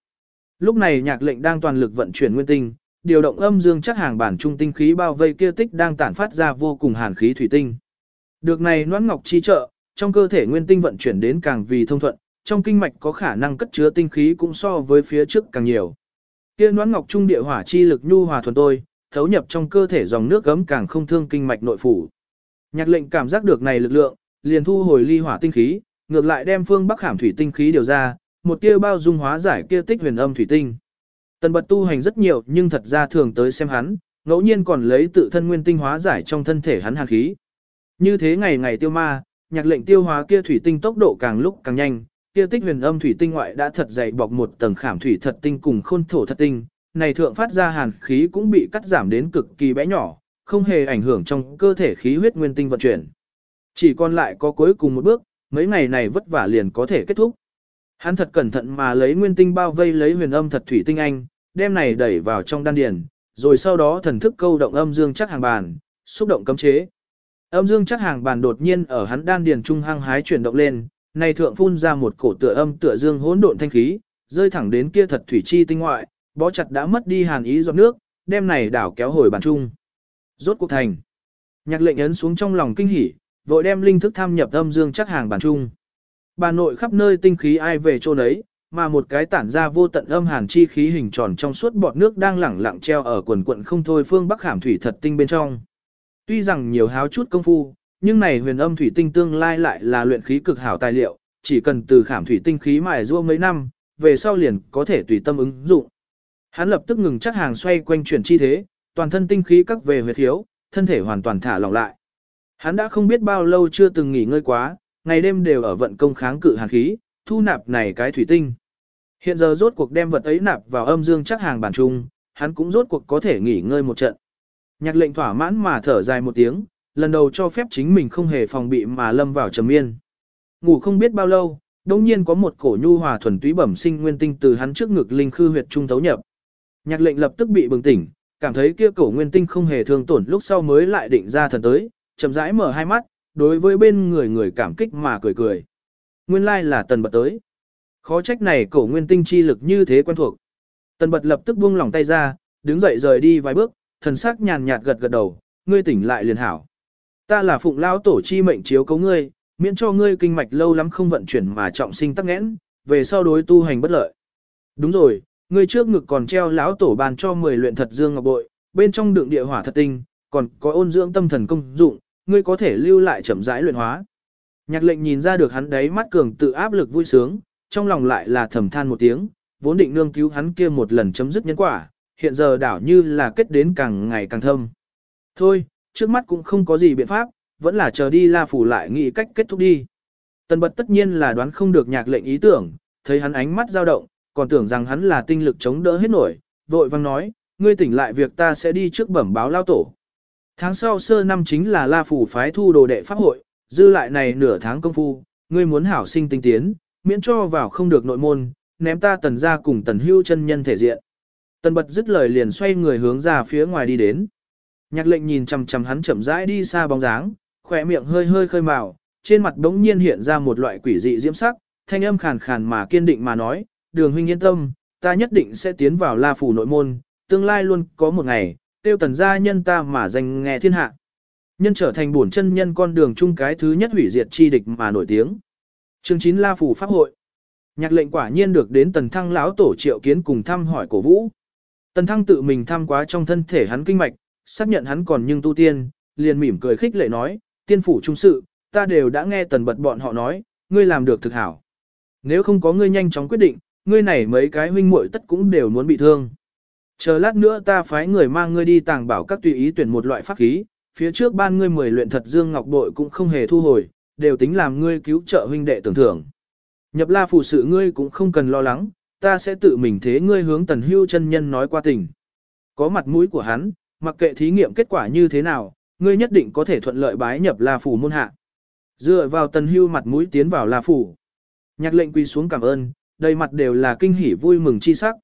Lúc này nhạc lệnh đang toàn lực vận chuyển nguyên tinh, điều động âm dương chắc hàng bản trung tinh khí bao vây kia tích đang tản phát ra vô cùng hàn khí thủy tinh. Được này noãn ngọc chi trợ, trong cơ thể nguyên tinh vận chuyển đến càng vì thông thuận, trong kinh mạch có khả năng cất chứa tinh khí cũng so với phía trước càng nhiều. Kia noãn ngọc trung địa hỏa chi lực nhu hòa thuần tôi, thấu nhập trong cơ thể dòng nước gấm càng không thương kinh mạch nội phủ. Nhạc lệnh cảm giác được này lực lượng, liền thu hồi ly hỏa tinh khí, ngược lại đem phương bắc khảm thủy tinh khí điều ra, một tia bao dung hóa giải kia tích huyền âm thủy tinh. Tần bật tu hành rất nhiều nhưng thật ra thường tới xem hắn, ngẫu nhiên còn lấy tự thân nguyên tinh hóa giải trong thân thể hắn hàn khí. Như thế ngày ngày tiêu ma, nhạc lệnh tiêu hóa kia thủy tinh tốc độ càng lúc càng nhanh, kia tích huyền âm thủy tinh ngoại đã thật dày bọc một tầng khảm thủy thật tinh cùng khôn thổ thật tinh, này thượng phát ra hàn khí cũng bị cắt giảm đến cực kỳ bé nhỏ, không hề ảnh hưởng trong cơ thể khí huyết nguyên tinh vận chuyển. Chỉ còn lại có cuối cùng một bước, mấy ngày này vất vả liền có thể kết thúc. Hắn thật cẩn thận mà lấy nguyên tinh bao vây lấy huyền âm thật thủy tinh anh, đem này đẩy vào trong đan điền, rồi sau đó thần thức câu động âm dương chắc hàng bàn, xúc động cấm chế. Âm dương chắc hàng bàn đột nhiên ở hắn đan điền trung hăng hái chuyển động lên, này thượng phun ra một cổ tựa âm tựa dương hỗn độn thanh khí, rơi thẳng đến kia thật thủy chi tinh ngoại, bó chặt đã mất đi hàn ý giọt nước, đem này đảo kéo hồi bàn trung. Rốt cuộc thành. Nhạc lệnh ấn xuống trong lòng kinh hỉ, vội đem linh thức tham nhập âm dương chắc hàng bàn trung. Bà nội khắp nơi tinh khí ai về chỗ đấy, mà một cái tản ra vô tận âm hàn chi khí hình tròn trong suốt bọt nước đang lẳng lặng treo ở quần quận không thôi phương bắc hàm thủy thật tinh bên trong. Tuy rằng nhiều háo chút công phu, nhưng này huyền âm thủy tinh tương lai lại là luyện khí cực hảo tài liệu, chỉ cần từ khảm thủy tinh khí mài rua mấy năm, về sau liền có thể tùy tâm ứng dụng. Hắn lập tức ngừng chắc hàng xoay quanh chuyển chi thế, toàn thân tinh khí các về huyệt thiếu, thân thể hoàn toàn thả lỏng lại. Hắn đã không biết bao lâu chưa từng nghỉ ngơi quá, ngày đêm đều ở vận công kháng cự hàn khí, thu nạp này cái thủy tinh. Hiện giờ rốt cuộc đem vật ấy nạp vào âm dương chắc hàng bản trung, hắn cũng rốt cuộc có thể nghỉ ngơi một trận. Nhạc lệnh thỏa mãn mà thở dài một tiếng, lần đầu cho phép chính mình không hề phòng bị mà lâm vào trầm miên. Ngủ không biết bao lâu, đồng nhiên có một cổ nhu hòa thuần túy bẩm sinh nguyên tinh từ hắn trước ngực linh khư huyệt trung thấu nhập. Nhạc lệnh lập tức bị bừng tỉnh, cảm thấy kia cổ nguyên tinh không hề thương tổn lúc sau mới lại định ra thần tới, chậm rãi mở hai mắt, đối với bên người người cảm kích mà cười cười. Nguyên lai là tần bật tới. Khó trách này cổ nguyên tinh chi lực như thế quen thuộc. Tần bật lập tức buông lỏng tay ra, đứng dậy rời đi vài bước, thần sắc nhàn nhạt gật gật đầu, ngươi tỉnh lại liền hảo. Ta là phụng lao tổ chi mệnh chiếu cấu ngươi, miễn cho ngươi kinh mạch lâu lắm không vận chuyển mà trọng sinh tắc nghẽn, về sau đối tu hành bất lợi. Đúng rồi, ngươi trước ngực còn treo lão tổ bàn cho 10 luyện thật dương ngọc bội, bên trong đựng địa hỏa thật tinh, còn có ôn dưỡng tâm thần công dụng, ngươi có thể lưu lại chậm rãi luyện hóa. Nhạc lệnh nhìn ra được hắn đấy mắt cường tự áp lực vui sướng, trong lòng lại là thầm than một tiếng, vốn định nương cứu hắn kia một lần chấm dứt nhân quả, hiện giờ đảo như là kết đến càng ngày càng thâm. Thôi, trước mắt cũng không có gì biện pháp, vẫn là chờ đi la phủ lại nghĩ cách kết thúc đi. Tần bật tất nhiên là đoán không được nhạc lệnh ý tưởng, thấy hắn ánh mắt dao động, còn tưởng rằng hắn là tinh lực chống đỡ hết nổi, vội vang nói, ngươi tỉnh lại việc ta sẽ đi trước bẩm báo lao tổ. Tháng sau sơ năm chính là la phủ phái thu đồ đệ pháp hội, dư lại này nửa tháng công phu, ngươi muốn hảo sinh tinh tiến, miễn cho vào không được nội môn, ném ta tần ra cùng tần hưu chân nhân thể diện. Tần bật dứt lời liền xoay người hướng ra phía ngoài đi đến. Nhạc lệnh nhìn chằm chằm hắn chậm rãi đi xa bóng dáng, khỏe miệng hơi hơi khơi màu, trên mặt đống nhiên hiện ra một loại quỷ dị diễm sắc, thanh âm khàn khàn mà kiên định mà nói, đường huynh yên tâm, ta nhất định sẽ tiến vào la phủ nội môn, tương lai luôn có một ngày, tiêu tần gia nhân ta mà danh nghe thiên hạ. Nhân trở thành bổn chân nhân con đường chung cái thứ nhất hủy diệt chi địch mà nổi tiếng. Chương 9 La Phủ Pháp hội. Nhạc lệnh quả nhiên được đến tần thăng lão tổ triệu kiến cùng thăm hỏi cổ vũ. Tần thăng tự mình thăm quá trong thân thể hắn kinh mạch, xác nhận hắn còn nhưng tu tiên, liền mỉm cười khích lệ nói, tiên phủ trung sự, ta đều đã nghe tần bật bọn họ nói, ngươi làm được thực hảo. Nếu không có ngươi nhanh chóng quyết định, ngươi này mấy cái huynh muội tất cũng đều muốn bị thương. Chờ lát nữa ta phái người mang ngươi đi tàng bảo các tùy ý tuyển một loại pháp khí, phía trước ban ngươi mười luyện thật dương ngọc bội cũng không hề thu hồi, đều tính làm ngươi cứu trợ huynh đệ tưởng thưởng. Nhập la phụ sự ngươi cũng không cần lo lắng, ta sẽ tự mình thế ngươi hướng tần hưu chân nhân nói qua tình. Có mặt mũi của hắn, mặc kệ thí nghiệm kết quả như thế nào, ngươi nhất định có thể thuận lợi bái nhập la phủ môn hạ. Dựa vào tần hưu mặt mũi tiến vào la phủ. Nhạc lệnh quỳ xuống cảm ơn, đầy mặt đều là kinh hỉ vui mừng chi sắc.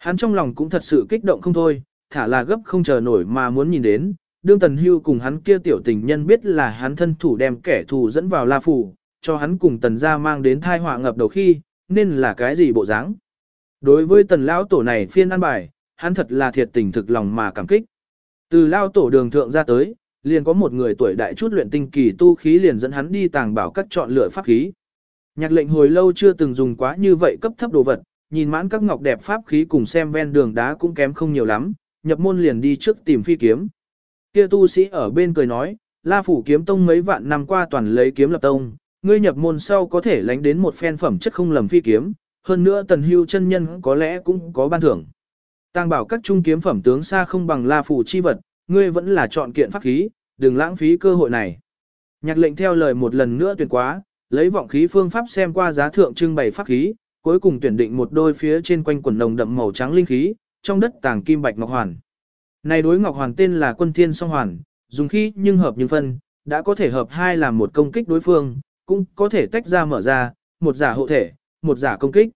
Hắn trong lòng cũng thật sự kích động không thôi, thả là gấp không chờ nổi mà muốn nhìn đến, đương tần hưu cùng hắn kia tiểu tình nhân biết là hắn thân thủ đem kẻ thù dẫn vào la phủ, cho hắn cùng tần gia mang đến thai họa ngập đầu khi, nên là cái gì bộ dáng. Đối với tần lão tổ này phiên ăn bài, hắn thật là thiệt tình thực lòng mà cảm kích. Từ lao tổ đường thượng ra tới, liền có một người tuổi đại chút luyện tinh kỳ tu khí liền dẫn hắn đi tàng bảo các chọn lựa pháp khí. Nhạc lệnh hồi lâu chưa từng dùng quá như vậy cấp thấp đồ vật, nhìn mãn các ngọc đẹp pháp khí cùng xem ven đường đá cũng kém không nhiều lắm, nhập môn liền đi trước tìm phi kiếm. Kia tu sĩ ở bên cười nói, La phủ kiếm tông mấy vạn năm qua toàn lấy kiếm lập tông, ngươi nhập môn sau có thể lánh đến một phen phẩm chất không lầm phi kiếm, hơn nữa tần hưu chân nhân có lẽ cũng có ban thưởng. Tàng bảo các trung kiếm phẩm tướng xa không bằng La phủ chi vật, ngươi vẫn là chọn kiện pháp khí, đừng lãng phí cơ hội này. Nhạc lệnh theo lời một lần nữa tuyệt quá, lấy vọng khí phương pháp xem qua giá thượng trưng bày pháp khí, cuối cùng tuyển định một đôi phía trên quanh quần nồng đậm màu trắng linh khí, trong đất tàng kim bạch ngọc hoàn. Này đối ngọc hoàn tên là quân thiên song hoàn, dùng khí nhưng hợp nhưng phân, đã có thể hợp hai làm một công kích đối phương, cũng có thể tách ra mở ra, một giả hộ thể, một giả công kích.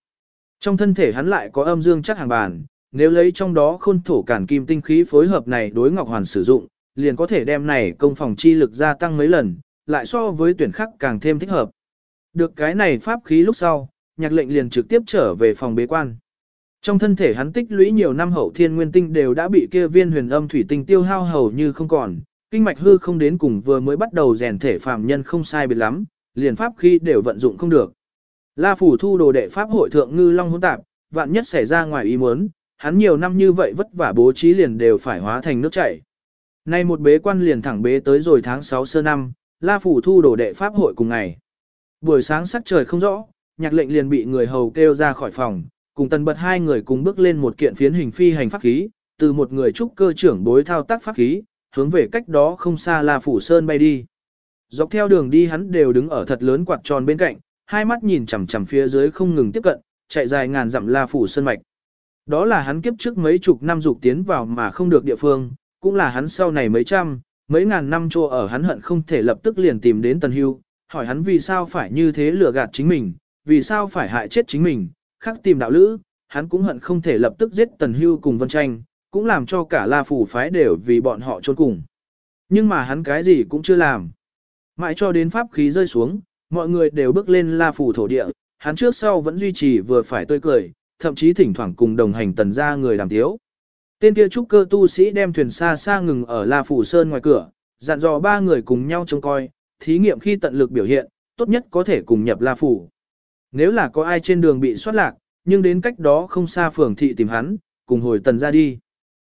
Trong thân thể hắn lại có âm dương chắc hàng bàn, nếu lấy trong đó khôn thổ cản kim tinh khí phối hợp này đối ngọc hoàn sử dụng, liền có thể đem này công phòng chi lực gia tăng mấy lần, lại so với tuyển khắc càng thêm thích hợp. Được cái này pháp khí lúc sau, nhạc lệnh liền trực tiếp trở về phòng bế quan. Trong thân thể hắn tích lũy nhiều năm hậu thiên nguyên tinh đều đã bị kia viên huyền âm thủy tinh tiêu hao hầu như không còn, kinh mạch hư không đến cùng vừa mới bắt đầu rèn thể phàm nhân không sai biệt lắm, liền pháp khi đều vận dụng không được. La phủ thu đồ đệ pháp hội thượng ngư long hỗn tạp, vạn nhất xảy ra ngoài ý muốn, hắn nhiều năm như vậy vất vả bố trí liền đều phải hóa thành nước chảy. Nay một bế quan liền thẳng bế tới rồi tháng 6 sơ năm, La phủ thu đồ đệ pháp hội cùng ngày. Buổi sáng sắc trời không rõ, nhạc lệnh liền bị người hầu kêu ra khỏi phòng, cùng tần bật hai người cùng bước lên một kiện phiến hình phi hành pháp khí, từ một người trúc cơ trưởng bối thao tác pháp khí, hướng về cách đó không xa là Phủ Sơn bay đi. Dọc theo đường đi hắn đều đứng ở thật lớn quạt tròn bên cạnh, hai mắt nhìn chằm chằm phía dưới không ngừng tiếp cận, chạy dài ngàn dặm La Phủ Sơn mạch. Đó là hắn kiếp trước mấy chục năm dục tiến vào mà không được địa phương, cũng là hắn sau này mấy trăm, mấy ngàn năm trô ở hắn hận không thể lập tức liền tìm đến Tần Hưu, hỏi hắn vì sao phải như thế lừa gạt chính mình, vì sao phải hại chết chính mình, khắc tìm đạo lữ, hắn cũng hận không thể lập tức giết Tần Hưu cùng Vân Tranh, cũng làm cho cả La Phủ phái đều vì bọn họ trốn cùng. Nhưng mà hắn cái gì cũng chưa làm. Mãi cho đến pháp khí rơi xuống, mọi người đều bước lên La Phủ thổ địa, hắn trước sau vẫn duy trì vừa phải tươi cười, thậm chí thỉnh thoảng cùng đồng hành tần ra người đàm tiếu. Tên kia trúc cơ tu sĩ đem thuyền xa xa ngừng ở La Phủ Sơn ngoài cửa, dặn dò ba người cùng nhau trông coi, thí nghiệm khi tận lực biểu hiện, tốt nhất có thể cùng nhập La Phủ. Nếu là có ai trên đường bị soát lạc, nhưng đến cách đó không xa phường thị tìm hắn, cùng hồi tần ra đi.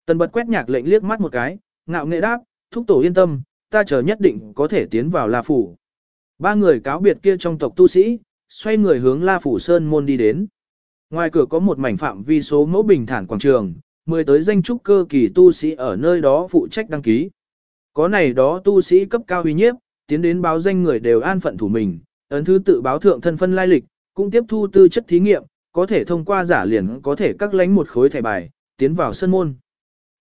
Tần bật quét nhạc lệnh liếc mắt một cái, ngạo nghệ đáp, thúc tổ yên tâm, ta chờ nhất định có thể tiến vào La Phủ. Ba người cáo biệt kia trong tộc tu sĩ, xoay người hướng La Phủ Sơn môn đi đến. Ngoài cửa có một mảnh phạm vi số mẫu bình thản quảng trường, mười tới danh trúc cơ kỳ tu sĩ ở nơi đó phụ trách đăng ký. Có này đó tu sĩ cấp cao uy nhiếp, tiến đến báo danh người đều an phận thủ mình, ấn thứ tự báo thượng thân phân lai lịch, cũng tiếp thu tư chất thí nghiệm, có thể thông qua giả liền có thể cắt lánh một khối thẻ bài, tiến vào sân môn.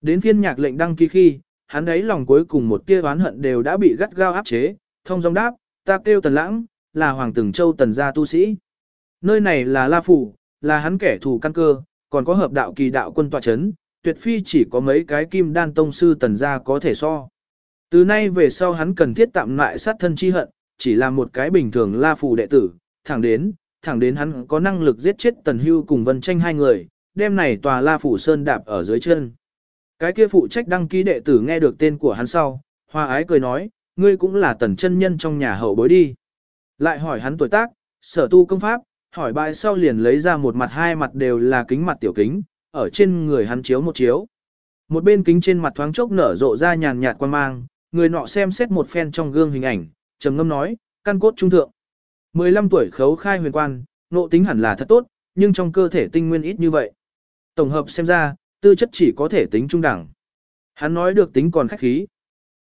Đến phiên nhạc lệnh đăng ký khi, hắn ấy lòng cuối cùng một tia oán hận đều đã bị gắt gao áp chế, thông dòng đáp, ta kêu tần lãng, là hoàng từng châu tần gia tu sĩ. Nơi này là La Phủ, là hắn kẻ thù căn cơ, còn có hợp đạo kỳ đạo quân tọa chấn, tuyệt phi chỉ có mấy cái kim đan tông sư tần gia có thể so. Từ nay về sau hắn cần thiết tạm lại sát thân chi hận, chỉ là một cái bình thường La Phủ đệ tử, thẳng đến, thẳng đến hắn có năng lực giết chết tần hưu cùng vân tranh hai người, đêm này tòa La Phủ Sơn đạp ở dưới chân. Cái kia phụ trách đăng ký đệ tử nghe được tên của hắn sau, hoa ái cười nói, ngươi cũng là tần chân nhân trong nhà hậu bối đi. Lại hỏi hắn tuổi tác, sở tu công pháp, hỏi bài sau liền lấy ra một mặt hai mặt đều là kính mặt tiểu kính, ở trên người hắn chiếu một chiếu. Một bên kính trên mặt thoáng chốc nở rộ ra nhàn nhạt quan mang, người nọ xem xét một phen trong gương hình ảnh, trầm ngâm nói, căn cốt trung thượng. 15 tuổi khấu khai huyền quan, nộ tính hẳn là thật tốt, nhưng trong cơ thể tinh nguyên ít như vậy. Tổng hợp xem ra, tư chất chỉ có thể tính trung đẳng. Hắn nói được tính còn khách khí.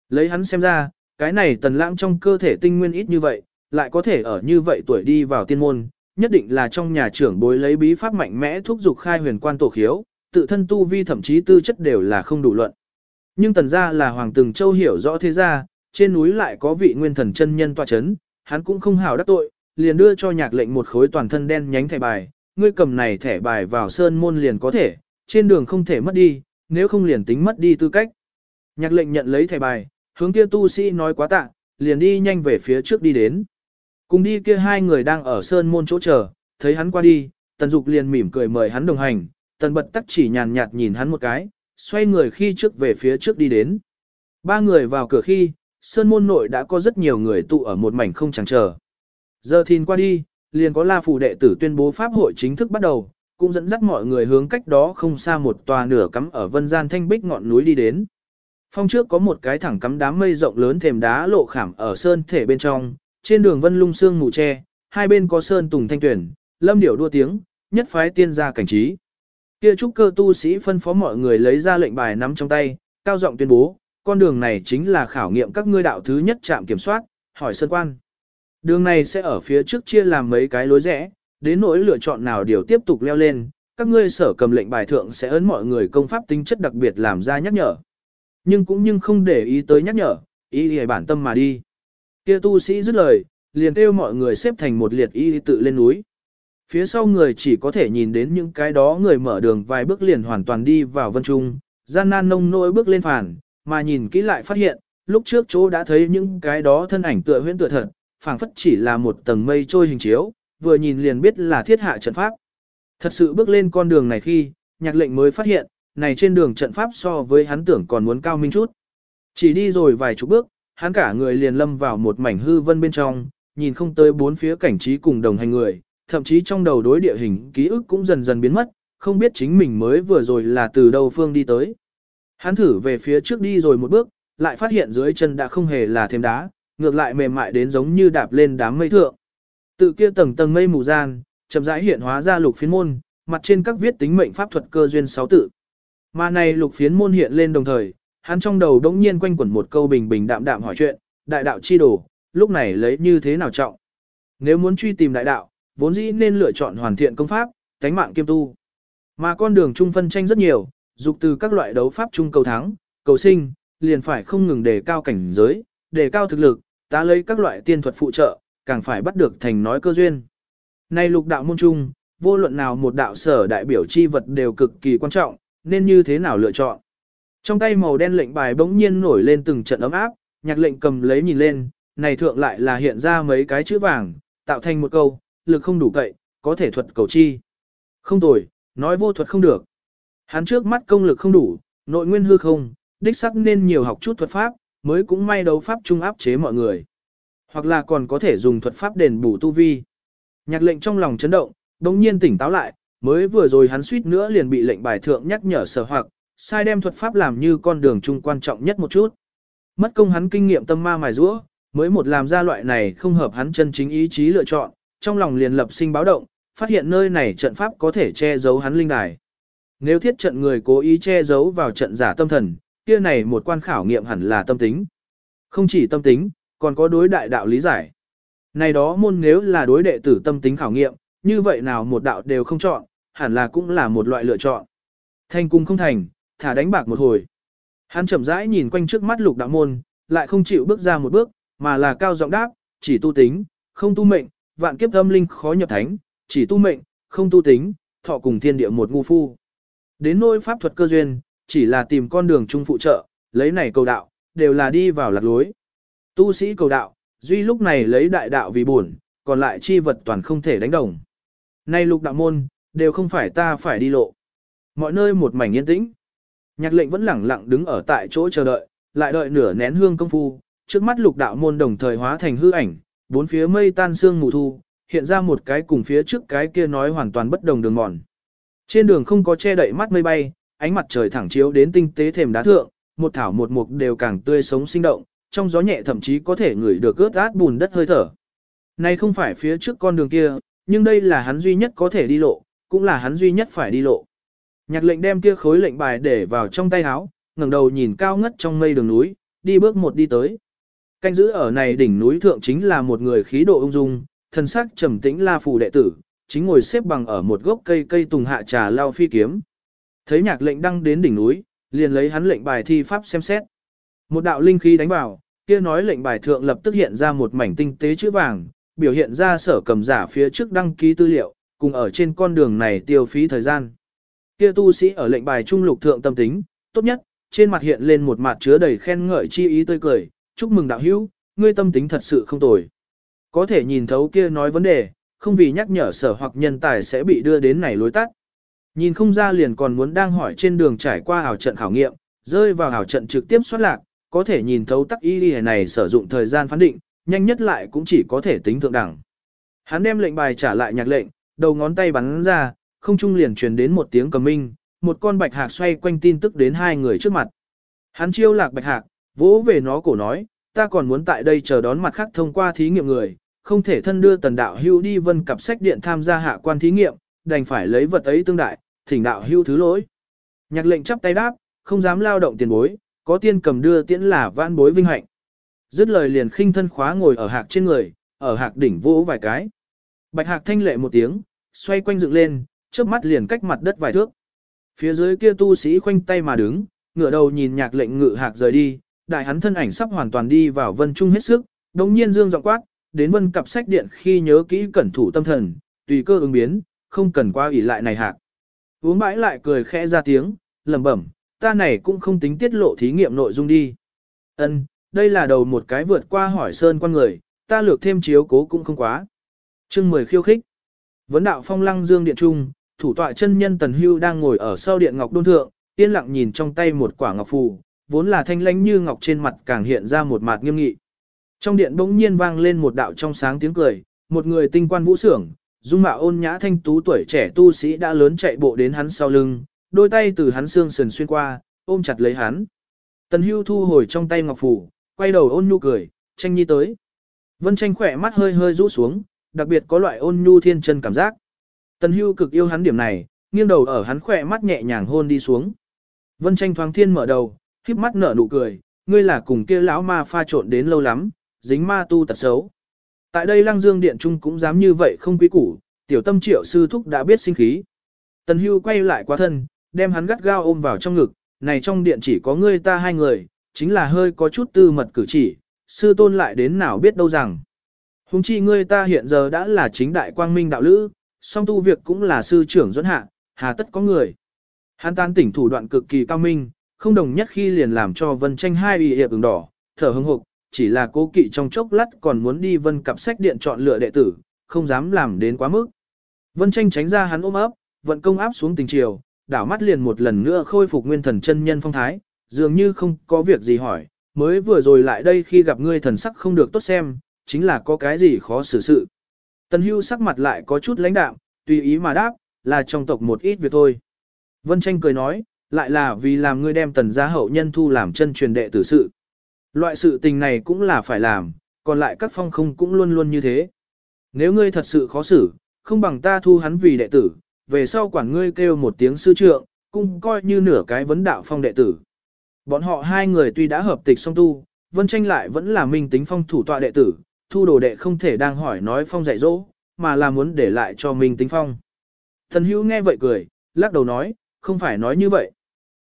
Lấy hắn xem ra, cái này tần lãng trong cơ thể tinh nguyên ít như vậy, lại có thể ở như vậy tuổi đi vào tiên môn, nhất định là trong nhà trưởng bối lấy bí pháp mạnh mẽ thúc giục khai huyền quan tổ khiếu, tự thân tu vi thậm chí tư chất đều là không đủ luận. Nhưng tần gia là hoàng từng châu hiểu rõ thế gia, trên núi lại có vị nguyên thần chân nhân tọa chấn, hắn cũng không hào đắc tội, liền đưa cho nhạc lệnh một khối toàn thân đen nhánh thẻ bài, ngươi cầm này thẻ bài vào sơn môn liền có thể, trên đường không thể mất đi, nếu không liền tính mất đi tư cách. Nhạc lệnh nhận lấy thẻ bài, hướng kia tu sĩ nói quá tạ, liền đi nhanh về phía trước đi đến. Cùng đi kia hai người đang ở sơn môn chỗ chờ, thấy hắn qua đi, tần dục liền mỉm cười mời hắn đồng hành, tần bật tắc chỉ nhàn nhạt nhìn hắn một cái, xoay người khi trước về phía trước đi đến. Ba người vào cửa khi, sơn môn nội đã có rất nhiều người tụ ở một mảnh không chẳng chờ. Giờ thìn qua đi, liền có la Phủ đệ tử tuyên bố pháp hội chính thức bắt đầu, cũng dẫn dắt mọi người hướng cách đó không xa một tòa nửa cắm ở vân gian thanh bích ngọn núi đi đến. Phong trước có một cái thẳng cắm đám mây rộng lớn thềm đá lộ khảm ở sơn thể bên trong, trên đường vân lung sương mù tre, hai bên có sơn tùng thanh tuyển, lâm điểu đua tiếng, nhất phái tiên gia cảnh trí. Kia trúc cơ tu sĩ phân phó mọi người lấy ra lệnh bài nắm trong tay, cao giọng tuyên bố, con đường này chính là khảo nghiệm các ngươi đạo thứ nhất trạm kiểm soát, hỏi sơn quan. Đường này sẽ ở phía trước chia làm mấy cái lối rẽ, đến nỗi lựa chọn nào điều tiếp tục leo lên, các ngươi sở cầm lệnh bài thượng sẽ ấn mọi người công pháp tính chất đặc biệt làm ra nhắc nhở. Nhưng cũng nhưng không để ý tới nhắc nhở, ý hề bản tâm mà đi. Kia tu sĩ dứt lời, liền kêu mọi người xếp thành một liệt y tự lên núi. Phía sau người chỉ có thể nhìn đến những cái đó người mở đường vài bước liền hoàn toàn đi vào vân trung, gian nan nông nỗi bước lên phản, mà nhìn kỹ lại phát hiện, lúc trước chỗ đã thấy những cái đó thân ảnh tựa huyễn tựa thật, phảng phất chỉ là một tầng mây trôi hình chiếu, vừa nhìn liền biết là thiết hạ trận pháp. Thật sự bước lên con đường này khi, nhạc lệnh mới phát hiện, này trên đường trận pháp so với hắn tưởng còn muốn cao minh chút. Chỉ đi rồi vài chục bước, hắn cả người liền lâm vào một mảnh hư vân bên trong, nhìn không tới bốn phía cảnh trí cùng đồng hành người, thậm chí trong đầu đối địa hình ký ức cũng dần dần biến mất, không biết chính mình mới vừa rồi là từ đâu phương đi tới. Hắn thử về phía trước đi rồi một bước, lại phát hiện dưới chân đã không hề là thêm đá, ngược lại mềm mại đến giống như đạp lên đám mây thượng. Tự kia tầng tầng mây mù gian, chậm rãi hiện hóa ra lục phiến môn, mặt trên các viết tính mệnh pháp thuật cơ duyên sáu tự. Mà này lục phiến môn hiện lên đồng thời, hắn trong đầu đống nhiên quanh quẩn một câu bình bình đạm đạm hỏi chuyện, đại đạo chi đồ, lúc này lấy như thế nào trọng. Nếu muốn truy tìm đại đạo, vốn dĩ nên lựa chọn hoàn thiện công pháp, cánh mạng kiêm tu. Mà con đường trung phân tranh rất nhiều, dục từ các loại đấu pháp chung cầu thắng, cầu sinh, liền phải không ngừng đề cao cảnh giới, đề cao thực lực, ta lấy các loại tiên thuật phụ trợ, càng phải bắt được thành nói cơ duyên. Nay lục đạo môn chung, vô luận nào một đạo sở đại biểu chi vật đều cực kỳ quan trọng, nên như thế nào lựa chọn. Trong tay màu đen lệnh bài bỗng nhiên nổi lên từng trận ấm áp, nhạc lệnh cầm lấy nhìn lên, này thượng lại là hiện ra mấy cái chữ vàng, tạo thành một câu, lực không đủ cậy, có thể thuật cầu chi. Không tồi, nói vô thuật không được. Hắn trước mắt công lực không đủ, nội nguyên hư không, đích sắc nên nhiều học chút thuật pháp, mới cũng may đấu pháp trung áp chế mọi người. Hoặc là còn có thể dùng thuật pháp đền bù tu vi. Nhạc lệnh trong lòng chấn động, đồng nhiên tỉnh táo lại, mới vừa rồi hắn suýt nữa liền bị lệnh bài thượng nhắc nhở sở hoặc, sai đem thuật pháp làm như con đường chung quan trọng nhất một chút. Mất công hắn kinh nghiệm tâm ma mài rũa, mới một làm ra loại này không hợp hắn chân chính ý chí lựa chọn, trong lòng liền lập sinh báo động, phát hiện nơi này trận pháp có thể che giấu hắn linh đài. Nếu thiết trận người cố ý che giấu vào trận giả tâm thần, kia này một quan khảo nghiệm hẳn là tâm tính. Không chỉ tâm tính, còn có đối đại đạo lý giải. Này đó môn nếu là đối đệ tử tâm tính khảo nghiệm, như vậy nào một đạo đều không chọn, hẳn là cũng là một loại lựa chọn. Thành cung không thành, thả đánh bạc một hồi. Hắn chậm rãi nhìn quanh trước mắt lục đạo môn, lại không chịu bước ra một bước, mà là cao giọng đáp, chỉ tu tính, không tu mệnh, vạn kiếp âm linh khó nhập thánh, chỉ tu mệnh, không tu tính, thọ cùng thiên địa một ngu phu. Đến nỗi pháp thuật cơ duyên, chỉ là tìm con đường chung phụ trợ, lấy này cầu đạo, đều là đi vào lạc lối. Tu sĩ cầu đạo, duy lúc này lấy đại đạo vì buồn, còn lại chi vật toàn không thể đánh đồng. Nay lục đạo môn, đều không phải ta phải đi lộ. Mọi nơi một mảnh yên tĩnh. Nhạc lệnh vẫn lẳng lặng đứng ở tại chỗ chờ đợi, lại đợi nửa nén hương công phu, trước mắt lục đạo môn đồng thời hóa thành hư ảnh, bốn phía mây tan sương mù thu, hiện ra một cái cùng phía trước cái kia nói hoàn toàn bất đồng đường mòn. Trên đường không có che đậy mắt mây bay, ánh mặt trời thẳng chiếu đến tinh tế thềm đá thượng, một thảo một mục đều càng tươi sống sinh động, trong gió nhẹ thậm chí có thể ngửi được ướt át bùn đất hơi thở. Này không phải phía trước con đường kia, nhưng đây là hắn duy nhất có thể đi lộ, cũng là hắn duy nhất phải đi lộ. Nhạc lệnh đem kia khối lệnh bài để vào trong tay áo, ngẩng đầu nhìn cao ngất trong mây đường núi, đi bước một đi tới. Canh giữ ở này đỉnh núi thượng chính là một người khí độ ung dung, thân sắc trầm tĩnh la phù đệ tử, chính ngồi xếp bằng ở một gốc cây cây tùng hạ trà lao phi kiếm. Thấy nhạc lệnh đăng đến đỉnh núi, liền lấy hắn lệnh bài thi pháp xem xét. Một đạo linh khí đánh vào, kia nói lệnh bài thượng lập tức hiện ra một mảnh tinh tế chữ vàng, biểu hiện ra sở cầm giả phía trước đăng ký tư liệu, cùng ở trên con đường này tiêu phí thời gian. Kia tu sĩ ở lệnh bài trung lục thượng tâm tính, tốt nhất, trên mặt hiện lên một mặt chứa đầy khen ngợi chi ý tươi cười, chúc mừng đạo hữu, ngươi tâm tính thật sự không tồi. Có thể nhìn thấu kia nói vấn đề, không vì nhắc nhở sở hoặc nhân tài sẽ bị đưa đến này lối tắt. Nhìn không ra liền còn muốn đang hỏi trên đường trải qua ảo trận khảo nghiệm, rơi vào ảo trận trực tiếp xuất lạc, có thể nhìn thấu tắc y lì này sử dụng thời gian phán định, nhanh nhất lại cũng chỉ có thể tính thượng đẳng. Hắn đem lệnh bài trả lại nhạc lệnh, đầu ngón tay bắn ra, không trung liền truyền đến một tiếng cầm minh, một con bạch hạc xoay quanh tin tức đến hai người trước mặt. Hắn chiêu lạc bạch hạc, vỗ về nó cổ nói, ta còn muốn tại đây chờ đón mặt khác thông qua thí nghiệm người, không thể thân đưa tần đạo hưu đi vân cặp sách điện tham gia hạ quan thí nghiệm, đành phải lấy vật ấy tương đại, thỉnh đạo hưu thứ lỗi. Nhạc lệnh chắp tay đáp, không dám lao động tiền bối, có tiên cầm đưa tiễn là vãn bối vinh hạnh. Dứt lời liền khinh thân khóa ngồi ở hạc trên người, ở hạc đỉnh vỗ vài cái. Bạch hạc thanh lệ một tiếng, xoay quanh dựng lên, trước mắt liền cách mặt đất vài thước. Phía dưới kia tu sĩ khoanh tay mà đứng, ngửa đầu nhìn nhạc lệnh ngự hạc rời đi, đại hắn thân ảnh sắp hoàn toàn đi vào vân trung hết sức, đồng nhiên dương giọng quát, đến vân cặp sách điện khi nhớ kỹ cẩn thủ tâm thần, tùy cơ ứng biến, không cần qua ủy lại này hạc. Uống bãi lại cười khẽ ra tiếng, lẩm bẩm, ta này cũng không tính tiết lộ thí nghiệm nội dung đi. Ân, đây là đầu một cái vượt qua hỏi sơn quan người, ta lược thêm chiếu cố cũng không quá. Chương 10 khiêu khích. Vấn đạo phong lăng dương điện trung, thủ tọa chân nhân Tần Hưu đang ngồi ở sau điện ngọc đôn thượng, yên lặng nhìn trong tay một quả ngọc phù, vốn là thanh lãnh như ngọc trên mặt càng hiện ra một mặt nghiêm nghị. Trong điện bỗng nhiên vang lên một đạo trong sáng tiếng cười, một người tinh quan vũ sưởng, dung mạo ôn nhã thanh tú tuổi trẻ tu sĩ đã lớn chạy bộ đến hắn sau lưng, đôi tay từ hắn xương sườn xuyên qua, ôm chặt lấy hắn. Tần Hưu thu hồi trong tay ngọc phủ, quay đầu ôn nhu cười, tranh nhi tới. Vân tranh khỏe mắt hơi hơi rũ xuống, đặc biệt có loại ôn nhu thiên chân cảm giác. Tần Hưu cực yêu hắn điểm này, nghiêng đầu ở hắn khỏe mắt nhẹ nhàng hôn đi xuống. Vân tranh thoáng thiên mở đầu, khiếp mắt nở nụ cười, ngươi là cùng kia lão ma pha trộn đến lâu lắm, dính ma tu tật xấu. Tại đây lăng dương điện trung cũng dám như vậy không quý củ, tiểu tâm triệu sư thúc đã biết sinh khí. Tần hưu quay lại qua thân, đem hắn gắt gao ôm vào trong ngực, này trong điện chỉ có ngươi ta hai người, chính là hơi có chút tư mật cử chỉ, sư tôn lại đến nào biết đâu rằng. Hùng chi ngươi ta hiện giờ đã là chính đại quang minh đạo lữ, song tu việc cũng là sư trưởng dẫn hạ, hà tất có người. Hắn tan tỉnh thủ đoạn cực kỳ cao minh, không đồng nhất khi liền làm cho vân tranh hai ủy hiệp ứng đỏ, thở hưng hục, chỉ là cố kỵ trong chốc lát còn muốn đi vân cặp sách điện chọn lựa đệ tử, không dám làm đến quá mức. Vân tranh tránh ra hắn ôm ấp, vận công áp xuống tình chiều, đảo mắt liền một lần nữa khôi phục nguyên thần chân nhân phong thái, dường như không có việc gì hỏi, mới vừa rồi lại đây khi gặp ngươi thần sắc không được tốt xem, chính là có cái gì khó xử sự. Tần hưu sắc mặt lại có chút lãnh đạm, tùy ý mà đáp, là trong tộc một ít việc thôi. Vân tranh cười nói, lại là vì làm ngươi đem tần gia hậu nhân thu làm chân truyền đệ tử sự. Loại sự tình này cũng là phải làm, còn lại các phong không cũng luôn luôn như thế. Nếu ngươi thật sự khó xử, không bằng ta thu hắn vì đệ tử, về sau quản ngươi kêu một tiếng sư trượng, cũng coi như nửa cái vấn đạo phong đệ tử. Bọn họ hai người tuy đã hợp tịch song tu, vân tranh lại vẫn là minh tính phong thủ tọa đệ tử, thu đồ đệ không thể đang hỏi nói phong dạy dỗ, mà là muốn để lại cho minh tính phong. Thần hữu nghe vậy cười, lắc đầu nói, không phải nói như vậy.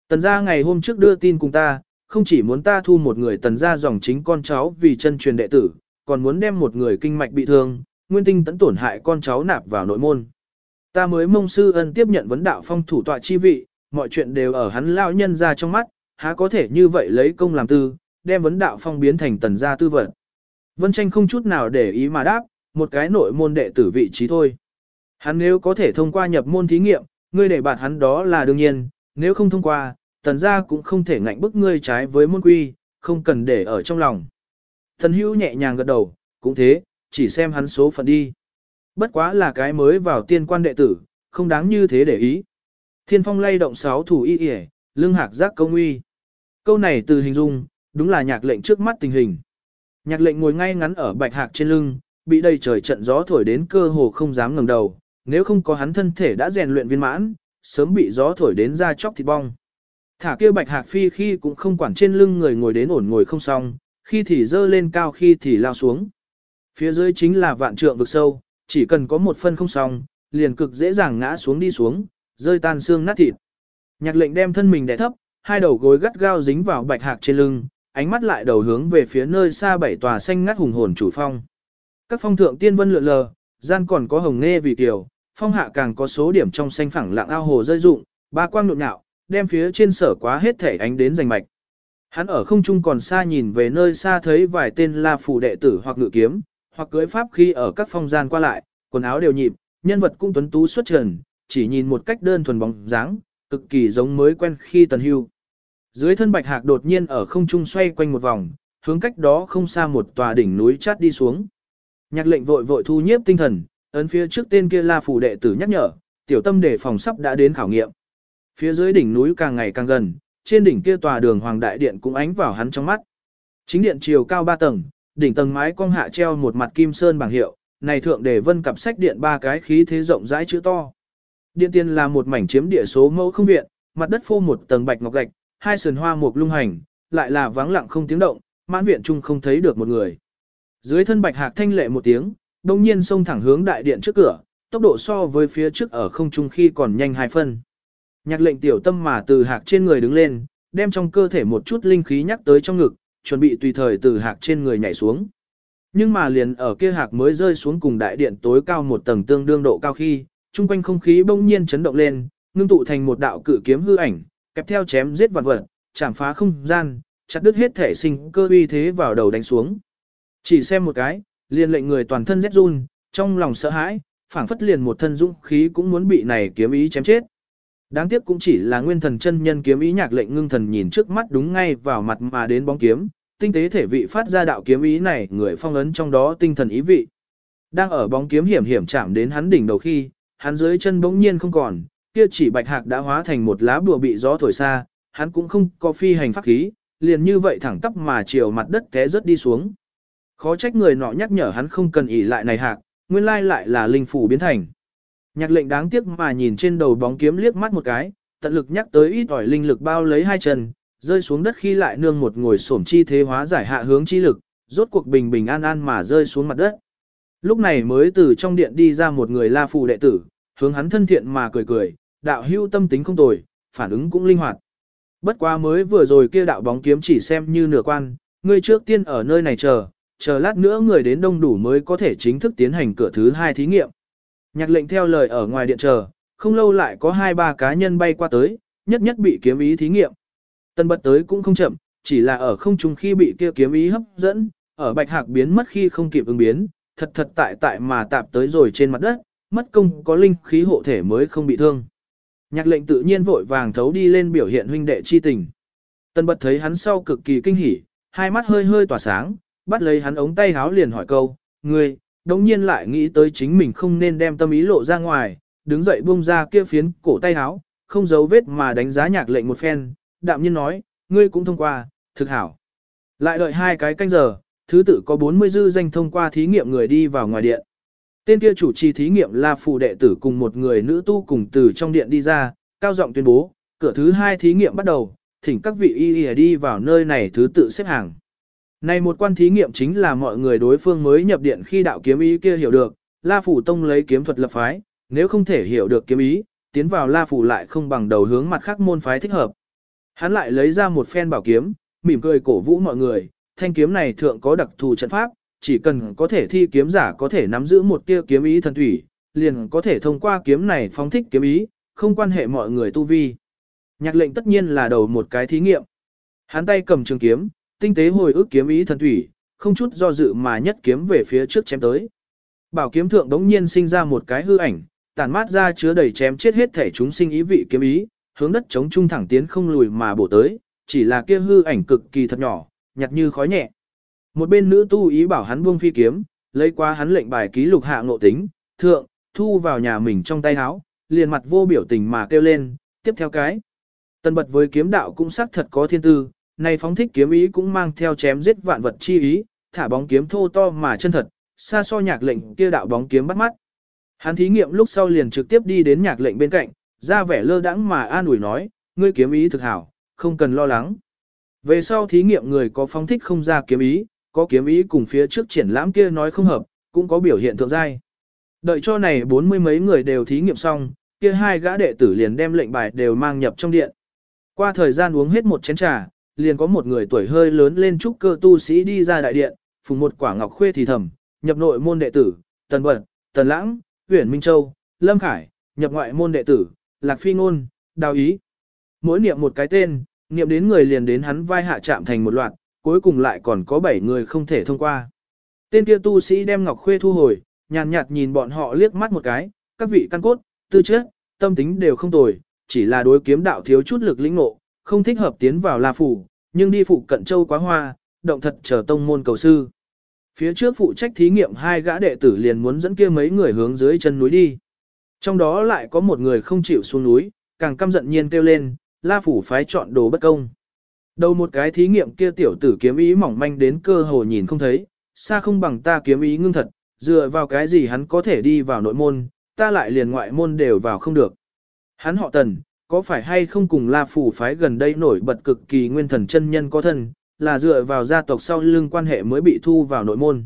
Tần gia ngày hôm trước đưa tin cùng ta, không chỉ muốn ta thu một người tần gia dòng chính con cháu vì chân truyền đệ tử, còn muốn đem một người kinh mạch bị thương, nguyên tinh tấn tổn hại con cháu nạp vào nội môn. Ta mới mông sư ân tiếp nhận vấn đạo phong thủ tọa chi vị, mọi chuyện đều ở hắn lao nhân ra trong mắt, há có thể như vậy lấy công làm tư, đem vấn đạo phong biến thành tần gia tư vật. Vân tranh không chút nào để ý mà đáp, một cái nội môn đệ tử vị trí thôi. Hắn nếu có thể thông qua nhập môn thí nghiệm, ngươi để bạt hắn đó là đương nhiên, nếu không thông qua, tần gia cũng không thể ngạnh bức ngươi trái với môn quy, không cần để ở trong lòng. Thần hữu nhẹ nhàng gật đầu, cũng thế, chỉ xem hắn số phận đi. Bất quá là cái mới vào tiên quan đệ tử, không đáng như thế để ý. Thiên phong lay động sáu thủ y yể, lưng hạc giác công uy. Câu này từ hình dung, đúng là nhạc lệnh trước mắt tình hình. Nhạc lệnh ngồi ngay ngắn ở bạch hạc trên lưng, bị đầy trời trận gió thổi đến cơ hồ không dám ngẩng đầu, nếu không có hắn thân thể đã rèn luyện viên mãn, sớm bị gió thổi đến ra chóc thịt bong. Thả kia bạch hạc phi khi cũng không quản trên lưng người ngồi đến ổn ngồi không xong, khi thì dơ lên cao khi thì lao xuống. Phía dưới chính là vạn trượng vực sâu, chỉ cần có một phân không xong, liền cực dễ dàng ngã xuống đi xuống, rơi tan xương nát thịt. Nhạc lệnh đem thân mình đè thấp, hai đầu gối gắt gao dính vào bạch hạc trên lưng, ánh mắt lại đầu hướng về phía nơi xa bảy tòa xanh ngắt hùng hồn chủ phong. Các phong thượng tiên vân lượn lờ, gian còn có hồng nghe vì tiểu, phong hạ càng có số điểm trong xanh phẳng lặng ao hồ rơi rụng, ba quang nhộn nhạo, đem phía trên sở quá hết thể ánh đến giành mạch. Hắn ở không trung còn xa nhìn về nơi xa thấy vài tên la phủ đệ tử hoặc ngự kiếm, hoặc cưới pháp khi ở các phong gian qua lại, Quần áo đều nhịp, nhân vật cũng tuấn tú xuất trần, chỉ nhìn một cách đơn thuần bóng dáng, cực kỳ giống mới quen khi tần hưu. Dưới thân bạch hạc đột nhiên ở không trung xoay quanh một vòng, hướng cách đó không xa một tòa đỉnh núi chát đi xuống. Nhạc lệnh vội vội thu nhiếp tinh thần, ấn phía trước tên kia la phủ đệ tử nhắc nhở, tiểu tâm để phòng sắp đã đến khảo nghiệm. Phía dưới đỉnh núi càng ngày càng gần, trên đỉnh kia tòa đường hoàng đại điện cũng ánh vào hắn trong mắt. Chính điện chiều cao 3 tầng, đỉnh tầng mái cong hạ treo một mặt kim sơn bảng hiệu, này thượng để vân cặp sách điện ba cái khí thế rộng rãi chữ to. Điện tiên là một mảnh chiếm địa số mẫu không viện, mặt đất phô một tầng bạch ngọc gạch, hai sườn hoa mục lung hành, lại là vắng lặng không tiếng động, mãn viện chung không thấy được một người. Dưới thân bạch hạc thanh lệ một tiếng, đông nhiên xông thẳng hướng đại điện trước cửa, tốc độ so với phía trước ở không trung khi còn nhanh hai phân. Nhạc lệnh tiểu tâm mà từ hạc trên người đứng lên, đem trong cơ thể một chút linh khí nhắc tới trong ngực, chuẩn bị tùy thời từ hạc trên người nhảy xuống. Nhưng mà liền ở kia hạc mới rơi xuống cùng đại điện tối cao một tầng tương đương độ cao khi, trung quanh không khí bỗng nhiên chấn động lên, ngưng tụ thành một đạo cự kiếm hư ảnh, kẹp theo chém giết vật vật, chạm phá không gian, chặt đứt hết thể sinh cơ uy thế vào đầu đánh xuống. Chỉ xem một cái, liền lệnh người toàn thân rét run, trong lòng sợ hãi, phảng phất liền một thân dũng khí cũng muốn bị này kiếm ý chém chết. Đáng tiếc cũng chỉ là nguyên thần chân nhân kiếm ý nhạc lệnh ngưng thần nhìn trước mắt đúng ngay vào mặt mà đến bóng kiếm, tinh tế thể vị phát ra đạo kiếm ý này người phong ấn trong đó tinh thần ý vị. Đang ở bóng kiếm hiểm hiểm chạm đến hắn đỉnh đầu khi, hắn dưới chân bỗng nhiên không còn, kia chỉ bạch hạc đã hóa thành một lá bùa bị gió thổi xa, hắn cũng không có phi hành pháp khí, liền như vậy thẳng tắp mà chiều mặt đất té rớt đi xuống. Khó trách người nọ nhắc nhở hắn không cần ỉ lại này hạc, nguyên lai lại là linh phủ biến thành. Nhạc lệnh đáng tiếc mà nhìn trên đầu bóng kiếm liếc mắt một cái, tận lực nhắc tới ít ỏi linh lực bao lấy hai chân, rơi xuống đất khi lại nương một ngồi xổm chi thế hóa giải hạ hướng chi lực, rốt cuộc bình bình an an mà rơi xuống mặt đất. Lúc này mới từ trong điện đi ra một người la phù đệ tử, hướng hắn thân thiện mà cười cười, đạo hưu tâm tính không tồi, phản ứng cũng linh hoạt. Bất quá mới vừa rồi kia đạo bóng kiếm chỉ xem như nửa quan, ngươi trước tiên ở nơi này chờ, chờ lát nữa người đến đông đủ mới có thể chính thức tiến hành cửa thứ hai thí nghiệm. Nhạc lệnh theo lời ở ngoài điện chờ, không lâu lại có hai ba cá nhân bay qua tới, nhất nhất bị kiếm ý thí nghiệm. Tân bật tới cũng không chậm, chỉ là ở không trung khi bị kia kiếm ý hấp dẫn, ở bạch hạc biến mất khi không kịp ứng biến, thật thật tại tại mà tạp tới rồi trên mặt đất, mất công có linh khí hộ thể mới không bị thương. Nhạc lệnh tự nhiên vội vàng thấu đi lên biểu hiện huynh đệ chi tình. Tân bật thấy hắn sau cực kỳ kinh hỉ, hai mắt hơi hơi tỏa sáng, bắt lấy hắn ống tay háo liền hỏi câu, ngươi, đồng nhiên lại nghĩ tới chính mình không nên đem tâm ý lộ ra ngoài, đứng dậy buông ra kia phiến cổ tay háo, không giấu vết mà đánh giá nhạc lệnh một phen, đạm nhiên nói, ngươi cũng thông qua, thực hảo. Lại đợi hai cái canh giờ, thứ tự có 40 dư danh thông qua thí nghiệm người đi vào ngoài điện. Tên kia chủ trì thí nghiệm là phù đệ tử cùng một người nữ tu cùng từ trong điện đi ra, cao giọng tuyên bố, cửa thứ hai thí nghiệm bắt đầu, thỉnh các vị y y đi vào nơi này thứ tự xếp hàng. Này một quan thí nghiệm chính là mọi người đối phương mới nhập điện khi đạo kiếm ý kia hiểu được, La Phủ Tông lấy kiếm thuật lập phái, nếu không thể hiểu được kiếm ý, tiến vào La Phủ lại không bằng đầu hướng mặt khác môn phái thích hợp. Hắn lại lấy ra một phen bảo kiếm, mỉm cười cổ vũ mọi người, thanh kiếm này thượng có đặc thù trận pháp, chỉ cần có thể thi kiếm giả có thể nắm giữ một tia kiếm ý thần thủy, liền có thể thông qua kiếm này phóng thích kiếm ý, không quan hệ mọi người tu vi. Nhạc lệnh tất nhiên là đầu một cái thí nghiệm. Hắn tay cầm trường kiếm, tinh tế hồi ức kiếm ý thần thủy, không chút do dự mà nhất kiếm về phía trước chém tới. Bảo kiếm thượng đống nhiên sinh ra một cái hư ảnh, tản mát ra chứa đầy chém chết hết thể chúng sinh ý vị kiếm ý, hướng đất chống trung thẳng tiến không lùi mà bổ tới, chỉ là kia hư ảnh cực kỳ thật nhỏ, nhặt như khói nhẹ. Một bên nữ tu ý bảo hắn buông phi kiếm, lấy qua hắn lệnh bài ký lục hạ ngộ tính, thượng, thu vào nhà mình trong tay áo, liền mặt vô biểu tình mà kêu lên, tiếp theo cái. Tần bật với kiếm đạo cũng xác thật có thiên tư, này phóng thích kiếm ý cũng mang theo chém giết vạn vật chi ý, thả bóng kiếm thô to mà chân thật, xa so nhạc lệnh kia đạo bóng kiếm bắt mắt. Hắn thí nghiệm lúc sau liền trực tiếp đi đến nhạc lệnh bên cạnh, ra vẻ lơ đãng mà an ủi nói, ngươi kiếm ý thực hảo, không cần lo lắng. Về sau thí nghiệm người có phóng thích không ra kiếm ý, có kiếm ý cùng phía trước triển lãm kia nói không hợp, cũng có biểu hiện thượng giai. Đợi cho này bốn mươi mấy người đều thí nghiệm xong, kia hai gã đệ tử liền đem lệnh bài đều mang nhập trong điện. Qua thời gian uống hết một chén trà, liền có một người tuổi hơi lớn lên trúc cơ tu sĩ đi ra đại điện, phùng một quả ngọc khuê thì thầm, nhập nội môn đệ tử, Tần Bật, Tần Lãng, Huyền Minh Châu, Lâm Khải, nhập ngoại môn đệ tử, Lạc Phi Ngôn, Đào Ý. Mỗi niệm một cái tên, niệm đến người liền đến hắn vai hạ chạm thành một loạt, cuối cùng lại còn có 7 người không thể thông qua. Tên kia tu sĩ đem Ngọc Khuê thu hồi, nhàn nhạt nhìn bọn họ liếc mắt một cái, các vị căn cốt, tư chất, tâm tính đều không tồi, chỉ là đối kiếm đạo thiếu chút lực lĩnh ngộ, không thích hợp tiến vào La phủ, nhưng đi phụ cận châu quá hoa, động thật chờ tông môn cầu sư. Phía trước phụ trách thí nghiệm hai gã đệ tử liền muốn dẫn kia mấy người hướng dưới chân núi đi. Trong đó lại có một người không chịu xuống núi, càng căm giận nhiên kêu lên, La phủ phái chọn đồ bất công. Đầu một cái thí nghiệm kia tiểu tử kiếm ý mỏng manh đến cơ hồ nhìn không thấy, xa không bằng ta kiếm ý ngưng thật, dựa vào cái gì hắn có thể đi vào nội môn, ta lại liền ngoại môn đều vào không được. Hắn họ tần, có phải hay không cùng La Phủ phái gần đây nổi bật cực kỳ nguyên thần chân nhân có thân, là dựa vào gia tộc sau lưng quan hệ mới bị thu vào nội môn.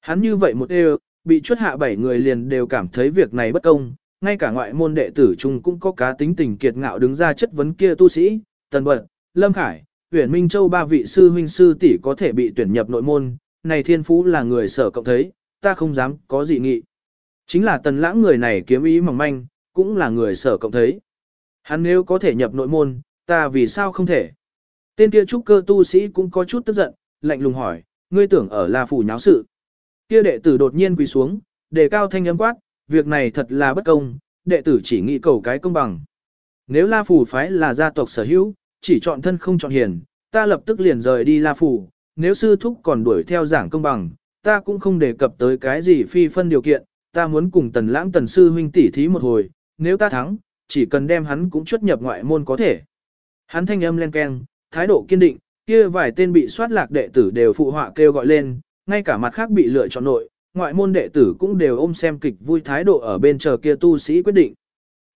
Hắn như vậy một đều, bị chuất hạ bảy người liền đều cảm thấy việc này bất công, ngay cả ngoại môn đệ tử chung cũng có cá tính tình kiệt ngạo đứng ra chất vấn kia tu sĩ, Tần Bật, Lâm Khải, Huyền Minh Châu ba vị sư huynh sư tỷ có thể bị tuyển nhập nội môn, này thiên phú là người sở cộng thấy, ta không dám có gì nghị. Chính là tần lãng người này kiếm ý mỏng manh, cũng là người sở cộng thấy. Hắn nếu có thể nhập nội môn, ta vì sao không thể? Tên kia trúc cơ tu sĩ cũng có chút tức giận, lạnh lùng hỏi, ngươi tưởng ở La Phủ nháo sự. Kia đệ tử đột nhiên quỳ xuống, đề cao thanh âm quát, việc này thật là bất công, đệ tử chỉ nghĩ cầu cái công bằng. Nếu La Phủ phái là gia tộc sở hữu, chỉ chọn thân không chọn hiền, ta lập tức liền rời đi La Phủ, nếu sư thúc còn đuổi theo giảng công bằng, ta cũng không đề cập tới cái gì phi phân điều kiện, ta muốn cùng tần lãng tần sư huynh tỷ thí một hồi, nếu ta thắng, chỉ cần đem hắn cũng xuất nhập ngoại môn có thể. Hắn thanh âm len keng, thái độ kiên định, kia vài tên bị soát lạc đệ tử đều phụ họa kêu gọi lên, ngay cả mặt khác bị lựa chọn nội, ngoại môn đệ tử cũng đều ôm xem kịch vui thái độ ở bên chờ kia tu sĩ quyết định.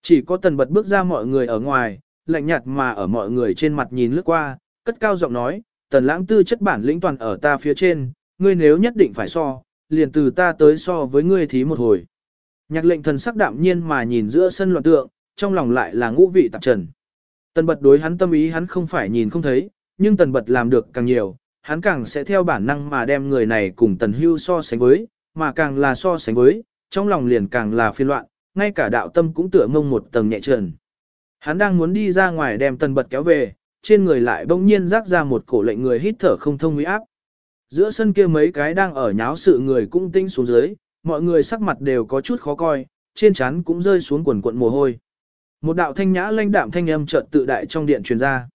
Chỉ có tần bật bước ra mọi người ở ngoài, lạnh nhạt mà ở mọi người trên mặt nhìn lướt qua, cất cao giọng nói, tần lãng tư chất bản lĩnh toàn ở ta phía trên, ngươi nếu nhất định phải so, liền từ ta tới so với ngươi thí một hồi. Nhạc lệnh thần sắc đạm nhiên mà nhìn giữa sân loạn tượng, trong lòng lại là ngũ vị tạp trần. Tần bật đối hắn tâm ý hắn không phải nhìn không thấy, nhưng tần bật làm được càng nhiều, hắn càng sẽ theo bản năng mà đem người này cùng tần hưu so sánh với, mà càng là so sánh với, trong lòng liền càng là phiên loạn, ngay cả đạo tâm cũng tựa mông một tầng nhẹ trần. Hắn đang muốn đi ra ngoài đem tần bật kéo về, trên người lại bỗng nhiên rác ra một cổ lệnh người hít thở không thông uy áp. Giữa sân kia mấy cái đang ở nháo sự người cũng tinh xuống dưới, mọi người sắc mặt đều có chút khó coi, trên trán cũng rơi xuống quần quận mồ hôi. Một đạo thanh nhã lanh đạm thanh âm chợt tự đại trong điện truyền ra.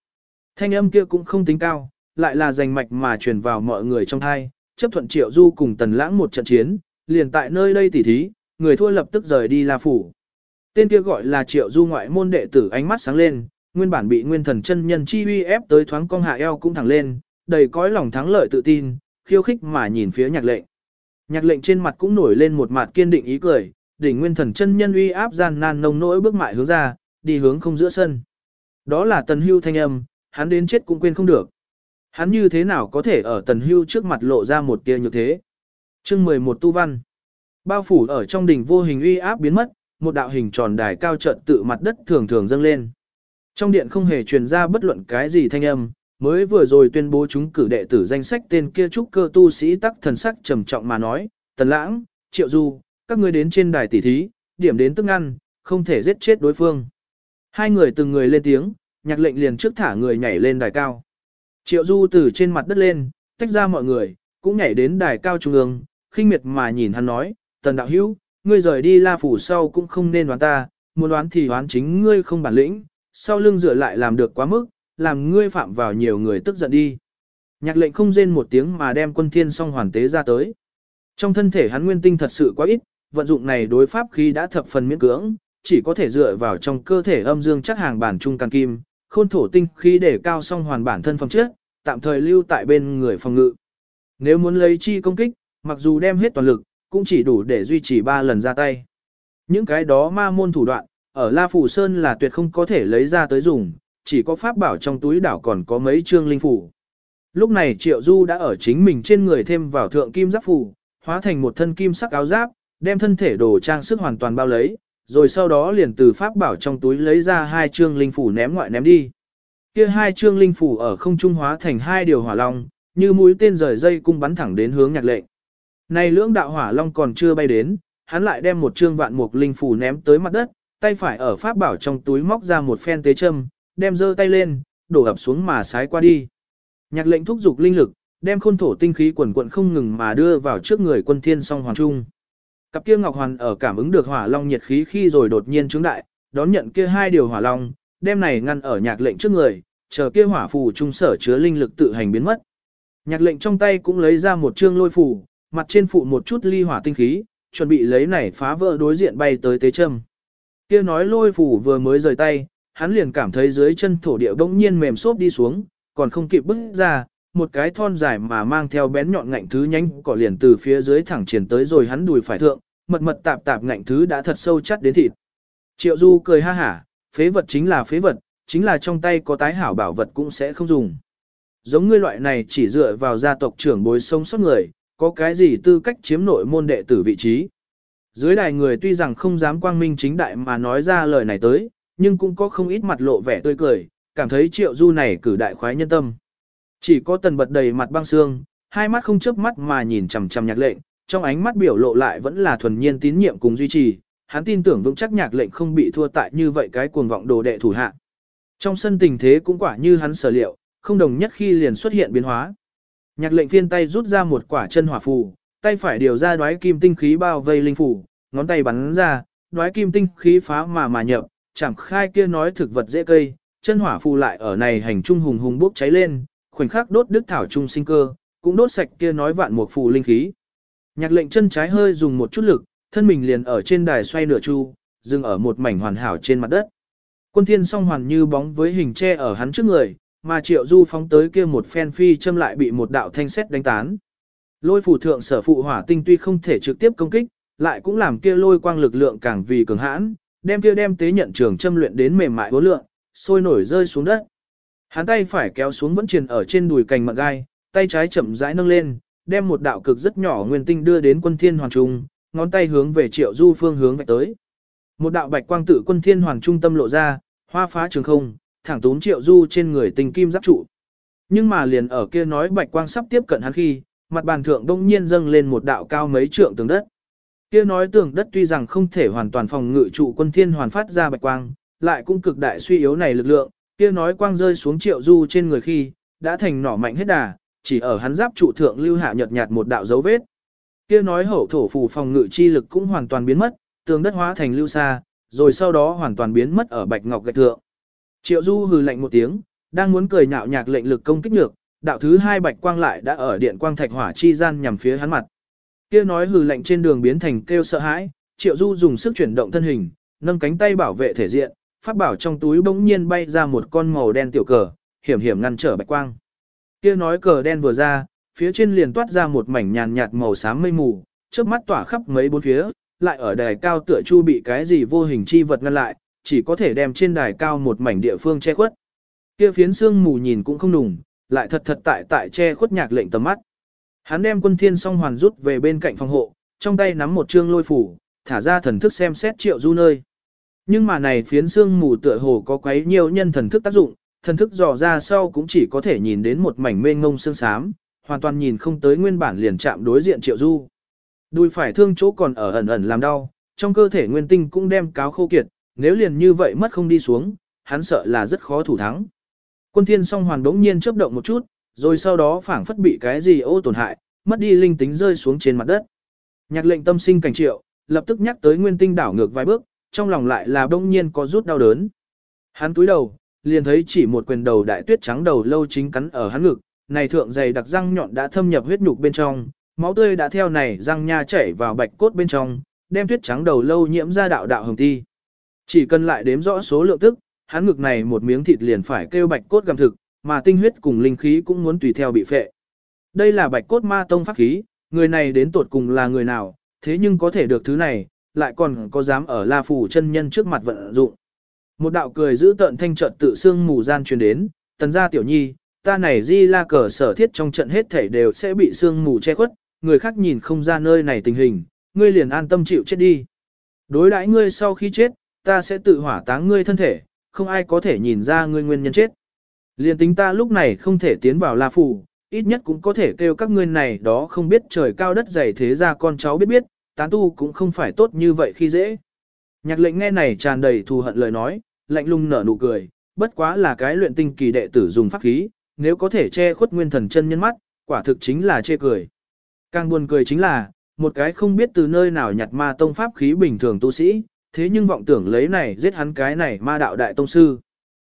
Thanh âm kia cũng không tính cao, lại là rành mạch mà truyền vào mọi người trong thai, chấp thuận triệu du cùng tần lãng một trận chiến, liền tại nơi đây tỉ thí, người thua lập tức rời đi La Phủ. Tên kia gọi là triệu du ngoại môn đệ tử ánh mắt sáng lên, nguyên bản bị nguyên thần chân nhân chi uy ép tới thoáng cong hạ eo cũng thẳng lên, đầy cõi lòng thắng lợi tự tin, khiêu khích mà nhìn phía nhạc lệnh. Nhạc lệnh trên mặt cũng nổi lên một mặt kiên định ý cười, đỉnh nguyên thần chân nhân uy áp gian nan nông nỗi bước mại hướng ra, đi hướng không giữa sân. Đó là tần hưu thanh âm, hắn đến chết cũng quên không được. Hắn như thế nào có thể ở tần hưu trước mặt lộ ra một tia như thế. chương 11 tu văn. Bao phủ ở trong đỉnh vô hình uy áp biến mất, một đạo hình tròn đài cao trận tự mặt đất thường thường dâng lên. Trong điện không hề truyền ra bất luận cái gì thanh âm, mới vừa rồi tuyên bố chúng cử đệ tử danh sách tên kia trúc cơ tu sĩ tắc thần sắc trầm trọng mà nói, tần lãng, triệu du, các ngươi đến trên đài tỷ thí, điểm đến tức ăn, không thể giết chết đối phương. Hai người từng người lên tiếng, nhạc lệnh liền trước thả người nhảy lên đài cao. Triệu du từ trên mặt đất lên, tách ra mọi người, cũng nhảy đến đài cao trung ương, khinh miệt mà nhìn hắn nói, tần đạo hữu, ngươi rời đi la phủ sau cũng không nên đoán ta, muốn đoán thì đoán chính ngươi không bản lĩnh, sau lưng dựa lại làm được quá mức, làm ngươi phạm vào nhiều người tức giận đi. Nhạc lệnh không rên một tiếng mà đem quân thiên song hoàn tế ra tới. Trong thân thể hắn nguyên tinh thật sự quá ít, vận dụng này đối pháp khí đã thập phần miễn cưỡng, chỉ có thể dựa vào trong cơ thể âm dương chắc hàng bản trung can kim, khôn thổ tinh khí để cao song hoàn bản thân phòng trước tạm thời lưu tại bên người phòng ngự. Nếu muốn lấy chi công kích, mặc dù đem hết toàn lực, cũng chỉ đủ để duy trì 3 lần ra tay. Những cái đó ma môn thủ đoạn, ở La Phủ Sơn là tuyệt không có thể lấy ra tới dùng, chỉ có pháp bảo trong túi đảo còn có mấy chương linh phủ. Lúc này Triệu Du đã ở chính mình trên người thêm vào thượng kim giáp phủ, hóa thành một thân kim sắc áo giáp, đem thân thể đồ trang sức hoàn toàn bao lấy, rồi sau đó liền từ pháp bảo trong túi lấy ra hai chương linh phủ ném ngoại ném đi. Kia hai chương linh phủ ở không trung hóa thành hai điều hỏa long, như mũi tên rời dây cung bắn thẳng đến hướng nhạc lệnh. Này lưỡng đạo hỏa long còn chưa bay đến, hắn lại đem một chương vạn mục linh phủ ném tới mặt đất, tay phải ở pháp bảo trong túi móc ra một phen tế châm, đem giơ tay lên, đổ ập xuống mà sái qua đi. Nhạc lệnh thúc giục linh lực, đem khôn thổ tinh khí quần quận không ngừng mà đưa vào trước người quân thiên song hoàng trung. Cặp kia ngọc hoàn ở cảm ứng được hỏa long nhiệt khí khi rồi đột nhiên trứng đại, đón nhận kia hai điều hỏa long, đem này ngăn ở nhạc lệnh trước người, chờ kia hỏa phù trung sở chứa linh lực tự hành biến mất. Nhạc lệnh trong tay cũng lấy ra một chương lôi phù, mặt trên phụ một chút ly hỏa tinh khí, chuẩn bị lấy này phá vỡ đối diện bay tới tế châm. Kia nói lôi phù vừa mới rời tay, hắn liền cảm thấy dưới chân thổ địa bỗng nhiên mềm xốp đi xuống, còn không kịp bước ra, một cái thon dài mà mang theo bén nhọn ngạnh thứ nhanh cỏ liền từ phía dưới thẳng triển tới rồi hắn đùi phải thượng, mật mật tạp tạp ngạnh thứ đã thật sâu chắt đến thịt. Triệu Du cười ha hả, phế vật chính là phế vật, chính là trong tay có tái hảo bảo vật cũng sẽ không dùng. Giống ngươi loại này chỉ dựa vào gia tộc trưởng bối sống sót người, có cái gì tư cách chiếm nội môn đệ tử vị trí. Dưới đài người tuy rằng không dám quang minh chính đại mà nói ra lời này tới, nhưng cũng có không ít mặt lộ vẻ tươi cười, cảm thấy triệu du này cử đại khoái nhân tâm. Chỉ có tần bật đầy mặt băng xương, hai mắt không chớp mắt mà nhìn chằm chằm nhạc lệnh, trong ánh mắt biểu lộ lại vẫn là thuần nhiên tín nhiệm cùng duy trì, hắn tin tưởng vững chắc nhạc lệnh không bị thua tại như vậy cái cuồng vọng đồ đệ thủ hạ. Trong sân tình thế cũng quả như hắn sở liệu, không đồng nhất khi liền xuất hiện biến hóa. Nhạc lệnh phiên tay rút ra một quả chân hỏa phù, tay phải điều ra đoái kim tinh khí bao vây linh phủ, ngón tay bắn ra, đoái kim tinh khí phá mà mà nhập, chẳng khai kia nói thực vật dễ cây, chân hỏa phù lại ở này hành trung hùng hùng bốc cháy lên, khoảnh khắc đốt đức thảo trung sinh cơ, cũng đốt sạch kia nói vạn một phù linh khí. Nhạc lệnh chân trái hơi dùng một chút lực, thân mình liền ở trên đài xoay nửa chu, dừng ở một mảnh hoàn hảo trên mặt đất. Quân thiên song hoàn như bóng với hình tre ở hắn trước người, mà triệu du phóng tới kia một phen phi châm lại bị một đạo thanh xét đánh tán. Lôi phủ thượng sở phụ hỏa tinh tuy không thể trực tiếp công kích, lại cũng làm kia lôi quang lực lượng càng vì cường hãn, đem kia đem tế nhận trường châm luyện đến mềm mại vô lượng, sôi nổi rơi xuống đất. Hắn tay phải kéo xuống vẫn triền ở trên đùi cành mận gai, tay trái chậm rãi nâng lên, đem một đạo cực rất nhỏ nguyên tinh đưa đến quân thiên hoàng trung, ngón tay hướng về triệu du phương hướng vạch tới. Một đạo bạch quang tự quân thiên hoàng trung tâm lộ ra, hoa phá trường không, thẳng tún triệu du trên người tình kim giáp trụ. Nhưng mà liền ở kia nói bạch quang sắp tiếp cận hắn khi, mặt bàn thượng đông nhiên dâng lên một đạo cao mấy trượng tường đất. Kia nói tường đất tuy rằng không thể hoàn toàn phòng ngự trụ quân thiên hoàn phát ra bạch quang, lại cũng cực đại suy yếu này lực lượng, kia nói quang rơi xuống triệu du trên người khi, đã thành nỏ mạnh hết đà, chỉ ở hắn giáp trụ thượng lưu hạ nhợt nhạt một đạo dấu vết. Kia nói hậu thổ phù phòng ngự chi lực cũng hoàn toàn biến mất, tường đất hóa thành lưu xa, rồi sau đó hoàn toàn biến mất ở bạch ngọc gạch thượng. Triệu Du hừ lạnh một tiếng, đang muốn cười nhạo nhạc lệnh lực công kích nhược, đạo thứ hai bạch quang lại đã ở điện quang thạch hỏa chi gian nhằm phía hắn mặt. Kia nói hừ lạnh trên đường biến thành kêu sợ hãi, Triệu Du dùng sức chuyển động thân hình, nâng cánh tay bảo vệ thể diện, phát bảo trong túi bỗng nhiên bay ra một con màu đen tiểu cờ, hiểm hiểm ngăn trở bạch quang. Kia nói cờ đen vừa ra, phía trên liền toát ra một mảnh nhàn nhạt màu xám mây mù, chớp mắt tỏa khắp mấy bốn phía, lại ở đài cao tựa chu bị cái gì vô hình chi vật ngăn lại, chỉ có thể đem trên đài cao một mảnh địa phương che khuất. Kia phiến xương mù nhìn cũng không đùng, lại thật thật tại tại che khuất nhạc lệnh tầm mắt. Hắn đem quân thiên song hoàn rút về bên cạnh phòng hộ, trong tay nắm một trương lôi phủ, thả ra thần thức xem xét triệu du nơi. Nhưng mà này phiến xương mù tựa hồ có quấy nhiều nhân thần thức tác dụng, thần thức dò ra sau cũng chỉ có thể nhìn đến một mảnh mênh ngông xương xám, hoàn toàn nhìn không tới nguyên bản liền chạm đối diện triệu du. Đùi phải thương chỗ còn ở ẩn ẩn làm đau, trong cơ thể nguyên tinh cũng đem cáo khô kiệt, nếu liền như vậy mất không đi xuống, hắn sợ là rất khó thủ thắng. Quân thiên song hoàn đống nhiên chớp động một chút, rồi sau đó phảng phất bị cái gì ô tổn hại, mất đi linh tính rơi xuống trên mặt đất. Nhạc lệnh tâm sinh cảnh triệu, lập tức nhắc tới nguyên tinh đảo ngược vài bước, trong lòng lại là đống nhiên có rút đau đớn. Hắn túi đầu, liền thấy chỉ một quyền đầu đại tuyết trắng đầu lâu chính cắn ở hắn ngực, này thượng dày đặc răng nhọn đã thâm nhập huyết nhục bên trong, máu tươi đã theo này răng nha chảy vào bạch cốt bên trong, đem tuyết trắng đầu lâu nhiễm ra đạo đạo hồng ti. Chỉ cần lại đếm rõ số lượng tức, hắn ngực này một miếng thịt liền phải kêu bạch cốt gầm thực, mà tinh huyết cùng linh khí cũng muốn tùy theo bị phệ. Đây là bạch cốt ma tông pháp khí, người này đến tột cùng là người nào, thế nhưng có thể được thứ này, lại còn có dám ở La Phủ chân nhân trước mặt vận dụng. Một đạo cười giữ tận thanh trận tự xương mù gian truyền đến, tần gia tiểu nhi, ta này di la cờ sở thiết trong trận hết thể đều sẽ bị xương mù che khuất, người khác nhìn không ra nơi này tình hình, ngươi liền an tâm chịu chết đi. Đối đãi ngươi sau khi chết, ta sẽ tự hỏa táng ngươi thân thể, không ai có thể nhìn ra ngươi nguyên nhân chết. Liên tính ta lúc này không thể tiến vào La Phủ, ít nhất cũng có thể kêu các ngươi này đó không biết trời cao đất dày thế ra con cháu biết biết, tán tu cũng không phải tốt như vậy khi dễ. Nhạc lệnh nghe này tràn đầy thù hận lời nói, lạnh lùng nở nụ cười, bất quá là cái luyện tinh kỳ đệ tử dùng pháp khí, nếu có thể che khuất nguyên thần chân nhân mắt, quả thực chính là chê cười. Càng buồn cười chính là, một cái không biết từ nơi nào nhặt ma tông pháp khí bình thường tu sĩ, thế nhưng vọng tưởng lấy này giết hắn cái này ma đạo đại tông sư.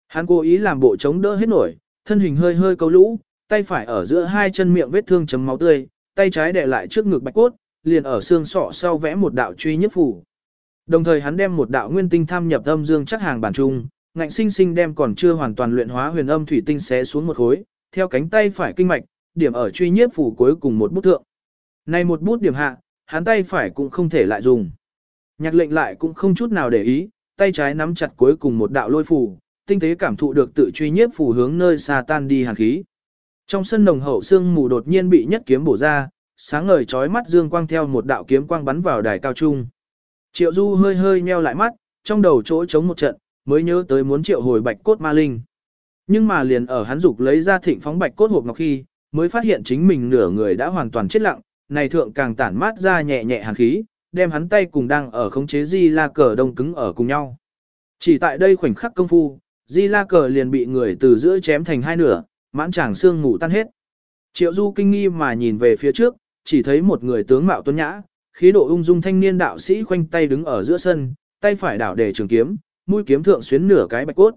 Hắn cố ý làm bộ chống đỡ hết nổi, thân hình hơi hơi câu lũ, tay phải ở giữa hai chân miệng vết thương chấm máu tươi, tay trái đè lại trước ngực bạch cốt, liền ở xương sọ sau vẽ một đạo truy nhất phủ. Đồng thời hắn đem một đạo nguyên tinh tham nhập âm dương chắc hàng bản trung, ngạnh sinh sinh đem còn chưa hoàn toàn luyện hóa huyền âm thủy tinh xé xuống một khối, theo cánh tay phải kinh mạch, điểm ở truy nhiếp phủ cuối cùng một bút thượng. Này một bút điểm hạ, hắn tay phải cũng không thể lại dùng. Nhạc lệnh lại cũng không chút nào để ý, tay trái nắm chặt cuối cùng một đạo lôi phủ, tinh tế cảm thụ được tự truy nhiếp phủ hướng nơi xa tan đi hàn khí. Trong sân nồng hậu xương mù đột nhiên bị nhất kiếm bổ ra, sáng ngời chói mắt dương quang theo một đạo kiếm quang bắn vào đài cao trung. Triệu Du hơi hơi nheo lại mắt, trong đầu chỗ trống một trận, mới nhớ tới muốn triệu hồi bạch cốt ma linh. Nhưng mà liền ở hắn dục lấy ra thịnh phóng bạch cốt hộp ngọc khi, mới phát hiện chính mình nửa người đã hoàn toàn chết lặng, này thượng càng tản mát ra nhẹ nhẹ hàn khí, đem hắn tay cùng đang ở khống chế di la cờ đông cứng ở cùng nhau. Chỉ tại đây khoảnh khắc công phu, di la cờ liền bị người từ giữa chém thành hai nửa, mãn tràng xương ngủ tan hết. Triệu Du kinh nghi mà nhìn về phía trước, chỉ thấy một người tướng mạo tuấn nhã, khí độ ung dung thanh niên đạo sĩ khoanh tay đứng ở giữa sân, tay phải đảo để trường kiếm, mũi kiếm thượng xuyến nửa cái bạch cốt.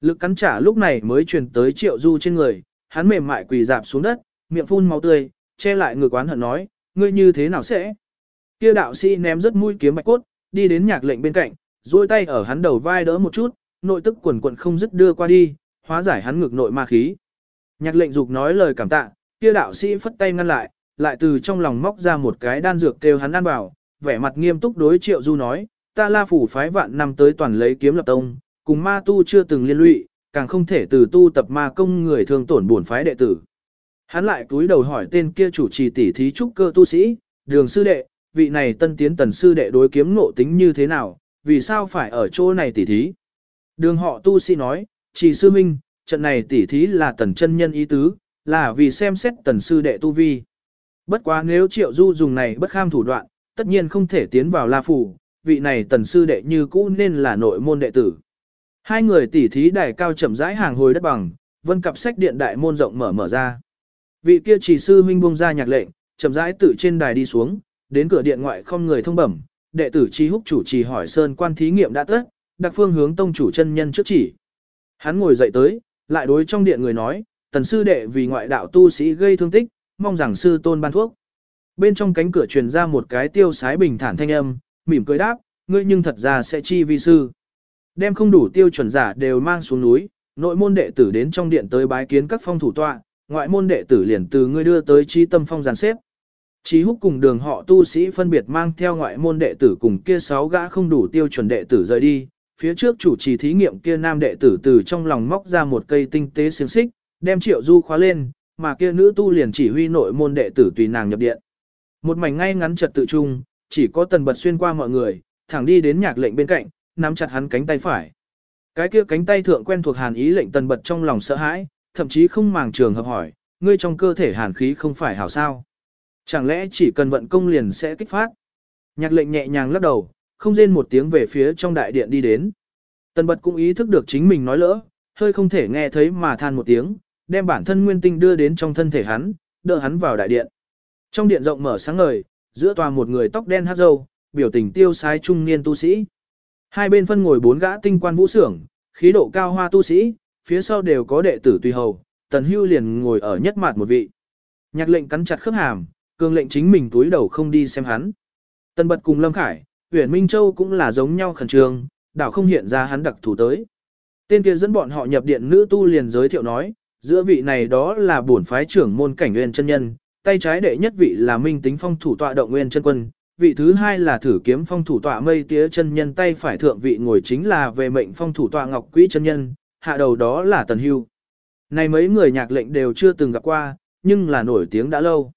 Lực cắn trả lúc này mới truyền tới Triệu Du trên người, hắn mềm mại quỳ dạp xuống đất, miệng phun máu tươi, che lại ngực oán hận nói, ngươi như thế nào sẽ? Kia đạo sĩ ném rất mũi kiếm bạch cốt, đi đến nhạc lệnh bên cạnh, duỗi tay ở hắn đầu vai đỡ một chút, nội tức quần quần không dứt đưa qua đi, hóa giải hắn ngực nội ma khí. Nhạc lệnh dục nói lời cảm tạ, kia đạo sĩ phất tay ngăn lại, lại từ trong lòng móc ra một cái đan dược kêu hắn ăn vào, vẻ mặt nghiêm túc đối triệu du nói, ta la phủ phái vạn năm tới toàn lấy kiếm lập tông, cùng ma tu chưa từng liên lụy, càng không thể từ tu tập ma công người thường tổn buồn phái đệ tử. Hắn lại cúi đầu hỏi tên kia chủ trì tỷ thí trúc cơ tu sĩ, đường sư đệ, vị này tân tiến tần sư đệ đối kiếm ngộ tính như thế nào, vì sao phải ở chỗ này tỷ thí. Đường họ tu sĩ nói, chỉ sư minh, trận này tỷ thí là tần chân nhân ý tứ, là vì xem xét tần sư đệ tu vi. Bất quá nếu triệu du dùng này bất kham thủ đoạn, tất nhiên không thể tiến vào la phủ, vị này tần sư đệ như cũ nên là nội môn đệ tử. Hai người tỉ thí đài cao chậm rãi hàng hồi đất bằng, vân cặp sách điện đại môn rộng mở mở ra. Vị kia chỉ sư huynh buông ra nhạc lệnh, chậm rãi tự trên đài đi xuống, đến cửa điện ngoại không người thông bẩm, đệ tử chi húc chủ trì hỏi sơn quan thí nghiệm đã tất, đặc phương hướng tông chủ chân nhân trước chỉ. Hắn ngồi dậy tới, lại đối trong điện người nói, tần sư đệ vì ngoại đạo tu sĩ gây thương tích, mong rằng sư tôn ban thuốc. Bên trong cánh cửa truyền ra một cái tiêu sái bình thản thanh âm, mỉm cười đáp, ngươi nhưng thật ra sẽ chi vi sư. Đem không đủ tiêu chuẩn giả đều mang xuống núi, nội môn đệ tử đến trong điện tới bái kiến các phong thủ tọa, ngoại môn đệ tử liền từ ngươi đưa tới chi tâm phong giàn xếp. Chí húc cùng đường họ tu sĩ phân biệt mang theo ngoại môn đệ tử cùng kia sáu gã không đủ tiêu chuẩn đệ tử rời đi, phía trước chủ trì thí nghiệm kia nam đệ tử từ trong lòng móc ra một cây tinh tế xiềng xích, đem triệu du khóa lên, mà kia nữ tu liền chỉ huy nội môn đệ tử tùy nàng nhập điện. Một mảnh ngay ngắn trật tự trung, chỉ có tần bật xuyên qua mọi người, thẳng đi đến nhạc lệnh bên cạnh, nắm chặt hắn cánh tay phải. Cái kia cánh tay thượng quen thuộc hàn ý lệnh tần bật trong lòng sợ hãi, thậm chí không màng trường hợp hỏi, ngươi trong cơ thể hàn khí không phải hảo sao. Chẳng lẽ chỉ cần vận công liền sẽ kích phát? Nhạc lệnh nhẹ nhàng lắc đầu, không rên một tiếng về phía trong đại điện đi đến. Tần bật cũng ý thức được chính mình nói lỡ, hơi không thể nghe thấy mà than một tiếng, đem bản thân nguyên tinh đưa đến trong thân thể hắn, đỡ hắn vào đại điện. Trong điện rộng mở sáng ngời, giữa tòa một người tóc đen hát râu, biểu tình tiêu sái trung niên tu sĩ. Hai bên phân ngồi bốn gã tinh quan vũ sưởng, khí độ cao hoa tu sĩ, phía sau đều có đệ tử tùy hầu, tần hưu liền ngồi ở nhất mặt một vị. Nhạc lệnh cắn chặt khớp hàm, cường lệnh chính mình túi đầu không đi xem hắn. Tần bật cùng Lâm Khải, Huyền Minh Châu cũng là giống nhau khẩn trương, đảo không hiện ra hắn đặc thủ tới. Tên kia dẫn bọn họ nhập điện nữ tu liền giới thiệu nói, giữa vị này đó là bổn phái trưởng môn cảnh nguyên chân nhân, tay trái đệ nhất vị là minh tính phong thủ tọa động nguyên chân quân, vị thứ hai là thử kiếm phong thủ tọa mây tía chân nhân tay phải thượng vị ngồi chính là về mệnh phong thủ tọa ngọc quý chân nhân, hạ đầu đó là tần hưu. Này mấy người nhạc lệnh đều chưa từng gặp qua, nhưng là nổi tiếng đã lâu.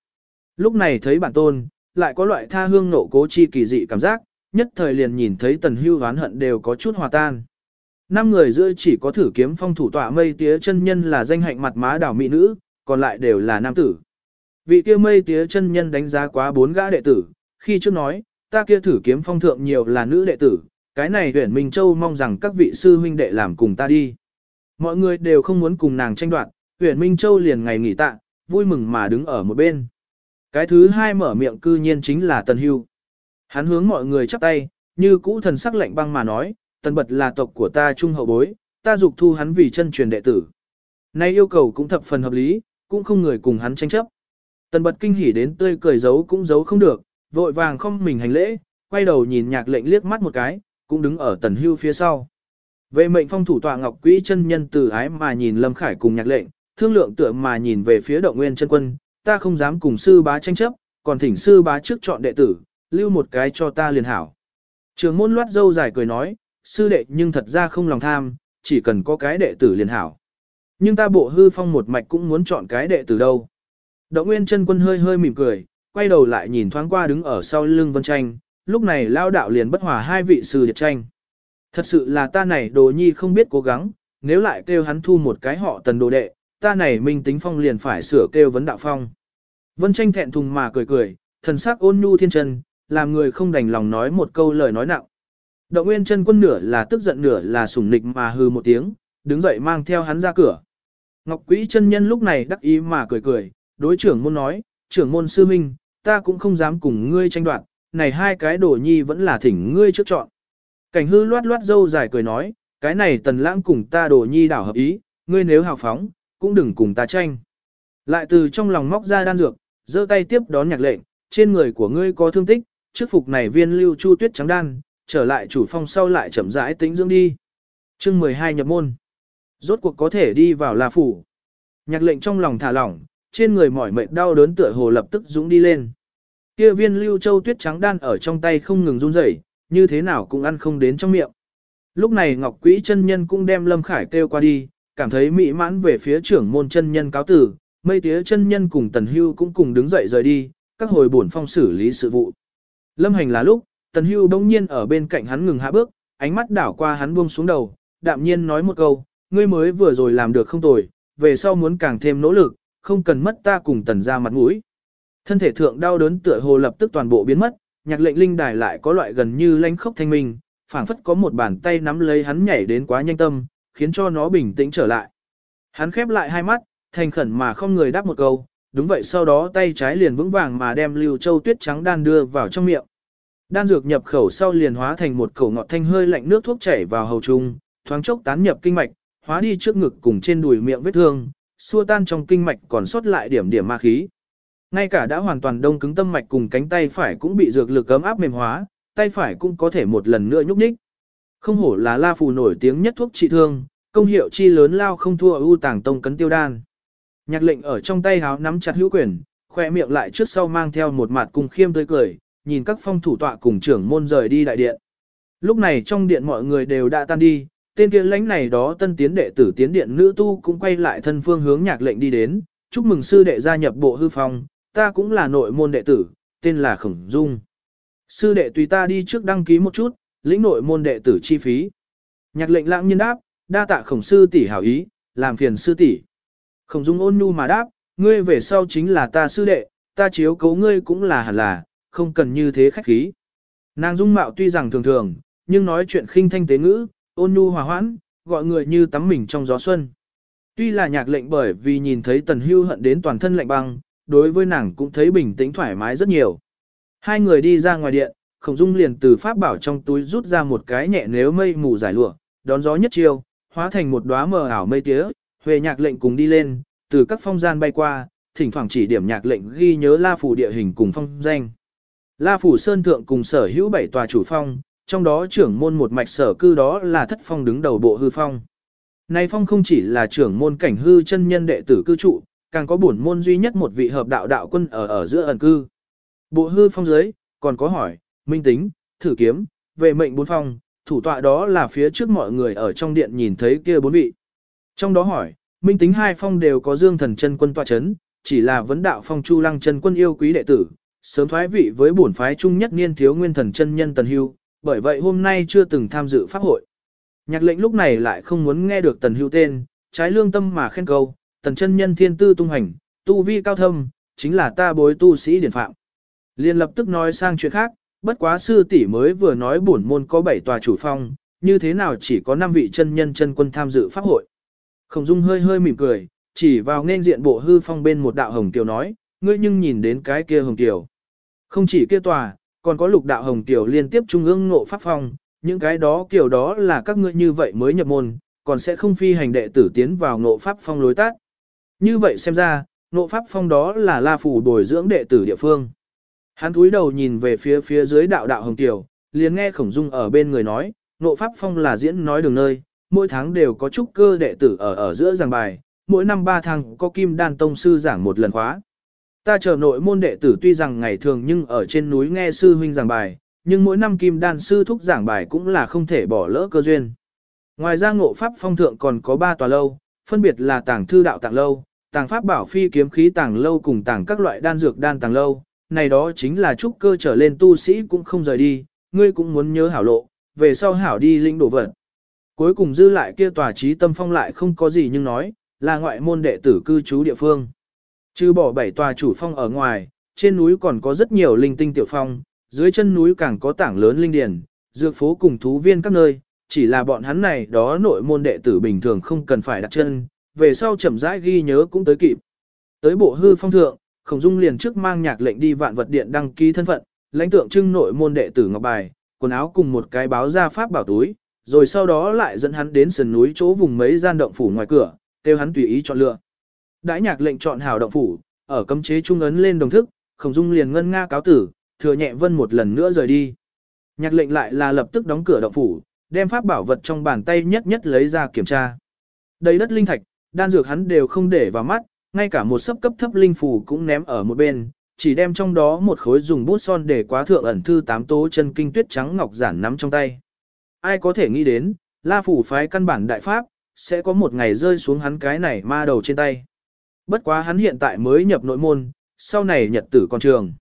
Lúc này thấy bản tôn, lại có loại tha hương nộ cố chi kỳ dị cảm giác, nhất thời liền nhìn thấy tần hưu oán hận đều có chút hòa tan. Năm người giữa chỉ có thử kiếm phong thủ tọa mây tía chân nhân là danh hạnh mặt má đảo mỹ nữ, còn lại đều là nam tử. Vị kia mây tía chân nhân đánh giá quá bốn gã đệ tử, khi trước nói, ta kia thử kiếm phong thượng nhiều là nữ đệ tử, cái này huyện Minh Châu mong rằng các vị sư huynh đệ làm cùng ta đi. Mọi người đều không muốn cùng nàng tranh đoạt, huyện Minh Châu liền ngày nghỉ tạ, vui mừng mà đứng ở một bên. Cái thứ hai mở miệng cư nhiên chính là Tần Hưu. Hắn hướng mọi người chắp tay, như cũ thần sắc lạnh băng mà nói, Tần Bật là tộc của ta trung hậu bối, ta dục thu hắn vì chân truyền đệ tử. Nay yêu cầu cũng thập phần hợp lý, cũng không người cùng hắn tranh chấp. Tần Bật kinh hỉ đến tươi cười giấu cũng giấu không được, vội vàng không mình hành lễ, quay đầu nhìn nhạc lệnh liếc mắt một cái, cũng đứng ở Tần Hưu phía sau. Vệ mệnh phong thủ tọa ngọc quỹ chân nhân từ ái mà nhìn Lâm Khải cùng nhạc lệnh, thương lượng tựa mà nhìn về phía động nguyên chân quân, ta không dám cùng sư bá tranh chấp, còn thỉnh sư bá trước chọn đệ tử, lưu một cái cho ta liền hảo. Trường môn loát dâu dài cười nói, sư đệ nhưng thật ra không lòng tham, chỉ cần có cái đệ tử liền hảo. Nhưng ta bộ hư phong một mạch cũng muốn chọn cái đệ tử đâu. Động nguyên chân quân hơi hơi mỉm cười, quay đầu lại nhìn thoáng qua đứng ở sau lưng vân tranh, lúc này lao đạo liền bất hòa hai vị sư điệt tranh. Thật sự là ta này đồ nhi không biết cố gắng, nếu lại kêu hắn thu một cái họ tần đồ đệ, ta này minh tính phong liền phải sửa kêu vấn đạo phong. Vân tranh thẹn thùng mà cười cười, thần sắc ôn nhu thiên chân, làm người không đành lòng nói một câu lời nói nặng. Động nguyên chân quân nửa là tức giận nửa là sủng nịch mà hừ một tiếng, đứng dậy mang theo hắn ra cửa. Ngọc Quý chân nhân lúc này đắc ý mà cười cười, đối trưởng môn nói, trưởng môn sư minh, ta cũng không dám cùng ngươi tranh đoạt, này hai cái đồ nhi vẫn là thỉnh ngươi trước chọn. Cảnh hư loát loát dâu dài cười nói, cái này tần lãng cùng ta đồ nhi đảo hợp ý, ngươi nếu hào phóng, cũng đừng cùng ta tranh. Lại từ trong lòng móc ra đan dược, giơ tay tiếp đón nhạc lệnh, trên người của ngươi có thương tích, trước phục này viên lưu chu tuyết trắng đan, trở lại chủ phong sau lại chậm rãi tĩnh dưỡng đi. chương 12 nhập môn. Rốt cuộc có thể đi vào La Phủ. Nhạc lệnh trong lòng thả lỏng, trên người mỏi mệt đau đớn tựa hồ lập tức dũng đi lên. Kia viên lưu châu tuyết trắng đan ở trong tay không ngừng run rẩy, như thế nào cũng ăn không đến trong miệng. Lúc này Ngọc Quỹ chân nhân cũng đem Lâm Khải kêu qua đi, cảm thấy mỹ mãn về phía trưởng môn chân nhân cáo tử, mây tía chân nhân cùng Tần Hưu cũng cùng đứng dậy rời đi, các hồi bổn phong xử lý sự vụ. Lâm hành là lúc, Tần Hưu đông nhiên ở bên cạnh hắn ngừng hạ bước, ánh mắt đảo qua hắn buông xuống đầu, đạm nhiên nói một câu, ngươi mới vừa rồi làm được không tồi, về sau muốn càng thêm nỗ lực, không cần mất ta cùng tần ra mặt mũi. Thân thể thượng đau đớn tựa hồ lập tức toàn bộ biến mất, nhạc lệnh linh đài lại có loại gần như lanh khốc thanh minh, phảng phất có một bàn tay nắm lấy hắn nhảy đến quá nhanh tâm, khiến cho nó bình tĩnh trở lại. Hắn khép lại hai mắt, thành khẩn mà không người đáp một câu, đúng vậy sau đó tay trái liền vững vàng mà đem lưu châu tuyết trắng đan đưa vào trong miệng. Đan dược nhập khẩu sau liền hóa thành một khẩu ngọt thanh hơi lạnh nước thuốc chảy vào hầu trung, thoáng chốc tán nhập kinh mạch, hóa đi trước ngực cùng trên đùi miệng vết thương, xua tan trong kinh mạch còn sót lại điểm điểm ma khí. Ngay cả đã hoàn toàn đông cứng tâm mạch cùng cánh tay phải cũng bị dược lực ấm áp mềm hóa, tay phải cũng có thể một lần nữa nhúc nhích. Không hổ là La Phù nổi tiếng nhất thuốc trị thương, công hiệu chi lớn lao không thua ưu tàng tông cấn tiêu đan. Nhạc lệnh ở trong tay háo nắm chặt hữu quyền, khoe miệng lại trước sau mang theo một mặt cùng khiêm tươi cười, nhìn các phong thủ tọa cùng trưởng môn rời đi đại điện. Lúc này trong điện mọi người đều đã tan đi, tên kia lãnh này đó tân tiến đệ tử tiến điện nữ tu cũng quay lại thân phương hướng nhạc lệnh đi đến, chúc mừng sư đệ gia nhập bộ hư phong, ta cũng là nội môn đệ tử, tên là Khổng Dung. Sư đệ tùy ta đi trước đăng ký một chút, lĩnh nội môn đệ tử chi phí. Nhạc lệnh lãng nhiên đáp, đa tạ khổng sư tỷ hảo ý, làm phiền sư tỷ. Khổng Dung ôn nhu mà đáp, ngươi về sau chính là ta sư đệ, ta chiếu cấu ngươi cũng là hẳn là, không cần như thế khách khí. Nàng dung mạo tuy rằng thường thường, nhưng nói chuyện khinh thanh tế ngữ, ôn nhu hòa hoãn, gọi người như tắm mình trong gió xuân. Tuy là nhạc lệnh bởi vì nhìn thấy tần hưu hận đến toàn thân lạnh băng, đối với nàng cũng thấy bình tĩnh thoải mái rất nhiều. Hai người đi ra ngoài điện, khổng dung liền từ pháp bảo trong túi rút ra một cái nhẹ nếu mây mù giải lụa, đón gió nhất chiều, hóa thành một đóa mờ ảo mây tía, huề nhạc lệnh cùng đi lên, từ các phong gian bay qua, thỉnh thoảng chỉ điểm nhạc lệnh ghi nhớ la phủ địa hình cùng phong danh. La phủ sơn thượng cùng sở hữu bảy tòa chủ phong, trong đó trưởng môn một mạch sở cư đó là thất phong đứng đầu bộ hư phong. Này phong không chỉ là trưởng môn cảnh hư chân nhân đệ tử cư trụ, càng có bổn môn duy nhất một vị hợp đạo đạo quân ở ở giữa ẩn cư. Bộ hư phong dưới, còn có hỏi, minh tính, thử kiếm, về mệnh bốn phong, thủ tọa đó là phía trước mọi người ở trong điện nhìn thấy kia bốn vị. Trong đó hỏi, minh tính hai phong đều có dương thần chân quân tọa chấn, chỉ là vấn đạo phong chu lăng chân quân yêu quý đệ tử, sớm thoái vị với bổn phái trung nhất niên thiếu nguyên thần chân nhân tần hưu, bởi vậy hôm nay chưa từng tham dự pháp hội. Nhạc lệnh lúc này lại không muốn nghe được tần hưu tên, trái lương tâm mà khen câu, tần chân nhân thiên tư tung hành, tu vi cao thâm, chính là ta bối tu sĩ điển phạm. Liên lập tức nói sang chuyện khác, bất quá sư tỷ mới vừa nói bổn môn có bảy tòa chủ phong, như thế nào chỉ có 5 vị chân nhân chân quân tham dự pháp hội. Khổng Dung hơi hơi mỉm cười, chỉ vào nên diện bộ hư phong bên một đạo hồng tiểu nói, ngươi nhưng nhìn đến cái kia hồng tiểu. Không chỉ kia tòa, còn có lục đạo hồng tiểu liên tiếp trung ương ngộ pháp phong, những cái đó kiểu đó là các ngươi như vậy mới nhập môn, còn sẽ không phi hành đệ tử tiến vào ngộ pháp phong lối tát. Như vậy xem ra, ngộ pháp phong đó là la phủ bồi dưỡng đệ tử địa phương. Hắn cúi đầu nhìn về phía phía dưới đạo đạo hồng tiểu, liền nghe khổng dung ở bên người nói, ngộ pháp phong là diễn nói đường nơi, mỗi tháng đều có trúc cơ đệ tử ở ở giữa giảng bài, mỗi năm ba tháng có kim đan tông sư giảng một lần khóa. Ta chờ nội môn đệ tử tuy rằng ngày thường nhưng ở trên núi nghe sư huynh giảng bài, nhưng mỗi năm kim đan sư thúc giảng bài cũng là không thể bỏ lỡ cơ duyên. Ngoài ra ngộ pháp phong thượng còn có ba tòa lâu, phân biệt là tàng thư đạo tàng lâu, tàng pháp bảo phi kiếm khí tàng lâu cùng tàng các loại đan dược đan tàng lâu. Này đó chính là trúc cơ trở lên tu sĩ cũng không rời đi, ngươi cũng muốn nhớ hảo lộ, về sau hảo đi linh đổ vật. Cuối cùng dư lại kia tòa trí tâm phong lại không có gì nhưng nói, là ngoại môn đệ tử cư trú địa phương. Trừ bỏ bảy tòa chủ phong ở ngoài, trên núi còn có rất nhiều linh tinh tiểu phong, dưới chân núi càng có tảng lớn linh điển, dược phố cùng thú viên các nơi, chỉ là bọn hắn này đó nội môn đệ tử bình thường không cần phải đặt chân, về sau chậm rãi ghi nhớ cũng tới kịp. Tới bộ hư phong thượng, Khổng Dung liền trước mang nhạc lệnh đi vạn vật điện đăng ký thân phận, lãnh tượng trưng nội môn đệ tử ngọc bài, quần áo cùng một cái báo ra pháp bảo túi, rồi sau đó lại dẫn hắn đến sườn núi chỗ vùng mấy gian động phủ ngoài cửa, kêu hắn tùy ý chọn lựa. Đãi nhạc lệnh chọn hảo động phủ, ở cấm chế trung ấn lên đồng thức, Khổng Dung liền ngân nga cáo tử, thừa nhẹ vân một lần nữa rời đi. Nhạc lệnh lại là lập tức đóng cửa động phủ, đem pháp bảo vật trong bàn tay nhất nhất lấy ra kiểm tra. Đầy đất linh thạch, đan dược hắn đều không để vào mắt, ngay cả một sấp cấp thấp linh phù cũng ném ở một bên, chỉ đem trong đó một khối dùng bút son để quá thượng ẩn thư tám tố chân kinh tuyết trắng ngọc giản nắm trong tay. Ai có thể nghĩ đến, La phủ phái căn bản đại pháp, sẽ có một ngày rơi xuống hắn cái này ma đầu trên tay. Bất quá hắn hiện tại mới nhập nội môn, sau này nhật tử còn trường.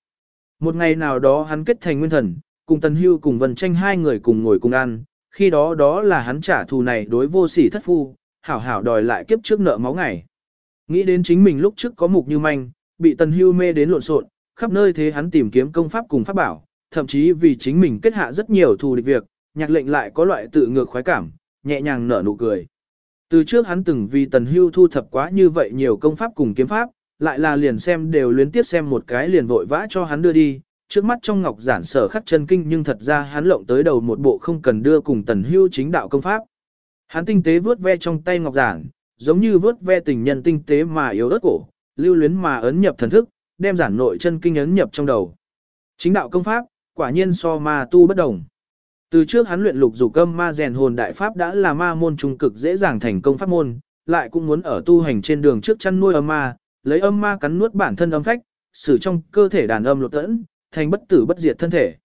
Một ngày nào đó hắn kết thành nguyên thần, cùng Tần Hưu cùng Vân Tranh hai người cùng ngồi cùng ăn, khi đó đó là hắn trả thù này đối vô sỉ thất phu, hảo hảo đòi lại kiếp trước nợ máu ngày. Nghĩ đến chính mình lúc trước có mục như manh, bị Tần Hưu mê đến lộn xộn, khắp nơi thế hắn tìm kiếm công pháp cùng pháp bảo, thậm chí vì chính mình kết hạ rất nhiều thù địch việc, nhạc lệnh lại có loại tự ngược khoái cảm, nhẹ nhàng nở nụ cười. Từ trước hắn từng vì Tần Hưu thu thập quá như vậy nhiều công pháp cùng kiếm pháp, lại là liền xem đều luyến tiếp xem một cái liền vội vã cho hắn đưa đi, trước mắt trong ngọc giản sở khắc chân kinh nhưng thật ra hắn lộng tới đầu một bộ không cần đưa cùng tần hưu chính đạo công pháp. Hắn tinh tế vớt ve trong tay ngọc giản, giống như vớt ve tình nhân tinh tế mà yếu ớt cổ, lưu luyến mà ấn nhập thần thức, đem giản nội chân kinh ấn nhập trong đầu. Chính đạo công pháp, quả nhiên so ma tu bất đồng. Từ trước hắn luyện lục dục âm ma rèn hồn đại pháp đã là ma môn trung cực dễ dàng thành công pháp môn, lại cũng muốn ở tu hành trên đường trước chăn nuôi âm ma, lấy âm ma cắn nuốt bản thân âm phách, xử trong cơ thể đàn âm lột tẫn, thành bất tử bất diệt thân thể.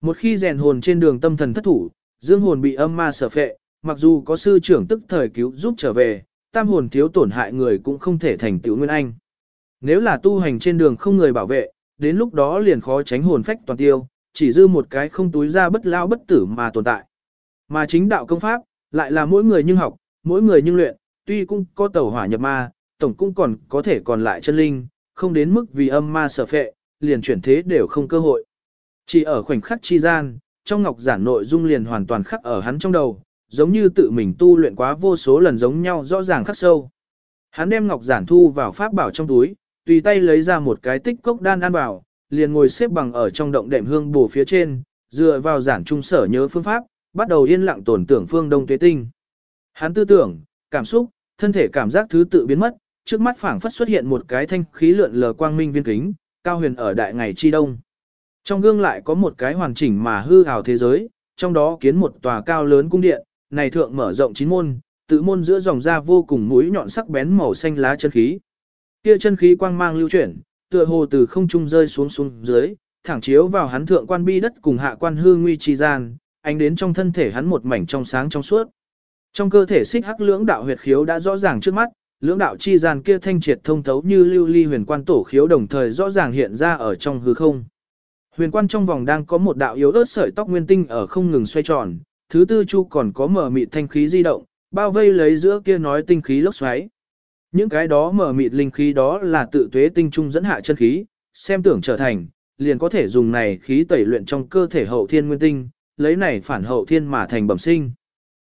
Một khi rèn hồn trên đường tâm thần thất thủ, dương hồn bị âm ma sở phệ, mặc dù có sư trưởng tức thời cứu giúp trở về, tam hồn thiếu tổn hại người cũng không thể thành tiểu nguyên anh. Nếu là tu hành trên đường không người bảo vệ, đến lúc đó liền khó tránh hồn phách toàn tiêu, chỉ dư một cái không túi ra bất lao bất tử mà tồn tại. Mà chính đạo công pháp, lại là mỗi người nhưng học, mỗi người nhưng luyện, tuy cũng có tẩu hỏa nhập ma, tổng cũng còn có thể còn lại chân linh, không đến mức vì âm ma sở phệ, liền chuyển thế đều không cơ hội. Chỉ ở khoảnh khắc chi gian, trong ngọc giản nội dung liền hoàn toàn khắc ở hắn trong đầu, giống như tự mình tu luyện quá vô số lần giống nhau rõ ràng khắc sâu. Hắn đem ngọc giản thu vào pháp bảo trong túi, tùy tay lấy ra một cái tích cốc đan an bảo, liền ngồi xếp bằng ở trong động đệm hương bổ phía trên, dựa vào giản trung sở nhớ phương pháp, bắt đầu yên lặng tổn tưởng phương đông tuế tinh. Hắn tư tưởng, cảm xúc, thân thể cảm giác thứ tự biến mất, trước mắt phảng phất xuất hiện một cái thanh khí lượn lờ quang minh viên kính, cao huyền ở đại ngày chi đông. Trong gương lại có một cái hoàn chỉnh mà hư hào thế giới, trong đó kiến một tòa cao lớn cung điện, này thượng mở rộng chín môn, tự môn giữa dòng ra vô cùng mũi nhọn sắc bén màu xanh lá chân khí. Kia chân khí quang mang lưu chuyển, tựa hồ từ không trung rơi xuống xuống dưới, thẳng chiếu vào hắn thượng quan bi đất cùng hạ quan hư nguy chi gian, ánh đến trong thân thể hắn một mảnh trong sáng trong suốt. Trong cơ thể xích hắc lưỡng đạo huyệt khiếu đã rõ ràng trước mắt, lưỡng đạo chi gian kia thanh triệt thông thấu như lưu ly huyền quan tổ khiếu đồng thời rõ ràng hiện ra ở trong hư không. Huyền quan trong vòng đang có một đạo yếu ớt sợi tóc nguyên tinh ở không ngừng xoay tròn, thứ tư chu còn có mở mịt thanh khí di động, bao vây lấy giữa kia nói tinh khí lốc xoáy. Những cái đó mở mịt linh khí đó là tự tuế tinh trung dẫn hạ chân khí, xem tưởng trở thành, liền có thể dùng này khí tẩy luyện trong cơ thể hậu thiên nguyên tinh, lấy này phản hậu thiên mà thành bẩm sinh.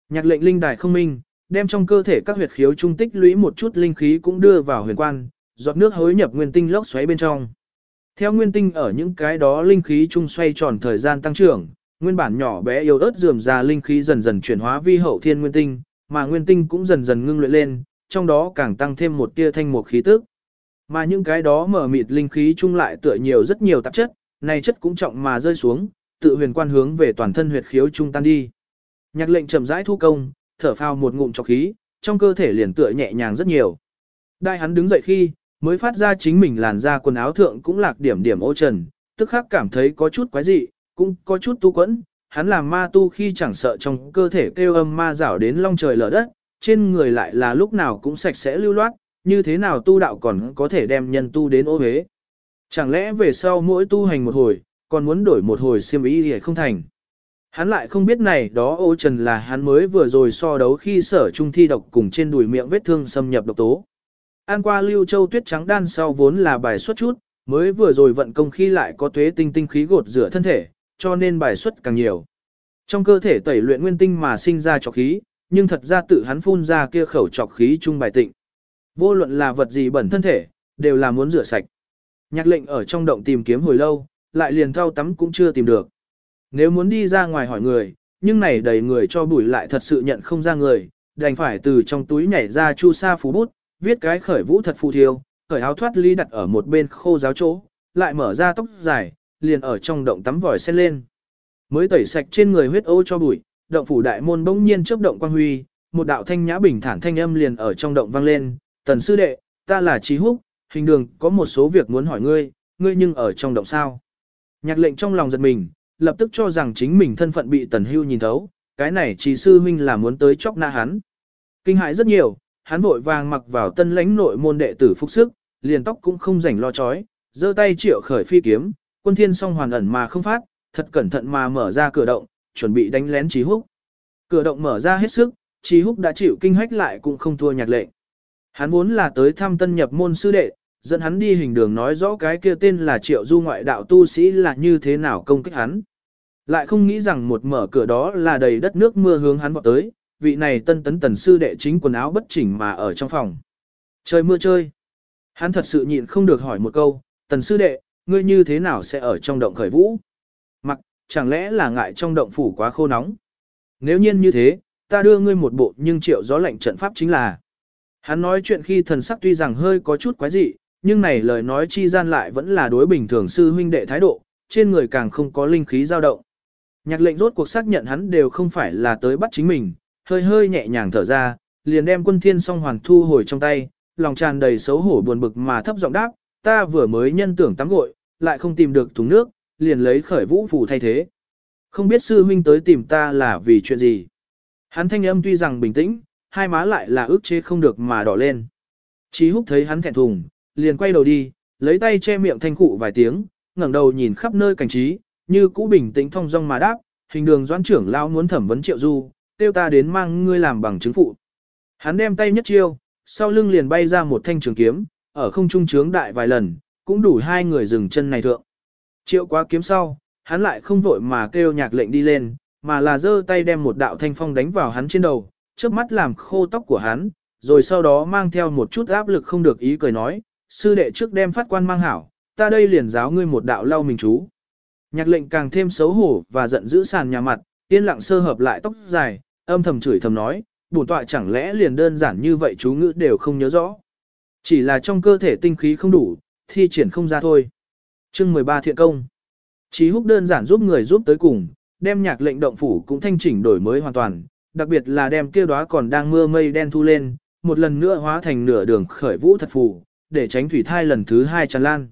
Nhạc lệnh linh đài không minh, đem trong cơ thể các huyệt khiếu trung tích lũy một chút linh khí cũng đưa vào huyền quan, giọt nước hối nhập nguyên tinh lốc xoáy bên trong. Theo nguyên tinh ở những cái đó linh khí trung xoay tròn thời gian tăng trưởng, nguyên bản nhỏ bé yếu ớt dườm ra linh khí dần dần chuyển hóa vi hậu thiên nguyên tinh, mà nguyên tinh cũng dần dần ngưng luyện lên, trong đó càng tăng thêm một tia thanh một khí tức. Mà những cái đó mở mịt linh khí chung lại tựa nhiều rất nhiều tạp chất, này chất cũng trọng mà rơi xuống, tự huyền quan hướng về toàn thân huyệt khiếu trung tan đi. Nhạc lệnh chậm rãi thu công, thở phào một ngụm trọc khí, trong cơ thể liền tựa nhẹ nhàng rất nhiều. Đại hắn đứng dậy khi, mới phát ra chính mình làn da quần áo thượng cũng lạc điểm điểm ô trần, tức khắc cảm thấy có chút quái dị, cũng có chút tu quẫn, hắn làm ma tu khi chẳng sợ trong cơ thể kêu âm ma rảo đến long trời lở đất, trên người lại là lúc nào cũng sạch sẽ lưu loát, như thế nào tu đạo còn có thể đem nhân tu đến ô hế. Chẳng lẽ về sau mỗi tu hành một hồi, còn muốn đổi một hồi siêm ý thì không thành. Hắn lại không biết này đó ô trần là hắn mới vừa rồi so đấu khi sở trung thi độc cùng trên đùi miệng vết thương xâm nhập độc tố. An qua lưu châu tuyết trắng đan sau vốn là bài xuất chút, mới vừa rồi vận công khi lại có tuế tinh tinh khí gột rửa thân thể, cho nên bài xuất càng nhiều. Trong cơ thể tẩy luyện nguyên tinh mà sinh ra trọc khí, nhưng thật ra tự hắn phun ra kia khẩu trọc khí trung bài tịnh. Vô luận là vật gì bẩn thân thể, đều là muốn rửa sạch. Nhạc lệnh ở trong động tìm kiếm hồi lâu, lại liền thao tắm cũng chưa tìm được. Nếu muốn đi ra ngoài hỏi người, nhưng này đầy người cho bùi lại thật sự nhận không ra người, đành phải từ trong túi nhảy ra chu sa phú bút, viết cái khởi vũ thật phù thiêu, khởi áo thoát ly đặt ở một bên khô giáo chỗ, lại mở ra tóc dài, liền ở trong động tắm vòi sen lên. Mới tẩy sạch trên người huyết ô cho bụi, động phủ đại môn bỗng nhiên chớp động quang huy, một đạo thanh nhã bình thản thanh âm liền ở trong động vang lên, "Tần sư đệ, ta là Trí Húc, hình đường có một số việc muốn hỏi ngươi, ngươi nhưng ở trong động sao?" Nhạc lệnh trong lòng giật mình, lập tức cho rằng chính mình thân phận bị Tần Hưu nhìn thấu, cái này Trí sư huynh là muốn tới chọc na hắn. Kinh hãi rất nhiều, hắn vội vàng mặc vào tân lãnh nội môn đệ tử phục sức, liền tóc cũng không rảnh lo chói, giơ tay triệu khởi phi kiếm, quân thiên song hoàn ẩn mà không phát, thật cẩn thận mà mở ra cửa động, chuẩn bị đánh lén Trí Húc. Cửa động mở ra hết sức, Trí Húc đã chịu kinh hách lại cũng không thua nhạc lệnh. Hắn vốn là tới thăm tân nhập môn sư đệ, dẫn hắn đi hình đường nói rõ cái kia tên là triệu du ngoại đạo tu sĩ là như thế nào công kích hắn. Lại không nghĩ rằng một mở cửa đó là đầy đất nước mưa hướng hắn vọt tới, vị này tân tấn tần sư đệ chính quần áo bất chỉnh mà ở trong phòng. Trời mưa chơi. Hắn thật sự nhịn không được hỏi một câu, tần sư đệ, ngươi như thế nào sẽ ở trong động khởi vũ? Chẳng lẽ là ngại trong động phủ quá khô nóng? Nếu nhiên như thế, ta đưa ngươi một bộ nhưng triệu gió lạnh trận pháp chính là. Hắn nói chuyện khi thần sắc tuy rằng hơi có chút quái dị, nhưng này lời nói chi gian lại vẫn là đối bình thường sư huynh đệ thái độ, trên người càng không có linh khí dao động. Nhạc lệnh rốt cuộc xác nhận hắn đều không phải là tới bắt chính mình, hơi hơi nhẹ nhàng thở ra, liền đem quân thiên song hoàn thu hồi trong tay, lòng tràn đầy xấu hổ buồn bực mà thấp giọng đáp, ta vừa mới nhân tưởng tắm gội, lại không tìm được thùng nước, liền lấy khởi vũ phù thay thế. Không biết sư huynh tới tìm ta là vì chuyện gì. Hắn thanh âm tuy rằng bình tĩnh, hai má lại là ước chế không được mà đỏ lên. Chí húc thấy hắn thẹn thùng, liền quay đầu đi, lấy tay che miệng thanh cụ vài tiếng, ngẩng đầu nhìn khắp nơi cảnh trí, như cũ bình tĩnh thong dong mà đáp, hình đường doãn trưởng lao muốn thẩm vấn triệu du, tiêu ta đến mang ngươi làm bằng chứng phụ. Hắn đem tay nhất chiêu, sau lưng liền bay ra một thanh trường kiếm, ở không trung trướng đại vài lần, cũng đủ hai người dừng chân này thượng. Triệu quá kiếm sau, hắn lại không vội mà kêu nhạc lệnh đi lên, mà là giơ tay đem một đạo thanh phong đánh vào hắn trên đầu, trước mắt làm khô tóc của hắn, rồi sau đó mang theo một chút áp lực không được ý cười nói, sư đệ trước đem phát quan mang hảo, ta đây liền giáo ngươi một đạo lau mình chú. Nhạc lệnh càng thêm xấu hổ và giận dữ sàn nhà mặt, yên lặng sơ hợp lại tóc dài, âm thầm chửi thầm nói, bổn tọa chẳng lẽ liền đơn giản như vậy chú ngữ đều không nhớ rõ. Chỉ là trong cơ thể tinh khí không đủ, thi triển không ra thôi. Chương 13 thiện công. Chí húc đơn giản giúp người giúp tới cùng, đem nhạc lệnh động phủ cũng thanh chỉnh đổi mới hoàn toàn, đặc biệt là đem kia đóa còn đang mưa mây đen thu lên, một lần nữa hóa thành nửa đường khởi vũ thật phủ, để tránh thủy thai lần thứ hai tràn lan.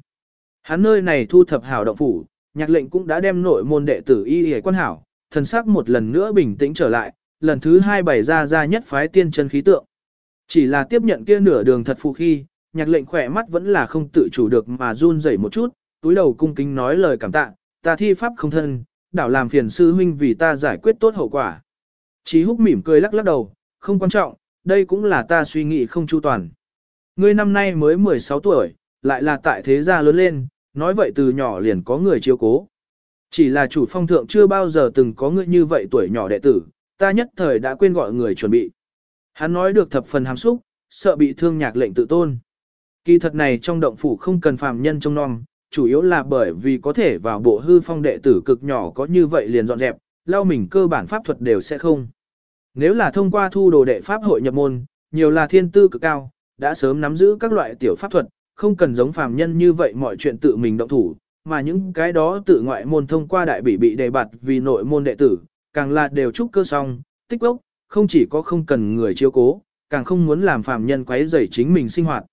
Hắn nơi này thu thập hảo động phủ, nhạc lệnh cũng đã đem nội môn đệ tử y y quan hảo, thần sắc một lần nữa bình tĩnh trở lại, lần thứ hai bày ra ra nhất phái tiên chân khí tượng. Chỉ là tiếp nhận kia nửa đường thật phù khi, nhạc lệnh khỏe mắt vẫn là không tự chủ được mà run rẩy một chút, túi đầu cung kính nói lời cảm tạ, ta thi pháp không thân, đảo làm phiền sư huynh vì ta giải quyết tốt hậu quả. Chí húc mỉm cười lắc lắc đầu, không quan trọng, đây cũng là ta suy nghĩ không chu toàn. Ngươi năm nay mới 16 tuổi, lại là tại thế gia lớn lên, nói vậy từ nhỏ liền có người chiếu cố. Chỉ là chủ phong thượng chưa bao giờ từng có người như vậy tuổi nhỏ đệ tử, ta nhất thời đã quên gọi người chuẩn bị. Hắn nói được thập phần hàm xúc, sợ bị thương nhạc lệnh tự tôn. Kỳ thật này trong động phủ không cần phàm nhân trông non chủ yếu là bởi vì có thể vào bộ hư phong đệ tử cực nhỏ có như vậy liền dọn dẹp, lau mình cơ bản pháp thuật đều sẽ không. Nếu là thông qua thu đồ đệ pháp hội nhập môn, nhiều là thiên tư cực cao, đã sớm nắm giữ các loại tiểu pháp thuật, không cần giống phàm nhân như vậy mọi chuyện tự mình động thủ, mà những cái đó tự ngoại môn thông qua đại bị bị đề bạt vì nội môn đệ tử, càng là đều trúc cơ song, tích lốc, không chỉ có không cần người chiếu cố, càng không muốn làm phàm nhân quấy rầy chính mình sinh hoạt.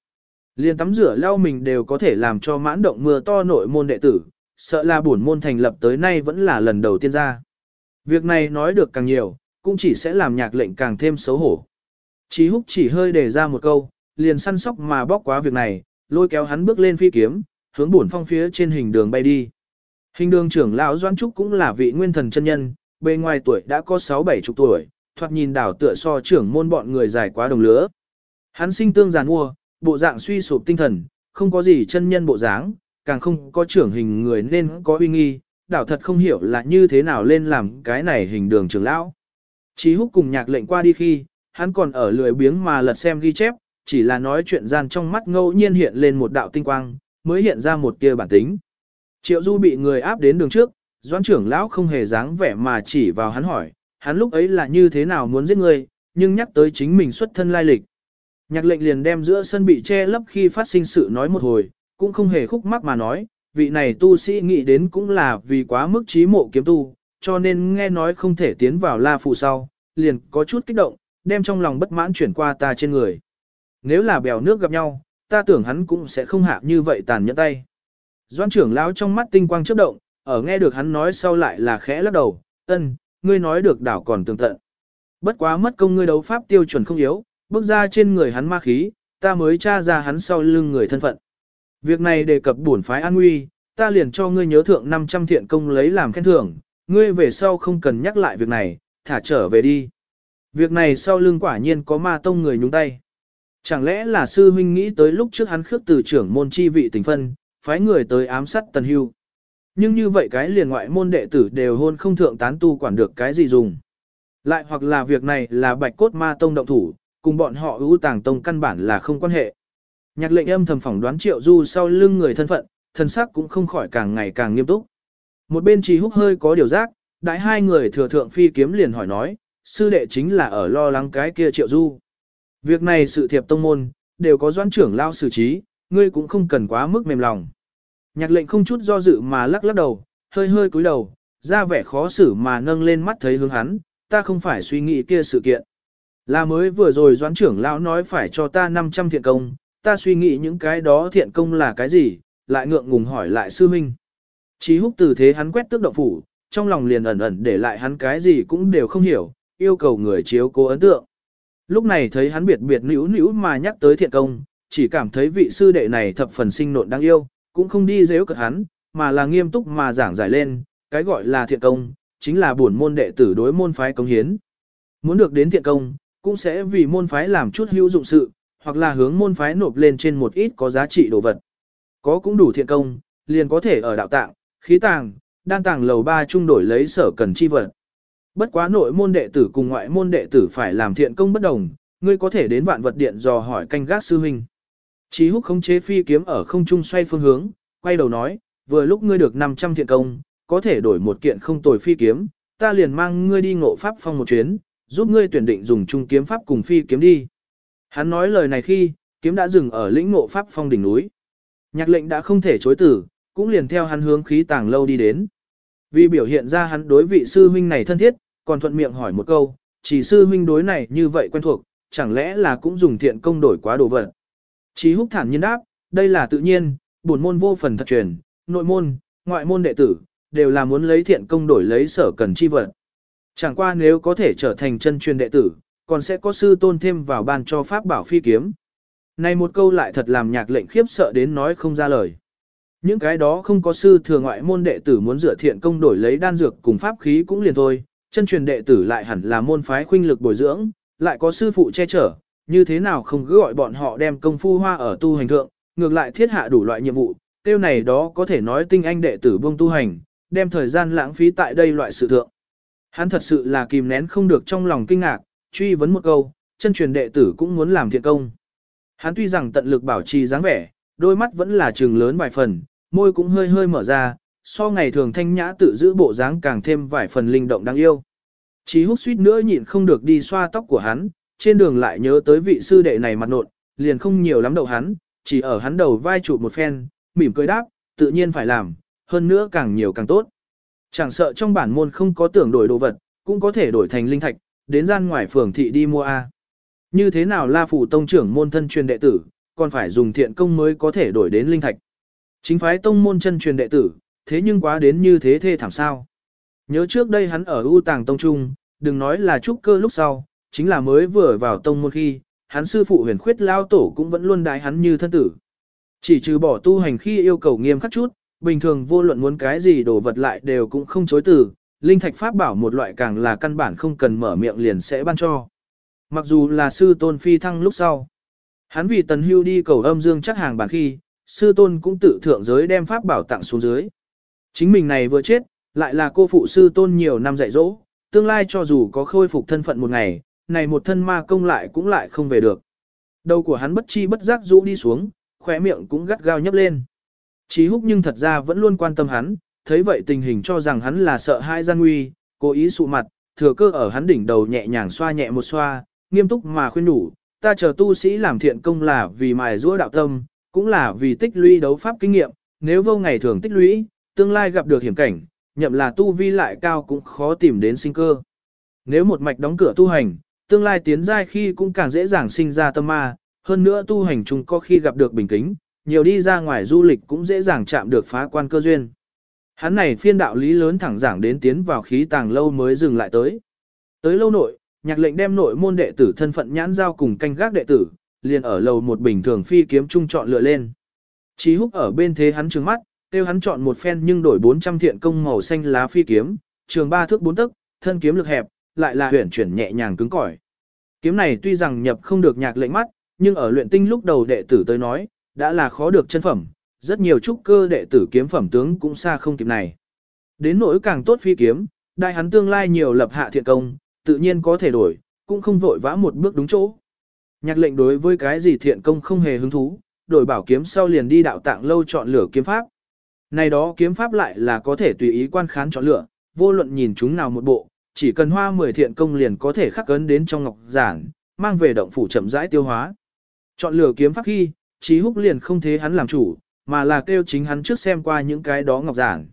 Liên tắm rửa lau mình đều có thể làm cho mãn động mưa to nội môn đệ tử, sợ là buồn môn thành lập tới nay vẫn là lần đầu tiên ra. Việc này nói được càng nhiều, cũng chỉ sẽ làm nhạc lệnh càng thêm xấu hổ. Chí húc chỉ hơi để ra một câu, liền săn sóc mà bóc quá việc này, lôi kéo hắn bước lên phi kiếm, hướng buồn phong phía trên hình đường bay đi. Hình đường trưởng lão Doãn Trúc cũng là vị nguyên thần chân nhân, bề ngoài tuổi đã có 6-7 chục tuổi, thoạt nhìn đảo tựa so trưởng môn bọn người dài quá đồng lứa. Hắn sinh tương giàn mua, bộ dạng suy sụp tinh thần, không có gì chân nhân bộ dáng, càng không có trưởng hình người nên có uy nghi, đảo thật không hiểu là như thế nào lên làm cái này hình đường trưởng lão. Chí húc cùng nhạc lệnh qua đi khi, hắn còn ở lười biếng mà lật xem ghi chép, chỉ là nói chuyện gian trong mắt ngẫu nhiên hiện lên một đạo tinh quang, mới hiện ra một tia bản tính. Triệu Du bị người áp đến đường trước, doãn trưởng lão không hề dáng vẻ mà chỉ vào hắn hỏi, hắn lúc ấy là như thế nào muốn giết người, nhưng nhắc tới chính mình xuất thân lai lịch. Nhạc lệnh liền đem giữa sân bị che lấp khi phát sinh sự nói một hồi, cũng không hề khúc mắc mà nói, vị này tu sĩ nghĩ đến cũng là vì quá mức trí mộ kiếm tu, cho nên nghe nói không thể tiến vào la phù sau, liền có chút kích động, đem trong lòng bất mãn chuyển qua ta trên người. Nếu là bèo nước gặp nhau, ta tưởng hắn cũng sẽ không hạ như vậy tàn nhẫn tay. Doan trưởng lão trong mắt tinh quang chớp động, ở nghe được hắn nói sau lại là khẽ lắc đầu, ân, ngươi nói được đảo còn tường tận. Bất quá mất công ngươi đấu pháp tiêu chuẩn không yếu, bước ra trên người hắn ma khí, ta mới tra ra hắn sau lưng người thân phận. Việc này đề cập bổn phái an nguy, ta liền cho ngươi nhớ thượng 500 thiện công lấy làm khen thưởng, ngươi về sau không cần nhắc lại việc này, thả trở về đi. Việc này sau lưng quả nhiên có ma tông người nhúng tay. Chẳng lẽ là sư huynh nghĩ tới lúc trước hắn khước từ trưởng môn chi vị tình phân, phái người tới ám sát tần hưu. Nhưng như vậy cái liền ngoại môn đệ tử đều hôn không thượng tán tu quản được cái gì dùng. Lại hoặc là việc này là bạch cốt ma tông động thủ, cùng bọn họ ưu tàng tông căn bản là không quan hệ. Nhạc lệnh âm thầm phỏng đoán triệu du sau lưng người thân phận, thân sắc cũng không khỏi càng ngày càng nghiêm túc. Một bên trì húc hơi có điều giác, đại hai người thừa thượng phi kiếm liền hỏi nói, sư đệ chính là ở lo lắng cái kia triệu du. Việc này sự thiệp tông môn, đều có doãn trưởng lao xử trí, ngươi cũng không cần quá mức mềm lòng. Nhạc lệnh không chút do dự mà lắc lắc đầu, hơi hơi cúi đầu, ra vẻ khó xử mà nâng lên mắt thấy hướng hắn, ta không phải suy nghĩ kia sự kiện. Là mới vừa rồi doãn trưởng lão nói phải cho ta 500 thiện công, ta suy nghĩ những cái đó thiện công là cái gì, lại ngượng ngùng hỏi lại sư minh. Chí húc từ thế hắn quét tước động phủ, trong lòng liền ẩn ẩn để lại hắn cái gì cũng đều không hiểu, yêu cầu người chiếu cố ấn tượng. Lúc này thấy hắn biệt biệt nữ nữ mà nhắc tới thiện công, chỉ cảm thấy vị sư đệ này thập phần sinh nộn đáng yêu, cũng không đi dễ cật hắn, mà là nghiêm túc mà giảng giải lên, cái gọi là thiện công, chính là bổn môn đệ tử đối môn phái công hiến. Muốn được đến thiện công, cũng sẽ vì môn phái làm chút hữu dụng sự, hoặc là hướng môn phái nộp lên trên một ít có giá trị đồ vật. Có cũng đủ thiện công, liền có thể ở đạo tạng, khí tàng, đan tàng lầu ba trung đổi lấy sở cần chi vật. Bất quá nội môn đệ tử cùng ngoại môn đệ tử phải làm thiện công bất đồng, ngươi có thể đến vạn vật điện dò hỏi canh gác sư huynh. Chí húc khống chế phi kiếm ở không trung xoay phương hướng, quay đầu nói, vừa lúc ngươi được 500 thiện công, có thể đổi một kiện không tồi phi kiếm, ta liền mang ngươi đi ngộ pháp phong một chuyến, giúp ngươi tuyển định dùng trung kiếm pháp cùng phi kiếm đi. Hắn nói lời này khi, kiếm đã dừng ở lĩnh ngộ pháp phong đỉnh núi. Nhạc lệnh đã không thể chối tử, cũng liền theo hắn hướng khí tàng lâu đi đến. Vì biểu hiện ra hắn đối vị sư huynh này thân thiết, còn thuận miệng hỏi một câu, chỉ sư huynh đối này như vậy quen thuộc, chẳng lẽ là cũng dùng thiện công đổi quá đồ vật. Chí húc thản nhiên đáp, đây là tự nhiên, bổn môn vô phần thật truyền, nội môn, ngoại môn đệ tử, đều là muốn lấy thiện công đổi lấy sở cần chi vật. Chẳng qua nếu có thể trở thành chân truyền đệ tử, còn sẽ có sư tôn thêm vào ban cho pháp bảo phi kiếm. Này một câu lại thật làm nhạc lệnh khiếp sợ đến nói không ra lời. Những cái đó không có sư thừa ngoại môn đệ tử muốn dựa thiện công đổi lấy đan dược cùng pháp khí cũng liền thôi, chân truyền đệ tử lại hẳn là môn phái khuynh lực bồi dưỡng, lại có sư phụ che chở, như thế nào không cứ gọi bọn họ đem công phu hoa ở tu hành thượng, ngược lại thiết hạ đủ loại nhiệm vụ, tiêu này đó có thể nói tinh anh đệ tử buông tu hành, đem thời gian lãng phí tại đây loại sự thượng. Hắn thật sự là kìm nén không được trong lòng kinh ngạc, truy vấn một câu, chân truyền đệ tử cũng muốn làm thiện công. Hắn tuy rằng tận lực bảo trì dáng vẻ, đôi mắt vẫn là trừng lớn vài phần, môi cũng hơi hơi mở ra, so ngày thường thanh nhã tự giữ bộ dáng càng thêm vài phần linh động đáng yêu. Chí hút suýt nữa nhịn không được đi xoa tóc của hắn, trên đường lại nhớ tới vị sư đệ này mặt nộn, liền không nhiều lắm đậu hắn, chỉ ở hắn đầu vai trụ một phen, mỉm cười đáp, tự nhiên phải làm, hơn nữa càng nhiều càng tốt. Chẳng sợ trong bản môn không có tưởng đổi đồ vật, cũng có thể đổi thành linh thạch, đến gian ngoài phường thị đi mua A. Như thế nào La Phủ Tông trưởng môn thân truyền đệ tử, còn phải dùng thiện công mới có thể đổi đến linh thạch. Chính phái tông môn chân truyền đệ tử, thế nhưng quá đến như thế thê thảm sao. Nhớ trước đây hắn ở U Tàng Tông Trung, đừng nói là trúc cơ lúc sau, chính là mới vừa vào tông môn khi, hắn sư phụ huyền khuyết lao tổ cũng vẫn luôn đái hắn như thân tử. Chỉ trừ bỏ tu hành khi yêu cầu nghiêm khắc chút, bình thường vô luận muốn cái gì đồ vật lại đều cũng không chối từ, linh thạch pháp bảo một loại càng là căn bản không cần mở miệng liền sẽ ban cho. Mặc dù là sư tôn phi thăng lúc sau, hắn vì tần hưu đi cầu âm dương chắc hàng bản khi, sư tôn cũng tự thượng giới đem pháp bảo tặng xuống dưới. Chính mình này vừa chết, lại là cô phụ sư tôn nhiều năm dạy dỗ, tương lai cho dù có khôi phục thân phận một ngày, này một thân ma công lại cũng lại không về được. Đầu của hắn bất chi bất giác rũ đi xuống, khóe miệng cũng gắt gao nhấp lên. Chí húc nhưng thật ra vẫn luôn quan tâm hắn, thấy vậy tình hình cho rằng hắn là sợ hai gian nguy, cố ý sụ mặt, thừa cơ ở hắn đỉnh đầu nhẹ nhàng xoa nhẹ một xoa, nghiêm túc mà khuyên nhủ, ta chờ tu sĩ làm thiện công là vì mài giũa đạo tâm, cũng là vì tích lũy đấu pháp kinh nghiệm, nếu vô ngày thường tích lũy, tương lai gặp được hiểm cảnh, nhậm là tu vi lại cao cũng khó tìm đến sinh cơ. Nếu một mạch đóng cửa tu hành, tương lai tiến giai khi cũng càng dễ dàng sinh ra tâm ma, hơn nữa tu hành chúng có khi gặp được bình kính, nhiều đi ra ngoài du lịch cũng dễ dàng chạm được phá quan cơ duyên. Hắn này phiên đạo lý lớn thẳng giảng đến tiến vào khí tàng lâu mới dừng lại tới. Tới lâu nội, nhạc lệnh đem nội môn đệ tử thân phận nhãn giao cùng canh gác đệ tử, liền ở lầu một bình thường phi kiếm trung chọn lựa lên. Chí húc ở bên thế hắn trừng mắt, kêu hắn chọn một phen nhưng đổi 400 thiện công màu xanh lá phi kiếm, trường ba thước bốn tấc, thân kiếm lực hẹp, lại là huyển chuyển nhẹ nhàng cứng cỏi. Kiếm này tuy rằng nhập không được nhạc lệnh mắt, nhưng ở luyện tinh lúc đầu đệ tử tới nói, đã là khó được chân phẩm, rất nhiều trúc cơ đệ tử kiếm phẩm tướng cũng xa không kịp này. Đến nỗi càng tốt phi kiếm, đại hắn tương lai nhiều lập hạ thiện công, tự nhiên có thể đổi, cũng không vội vã một bước đúng chỗ. Nhạc lệnh đối với cái gì thiện công không hề hứng thú, đổi bảo kiếm sau liền đi đạo tạng lâu chọn lửa kiếm pháp. Này đó kiếm pháp lại là có thể tùy ý quan khán chọn lựa, vô luận nhìn chúng nào một bộ, chỉ cần hoa 10 thiện công liền có thể khắc cấn đến trong ngọc giản, mang về động phủ chậm rãi tiêu hóa. Chọn lựa kiếm pháp khi, Chí Húc liền không thế hắn làm chủ, mà là kêu chính hắn trước xem qua những cái đó ngọc giản.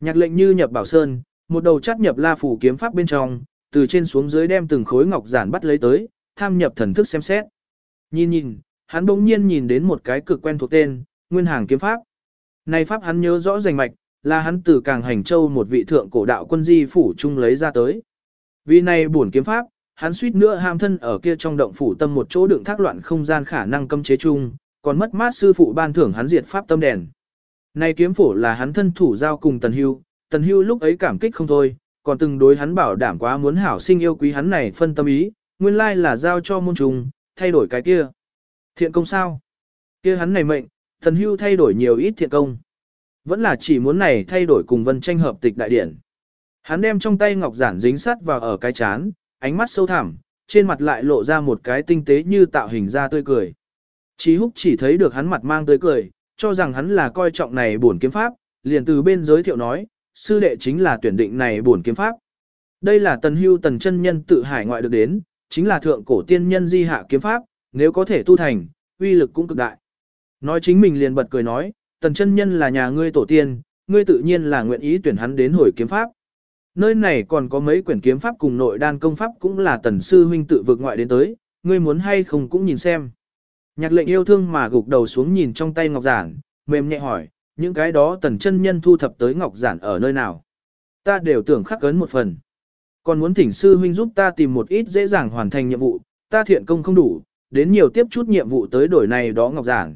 Nhạc lệnh như nhập bảo sơn, một đầu chắt nhập la phủ kiếm pháp bên trong, từ trên xuống dưới đem từng khối ngọc giản bắt lấy tới, tham nhập thần thức xem xét. Nhìn nhìn, hắn bỗng nhiên nhìn đến một cái cực quen thuộc tên, Nguyên Hàng kiếm pháp. Này pháp hắn nhớ rõ rành mạch, là hắn từ Càng Hành Châu một vị thượng cổ đạo quân di phủ chung lấy ra tới. Vì này buồn kiếm pháp, hắn suýt nữa ham thân ở kia trong động phủ tâm một chỗ đựng thác loạn không gian khả năng cấm chế chung, còn mất mát sư phụ ban thưởng hắn diệt pháp tâm đèn. Này kiếm phổ là hắn thân thủ giao cùng Tần Hưu, Tần Hưu lúc ấy cảm kích không thôi, còn từng đối hắn bảo đảm quá muốn hảo sinh yêu quý hắn này phân tâm ý, nguyên lai là giao cho môn trùng, thay đổi cái kia. Thiện công sao? Kia hắn này mệnh, Tần Hưu thay đổi nhiều ít thiện công. Vẫn là chỉ muốn này thay đổi cùng vân tranh hợp tịch đại điển. Hắn đem trong tay ngọc giản dính sắt vào ở cái chán, ánh mắt sâu thẳm, trên mặt lại lộ ra một cái tinh tế như tạo hình ra tươi cười. Chí húc chỉ thấy được hắn mặt mang tươi cười, cho rằng hắn là coi trọng này bổn kiếm pháp, liền từ bên giới thiệu nói, sư đệ chính là tuyển định này bổn kiếm pháp. Đây là tần hưu tần chân nhân tự hải ngoại được đến, chính là thượng cổ tiên nhân di hạ kiếm pháp, nếu có thể tu thành, uy lực cũng cực đại. Nói chính mình liền bật cười nói, tần chân nhân là nhà ngươi tổ tiên, ngươi tự nhiên là nguyện ý tuyển hắn đến hồi kiếm pháp. Nơi này còn có mấy quyển kiếm pháp cùng nội đan công pháp cũng là tần sư huynh tự vực ngoại đến tới, ngươi muốn hay không cũng nhìn xem. Nhạc lệnh yêu thương mà gục đầu xuống nhìn trong tay ngọc giản, mềm nhẹ hỏi, những cái đó tần chân nhân thu thập tới ngọc giản ở nơi nào. Ta đều tưởng khắc cấn một phần. Còn muốn thỉnh sư huynh giúp ta tìm một ít dễ dàng hoàn thành nhiệm vụ, ta thiện công không đủ, đến nhiều tiếp chút nhiệm vụ tới đổi này đó ngọc giản.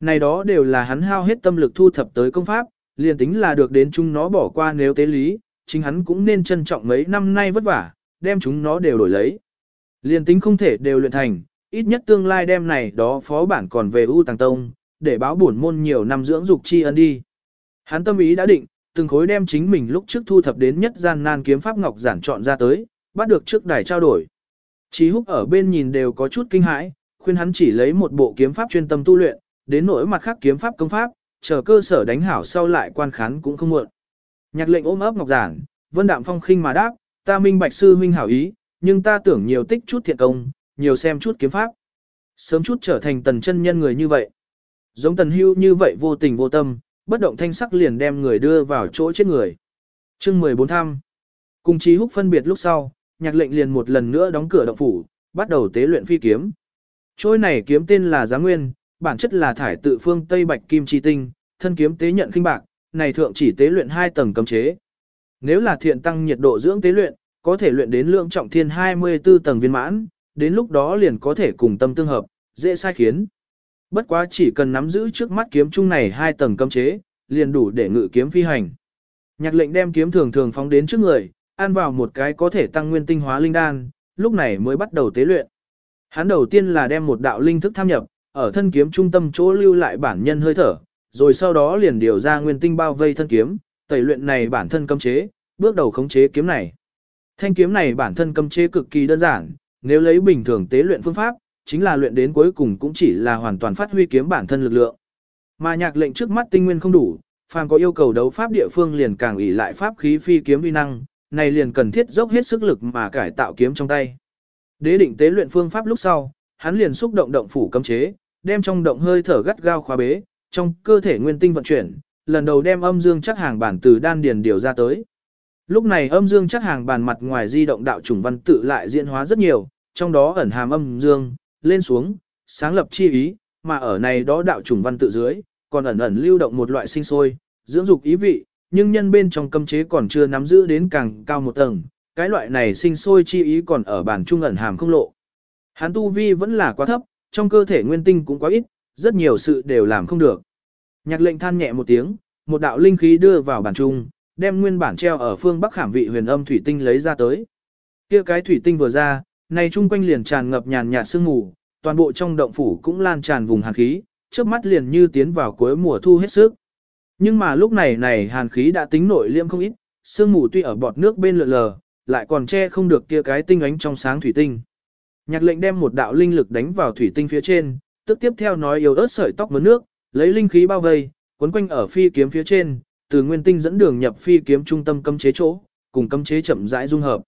Này đó đều là hắn hao hết tâm lực thu thập tới công pháp, liền tính là được đến chúng nó bỏ qua nếu tế lý, chính hắn cũng nên trân trọng mấy năm nay vất vả, đem chúng nó đều đổi lấy. Liền tính không thể đều luyện thành, ít nhất tương lai đem này đó phó bản còn về U Tàng Tông, để báo bổn môn nhiều năm dưỡng dục tri ân đi. Hắn tâm ý đã định, từng khối đem chính mình lúc trước thu thập đến nhất gian nan kiếm pháp ngọc giản chọn ra tới, bắt được trước đài trao đổi. Chí húc ở bên nhìn đều có chút kinh hãi, khuyên hắn chỉ lấy một bộ kiếm pháp chuyên tâm tu luyện, đến nỗi mặt khác kiếm pháp công pháp, chờ cơ sở đánh hảo sau lại quan khán cũng không muộn. Nhạc lệnh ôm ấp ngọc giản, Vân Đạm Phong khinh mà đáp, ta minh bạch sư huynh hảo ý, nhưng ta tưởng nhiều tích chút thiện công, nhiều xem chút kiếm pháp. Sớm chút trở thành tần chân nhân người như vậy. Giống tần hưu như vậy vô tình vô tâm, bất động thanh sắc liền đem người đưa vào chỗ chết người. chương 14 thăm. Cùng Chí Húc phân biệt lúc sau, nhạc lệnh liền một lần nữa đóng cửa động phủ, bắt đầu tế luyện phi kiếm. Trôi này kiếm tên là Giá Nguyên, bản chất là thải tự phương Tây Bạch Kim Chi Tinh, thân kiếm tế nhận khinh bạc, này thượng chỉ tế luyện hai tầng cấm chế. Nếu là thiện tăng nhiệt độ dưỡng tế luyện, có thể luyện đến lượng trọng thiên 24 tầng viên mãn, đến lúc đó liền có thể cùng tâm tương hợp, dễ sai khiến. Bất quá chỉ cần nắm giữ trước mắt kiếm chung này hai tầng cấm chế, liền đủ để ngự kiếm phi hành. Nhạc lệnh đem kiếm thường thường phóng đến trước người, ăn vào một cái có thể tăng nguyên tinh hóa linh đan, lúc này mới bắt đầu tế luyện. Hắn đầu tiên là đem một đạo linh thức tham nhập, ở thân kiếm trung tâm chỗ lưu lại bản nhân hơi thở, rồi sau đó liền điều ra nguyên tinh bao vây thân kiếm, tẩy luyện này bản thân cấm chế, bước đầu khống chế kiếm này. Thanh kiếm này bản thân cấm chế cực kỳ đơn giản, nếu lấy bình thường tế luyện phương pháp, chính là luyện đến cuối cùng cũng chỉ là hoàn toàn phát huy kiếm bản thân lực lượng. Mà nhạc lệnh trước mắt tinh nguyên không đủ, phàm có yêu cầu đấu pháp địa phương liền càng ủy lại pháp khí phi kiếm uy năng, này liền cần thiết dốc hết sức lực mà cải tạo kiếm trong tay. Đế định tế luyện phương pháp lúc sau, hắn liền xúc động động phủ cấm chế, đem trong động hơi thở gắt gao khóa bế, trong cơ thể nguyên tinh vận chuyển, lần đầu đem âm dương chắc hàng bản từ đan điền điều ra tới. Lúc này âm dương chắc hàng bàn mặt ngoài di động đạo chủng văn tự lại diễn hóa rất nhiều, trong đó ẩn hàm âm dương, lên xuống, sáng lập chi ý, mà ở này đó đạo chủng văn tự dưới, còn ẩn ẩn lưu động một loại sinh sôi, dưỡng dục ý vị, nhưng nhân bên trong cấm chế còn chưa nắm giữ đến càng cao một tầng, cái loại này sinh sôi chi ý còn ở bản trung ẩn hàm không lộ. Hắn tu vi vẫn là quá thấp, trong cơ thể nguyên tinh cũng quá ít, rất nhiều sự đều làm không được. Nhạc lệnh than nhẹ một tiếng, một đạo linh khí đưa vào bản trung, đem nguyên bản treo ở phương Bắc Khảm vị huyền âm thủy tinh lấy ra tới. Kia cái thủy tinh vừa ra, này chung quanh liền tràn ngập nhàn nhạt sương mù, toàn bộ trong động phủ cũng lan tràn vùng hàn khí, trước mắt liền như tiến vào cuối mùa thu hết sức. Nhưng mà lúc này này hàn khí đã tính nội liêm không ít, sương mù tuy ở bọt nước bên lượn lờ, lại còn che không được kia cái tinh ánh trong sáng thủy tinh. Nhạc lệnh đem một đạo linh lực đánh vào thủy tinh phía trên, tức tiếp theo nói yếu ớt sợi tóc mướn nước, lấy linh khí bao vây, quấn quanh ở phi kiếm phía trên, từ nguyên tinh dẫn đường nhập phi kiếm trung tâm cấm chế chỗ, cùng cấm chế chậm rãi dung hợp.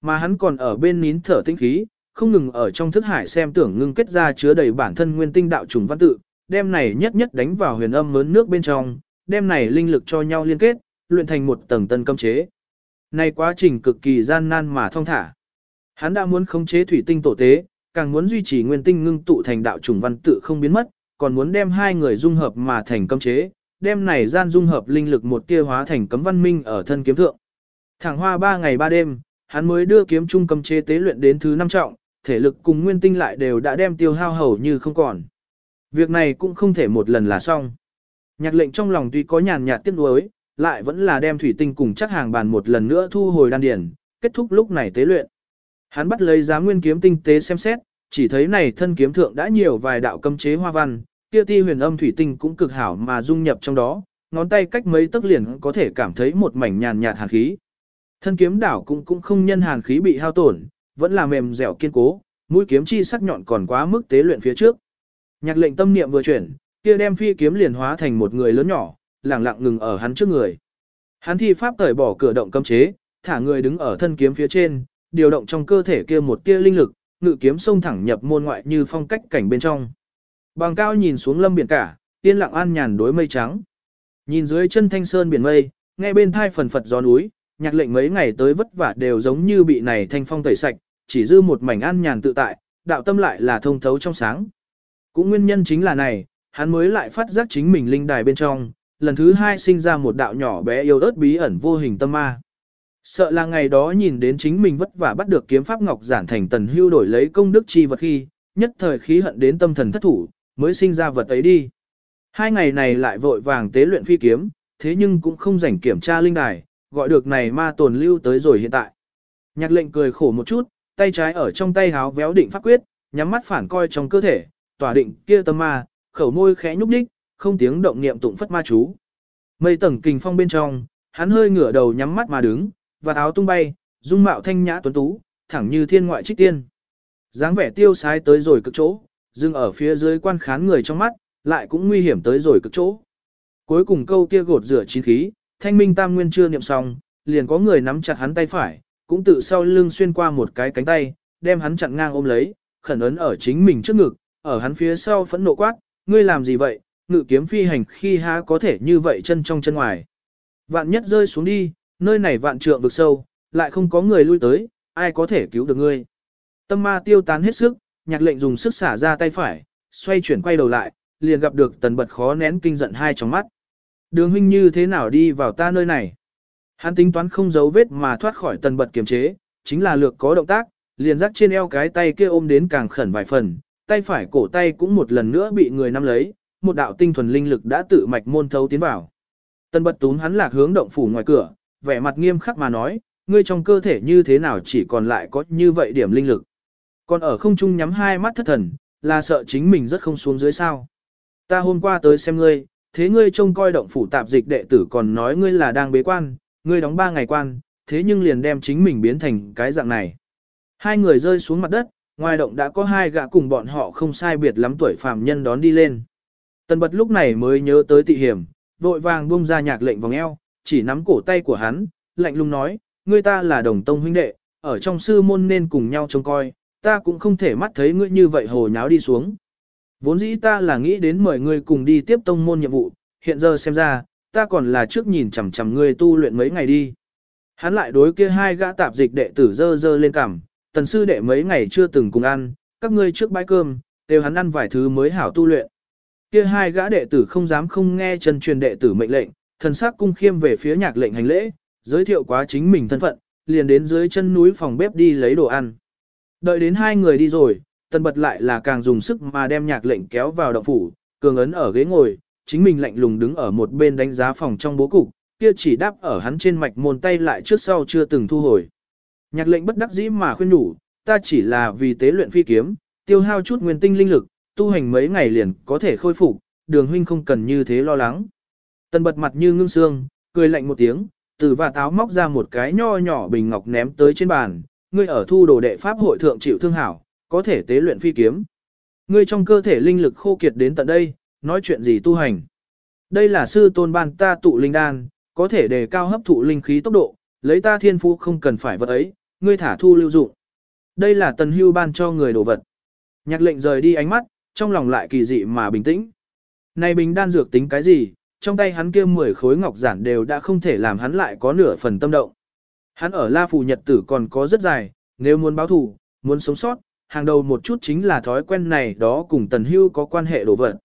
Mà hắn còn ở bên nín thở tinh khí, không ngừng ở trong thức hải xem tưởng ngưng kết ra chứa đầy bản thân nguyên tinh đạo trùng văn tự, đem này nhất nhất đánh vào huyền âm mớn nước bên trong, đem này linh lực cho nhau liên kết, luyện thành một tầng tân cấm chế. Này quá trình cực kỳ gian nan mà thông thả. Hắn đã muốn khống chế thủy tinh tổ tế, càng muốn duy trì nguyên tinh ngưng tụ thành đạo trùng văn tự không biến mất, còn muốn đem hai người dung hợp mà thành cấm chế, đem này gian dung hợp linh lực một tia hóa thành cấm văn minh ở thân kiếm thượng. Thẳng hoa ba ngày ba đêm, hắn mới đưa kiếm trung cầm chế tế luyện đến thứ năm trọng, thể lực cùng nguyên tinh lại đều đã đem tiêu hao hầu như không còn. Việc này cũng không thể một lần là xong. Nhạc lệnh trong lòng tuy có nhàn nhạt tiếc nuối, lại vẫn là đem thủy tinh cùng chắc hàng bàn một lần nữa thu hồi đan điển, kết thúc lúc này tế luyện. Hắn bắt lấy giá nguyên kiếm tinh tế xem xét, chỉ thấy này thân kiếm thượng đã nhiều vài đạo cấm chế hoa văn, kia ti huyền âm thủy tinh cũng cực hảo mà dung nhập trong đó, ngón tay cách mấy tấc liền có thể cảm thấy một mảnh nhàn nhạt hàn khí. Thân kiếm đảo cũng cũng không nhân hàn khí bị hao tổn, vẫn là mềm dẻo kiên cố, mũi kiếm chi sắc nhọn còn quá mức tế luyện phía trước. Nhạc lệnh tâm niệm vừa chuyển, kia đem phi kiếm liền hóa thành một người lớn nhỏ, lẳng lặng ngừng ở hắn trước người. Hắn thi pháp cởi bỏ cửa động cấm chế, thả người đứng ở thân kiếm phía trên, điều động trong cơ thể kia một tia linh lực, ngự kiếm xông thẳng nhập môn ngoại như phong cách cảnh bên trong. Bằng cao nhìn xuống lâm biển cả, yên lặng an nhàn đối mây trắng. Nhìn dưới chân thanh sơn biển mây, nghe bên thai phần phật gió núi, nhạc lệnh mấy ngày tới vất vả đều giống như bị này thanh phong tẩy sạch, chỉ dư một mảnh an nhàn tự tại, đạo tâm lại là thông thấu trong sáng. Cũng nguyên nhân chính là này, hắn mới lại phát giác chính mình linh đài bên trong, lần thứ hai sinh ra một đạo nhỏ bé yêu ớt bí ẩn vô hình tâm ma. Sợ là ngày đó nhìn đến chính mình vất vả bắt được kiếm pháp ngọc giản thành tần hưu đổi lấy công đức chi vật khi, nhất thời khí hận đến tâm thần thất thủ, mới sinh ra vật ấy đi. Hai ngày này lại vội vàng tế luyện phi kiếm, thế nhưng cũng không rảnh kiểm tra linh đài, gọi được này ma tồn lưu tới rồi hiện tại. Nhạc lệnh cười khổ một chút, tay trái ở trong tay háo véo định pháp quyết, nhắm mắt phản coi trong cơ thể, tỏa định kia tâm ma, khẩu môi khẽ nhúc đích, không tiếng động niệm tụng phất ma chú. Mây tầng kình phong bên trong, hắn hơi ngửa đầu nhắm mắt mà đứng, và áo tung bay, dung mạo thanh nhã tuấn tú, thẳng như thiên ngoại trích tiên. dáng vẻ tiêu sái tới rồi cực chỗ, dừng ở phía dưới quan khán người trong mắt, lại cũng nguy hiểm tới rồi cực chỗ. Cuối cùng câu kia gột rửa chín khí, thanh minh tam nguyên chưa niệm xong, liền có người nắm chặt hắn tay phải, cũng tự sau lưng xuyên qua một cái cánh tay, đem hắn chặn ngang ôm lấy, khẩn ấn ở chính mình trước ngực, ở hắn phía sau phẫn nộ quát, ngươi làm gì vậy, ngự kiếm phi hành khi há có thể như vậy chân trong chân ngoài. Vạn nhất rơi xuống đi, nơi này vạn trượng vực sâu, lại không có người lui tới, ai có thể cứu được ngươi. Tâm ma tiêu tán hết sức, nhạc lệnh dùng sức xả ra tay phải, xoay chuyển quay đầu lại, liền gặp được tần bật khó nén kinh giận hai trong mắt. Đường huynh như thế nào đi vào ta nơi này? Hắn tính toán không giấu vết mà thoát khỏi tần bật kiềm chế, chính là lược có động tác, liền rắc trên eo cái tay kia ôm đến càng khẩn vài phần, tay phải cổ tay cũng một lần nữa bị người nắm lấy, một đạo tinh thuần linh lực đã tự mạch môn thấu tiến vào. Tần bật tún hắn lạc hướng động phủ ngoài cửa, vẻ mặt nghiêm khắc mà nói, ngươi trong cơ thể như thế nào chỉ còn lại có như vậy điểm linh lực. Còn ở không trung nhắm hai mắt thất thần, là sợ chính mình rất không xuống dưới sao. Ta hôm qua tới xem ngươi, thế ngươi trông coi động phủ tạp dịch đệ tử còn nói ngươi là đang bế quan, ngươi đóng ba ngày quan, thế nhưng liền đem chính mình biến thành cái dạng này. Hai người rơi xuống mặt đất, ngoài động đã có hai gã cùng bọn họ không sai biệt lắm tuổi phàm nhân đón đi lên. Tần bật lúc này mới nhớ tới tị hiểm, vội vàng buông ra nhạc lệnh vòng eo, chỉ nắm cổ tay của hắn, lạnh lùng nói, ngươi ta là đồng tông huynh đệ, ở trong sư môn nên cùng nhau trông coi, ta cũng không thể mắt thấy ngươi như vậy hồ nháo đi xuống. Vốn dĩ ta là nghĩ đến mời ngươi cùng đi tiếp tông môn nhiệm vụ, hiện giờ xem ra, ta còn là trước nhìn chằm chằm ngươi tu luyện mấy ngày đi. Hắn lại đối kia hai gã tạp dịch đệ tử dơ dơ lên cằm, tần sư đệ mấy ngày chưa từng cùng ăn, các ngươi trước bãi cơm, đều hắn ăn vài thứ mới hảo tu luyện. Kia hai gã đệ tử không dám không nghe chân truyền đệ tử mệnh lệnh, thần sắc cung khiêm về phía nhạc lệnh hành lễ, giới thiệu quá chính mình thân phận, liền đến dưới chân núi phòng bếp đi lấy đồ ăn. Đợi đến hai người đi rồi, tần bật lại là càng dùng sức mà đem nhạc lệnh kéo vào động phủ, cường ấn ở ghế ngồi, chính mình lạnh lùng đứng ở một bên đánh giá phòng trong bố cục, kia chỉ đáp ở hắn trên mạch môn tay lại trước sau chưa từng thu hồi. Nhạc lệnh bất đắc dĩ mà khuyên nhủ, ta chỉ là vì tế luyện phi kiếm, tiêu hao chút nguyên tinh linh lực, tu hành mấy ngày liền có thể khôi phục, đường huynh không cần như thế lo lắng. Tần bật mặt như ngưng xương, cười lạnh một tiếng, từ và táo móc ra một cái nho nhỏ bình ngọc ném tới trên bàn, ngươi ở thu đồ đệ pháp hội thượng chịu thương hảo, có thể tế luyện phi kiếm. Ngươi trong cơ thể linh lực khô kiệt đến tận đây, nói chuyện gì tu hành. Đây là sư tôn ban ta tụ linh đan, có thể đề cao hấp thụ linh khí tốc độ, lấy ta thiên phú không cần phải vật ấy, ngươi thả thu lưu dụng. Đây là tần hưu ban cho người đồ vật. Nhạc lệnh rời đi ánh mắt, trong lòng lại kỳ dị mà bình tĩnh. Này bình đan dược tính cái gì, trong tay hắn kia 10 khối ngọc giản đều đã không thể làm hắn lại có nửa phần tâm động. Hắn ở La phủ Nhật tử còn có rất dài, nếu muốn báo thù, muốn sống sót, hàng đầu một chút chính là thói quen này đó cùng Tần Hưu có quan hệ đồ vật.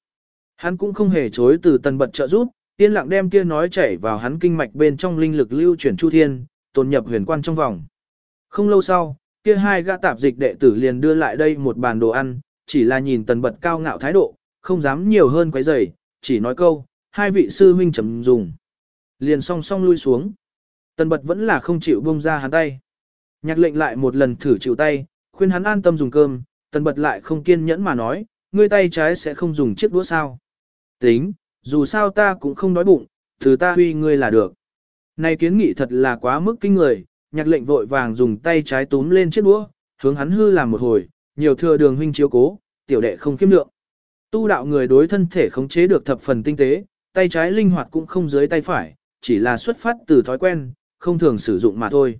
Hắn cũng không hề chối từ Tần Bật trợ giúp, yên lặng đem kia nói chảy vào hắn kinh mạch bên trong linh lực lưu chuyển chu thiên, tồn nhập huyền quan trong vòng. Không lâu sau, kia hai gã tạp dịch đệ tử liền đưa lại đây một bàn đồ ăn, chỉ là nhìn Tần Bật cao ngạo thái độ, không dám nhiều hơn quấy rầy, chỉ nói câu, hai vị sư huynh chấm dùng. Liền song song lui xuống. Tần bật vẫn là không chịu buông ra hắn tay. Nhạc lệnh lại một lần thử chịu tay, khuyên hắn an tâm dùng cơm, tần bật lại không kiên nhẫn mà nói, ngươi tay trái sẽ không dùng chiếc đũa sao. Tính, dù sao ta cũng không đói bụng, thứ ta huy ngươi là được. Này kiến nghị thật là quá mức kinh người, nhạc lệnh vội vàng dùng tay trái túm lên chiếc đũa, hướng hắn hư làm một hồi, nhiều thừa đường huynh chiếu cố, tiểu đệ không khiêm lượng. Tu đạo người đối thân thể khống chế được thập phần tinh tế, tay trái linh hoạt cũng không dưới tay phải, chỉ là xuất phát từ thói quen, không thường sử dụng mà thôi.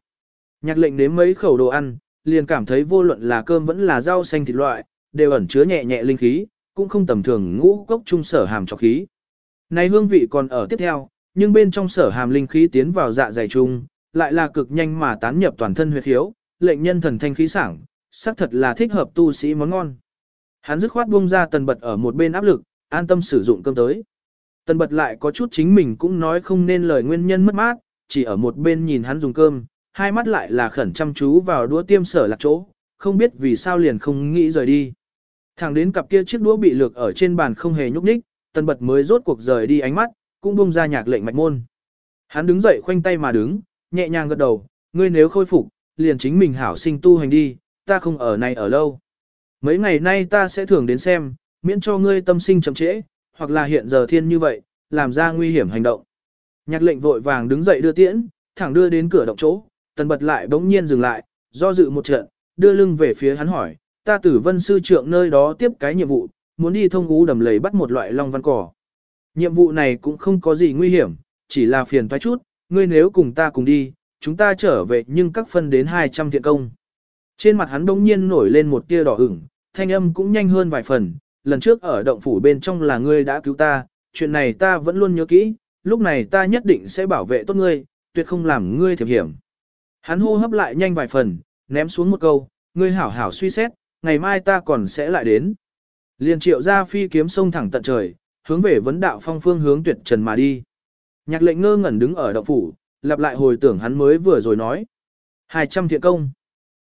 Nhạc lệnh nếm mấy khẩu đồ ăn, liền cảm thấy vô luận là cơm vẫn là rau xanh thịt loại, đều ẩn chứa nhẹ nhẹ linh khí, cũng không tầm thường ngũ cốc trung sở hàm trọc khí. Này hương vị còn ở tiếp theo, nhưng bên trong sở hàm linh khí tiến vào dạ dày trung, lại là cực nhanh mà tán nhập toàn thân huyệt khiếu, lệnh nhân thần thanh khí sảng, xác thật là thích hợp tu sĩ món ngon. Hắn dứt khoát buông ra tần bật ở một bên áp lực, an tâm sử dụng cơm tới. Tần bật lại có chút chính mình cũng nói không nên lời nguyên nhân mất mát, chỉ ở một bên nhìn hắn dùng cơm, hai mắt lại là khẩn chăm chú vào đũa tiêm sở lạc chỗ, không biết vì sao liền không nghĩ rời đi. Thẳng đến cặp kia chiếc đũa bị lược ở trên bàn không hề nhúc nhích, tần bật mới rốt cuộc rời đi ánh mắt, cũng buông ra nhạc lệnh mạch môn. Hắn đứng dậy khoanh tay mà đứng, nhẹ nhàng gật đầu, ngươi nếu khôi phục, liền chính mình hảo sinh tu hành đi, ta không ở này ở lâu. Mấy ngày nay ta sẽ thường đến xem, miễn cho ngươi tâm sinh chậm trễ, hoặc là hiện giờ thiên như vậy, làm ra nguy hiểm hành động. Nhạc lệnh vội vàng đứng dậy đưa tiễn, thẳng đưa đến cửa động chỗ, tần bật lại bỗng nhiên dừng lại, do dự một trận, đưa lưng về phía hắn hỏi, ta tử vân sư trưởng nơi đó tiếp cái nhiệm vụ, muốn đi thông ú đầm lầy bắt một loại long văn cỏ. Nhiệm vụ này cũng không có gì nguy hiểm, chỉ là phiền thoái chút, ngươi nếu cùng ta cùng đi, chúng ta trở về nhưng các phân đến 200 thiện công. Trên mặt hắn bỗng nhiên nổi lên một tia đỏ ửng, thanh âm cũng nhanh hơn vài phần, lần trước ở động phủ bên trong là ngươi đã cứu ta, chuyện này ta vẫn luôn nhớ kỹ, lúc này ta nhất định sẽ bảo vệ tốt ngươi, tuyệt không làm ngươi thiệp hiểm. Hắn hô hấp lại nhanh vài phần, ném xuống một câu, ngươi hảo hảo suy xét, ngày mai ta còn sẽ lại đến. Liên triệu ra phi kiếm sông thẳng tận trời, hướng về vấn đạo phong phương hướng tuyệt trần mà đi. Nhạc lệnh ngơ ngẩn đứng ở động phủ, lặp lại hồi tưởng hắn mới vừa rồi nói. 200 thiện công.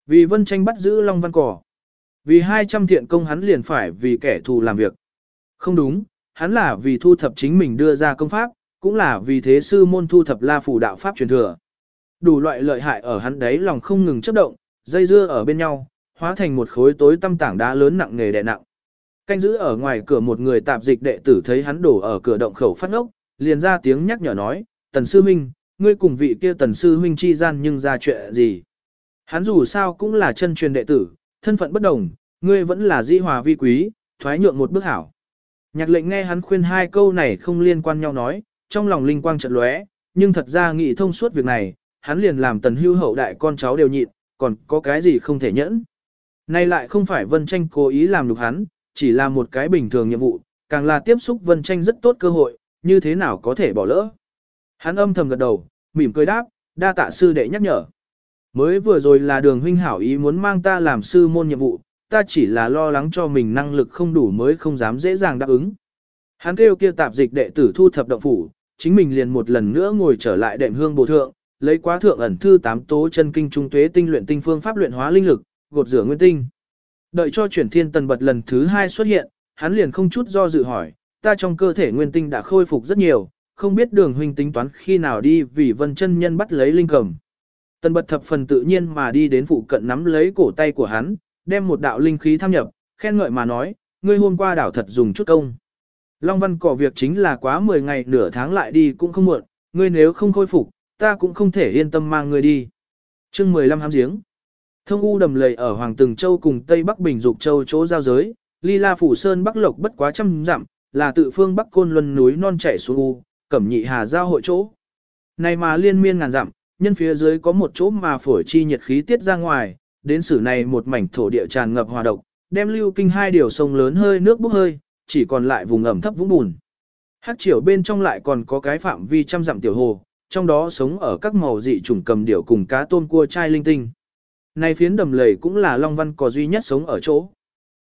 Vì vân tranh bắt giữ Long Văn Cỏ. Vì 200 thiện công hắn liền phải vì kẻ thù làm việc. Không đúng, hắn là vì thu thập chính mình đưa ra công pháp, cũng là vì thế sư môn thu thập la phủ đạo pháp truyền thừa. Đủ loại lợi hại ở hắn đấy lòng không ngừng chấp động, dây dưa ở bên nhau, hóa thành một khối tối tăm tảng đá lớn nặng nề đè nặng. Canh giữ ở ngoài cửa một người tạp dịch đệ tử thấy hắn đổ ở cửa động khẩu phát ngốc, liền ra tiếng nhắc nhở nói, tần sư huynh, ngươi cùng vị kia tần sư huynh chi gian nhưng ra chuyện gì. Hắn dù sao cũng là chân truyền đệ tử, thân phận bất đồng, ngươi vẫn là di hòa vi quý, thoái nhượng một bước hảo. Nhạc lệnh nghe hắn khuyên hai câu này không liên quan nhau nói, trong lòng linh quang chợt lóe, nhưng thật ra nghĩ thông suốt việc này, hắn liền làm tần hưu hậu đại con cháu đều nhịn, còn có cái gì không thể nhẫn. Nay lại không phải Vân Tranh cố ý làm được hắn, chỉ là một cái bình thường nhiệm vụ, càng là tiếp xúc Vân Tranh rất tốt cơ hội, như thế nào có thể bỏ lỡ. Hắn âm thầm gật đầu, mỉm cười đáp, đa tạ sư đệ nhắc nhở. Mới vừa rồi là đường huynh hảo ý muốn mang ta làm sư môn nhiệm vụ, ta chỉ là lo lắng cho mình năng lực không đủ mới không dám dễ dàng đáp ứng. Hắn kêu kia tạp dịch đệ tử thu thập động phủ, chính mình liền một lần nữa ngồi trở lại đệm hương bổ thượng, lấy quá thượng ẩn thư tám tố chân kinh trung tuế tinh luyện tinh phương pháp luyện hóa linh lực, gột rửa nguyên tinh. Đợi cho chuyển thiên tần bật lần thứ hai xuất hiện, hắn liền không chút do dự hỏi, ta trong cơ thể nguyên tinh đã khôi phục rất nhiều, không biết đường huynh tính toán khi nào đi vì vân chân nhân bắt lấy linh cầm. Tần bật thập phần tự nhiên mà đi đến phụ cận nắm lấy cổ tay của hắn, đem một đạo linh khí tham nhập, khen ngợi mà nói, ngươi hôm qua đảo thật dùng chút công. Long văn cỏ việc chính là quá 10 ngày nửa tháng lại đi cũng không muộn, ngươi nếu không khôi phục, ta cũng không thể yên tâm mang ngươi đi. chương 15 hám giếng. Thông u đầm lầy ở Hoàng Từng Châu cùng Tây Bắc Bình Dục Châu chỗ giao giới, Ly La Phủ Sơn Bắc Lộc bất quá trăm dặm, là tự phương Bắc Côn Luân núi non chảy xuống u, cẩm nhị hà giao hội chỗ. Này mà liên miên ngàn dặm, nhân phía dưới có một chỗ mà phổi chi nhiệt khí tiết ra ngoài, đến sử này một mảnh thổ địa tràn ngập hòa độc, đem lưu kinh hai điều sông lớn hơi nước bốc hơi, chỉ còn lại vùng ẩm thấp vũng bùn. Hắc triều bên trong lại còn có cái phạm vi trăm dặm tiểu hồ, trong đó sống ở các màu dị trùng cầm điểu cùng cá tôm cua chai linh tinh. Này phiến đầm lầy cũng là long văn có duy nhất sống ở chỗ.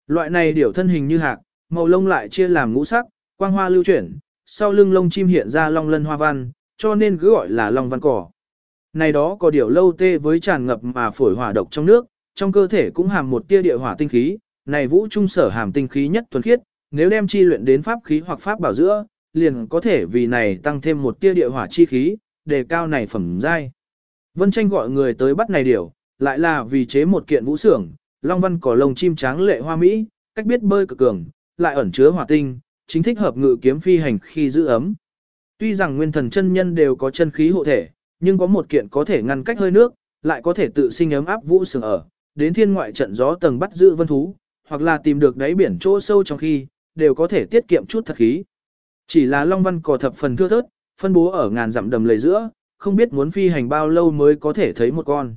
Loại này điểu thân hình như hạc, màu lông lại chia làm ngũ sắc, quang hoa lưu chuyển, sau lưng lông chim hiện ra long lân hoa văn, cho nên cứ gọi là long văn cỏ. Này đó có điểu lâu tê với tràn ngập mà phổi hỏa độc trong nước, trong cơ thể cũng hàm một tia địa hỏa tinh khí, này vũ trung sở hàm tinh khí nhất thuần khiết, nếu đem chi luyện đến pháp khí hoặc pháp bảo giữa, liền có thể vì này tăng thêm một tia địa hỏa chi khí, đề cao này phẩm giai. Vân tranh gọi người tới bắt này điểu, lại là vì chế một kiện vũ sưởng long văn cỏ lông chim tráng lệ hoa mỹ, cách biết bơi cực cường, lại ẩn chứa hỏa tinh, chính thích hợp ngự kiếm phi hành khi giữ ấm. Tuy rằng nguyên thần chân nhân đều có chân khí hộ thể, nhưng có một kiện có thể ngăn cách hơi nước, lại có thể tự sinh ấm áp vũ sưởng ở, đến thiên ngoại trận gió tầng bắt giữ vân thú, hoặc là tìm được đáy biển chỗ sâu trong khi, đều có thể tiết kiệm chút thật khí. Chỉ là long văn cỏ thập phần thưa thớt, phân bố ở ngàn dặm đầm lầy giữa, không biết muốn phi hành bao lâu mới có thể thấy một con.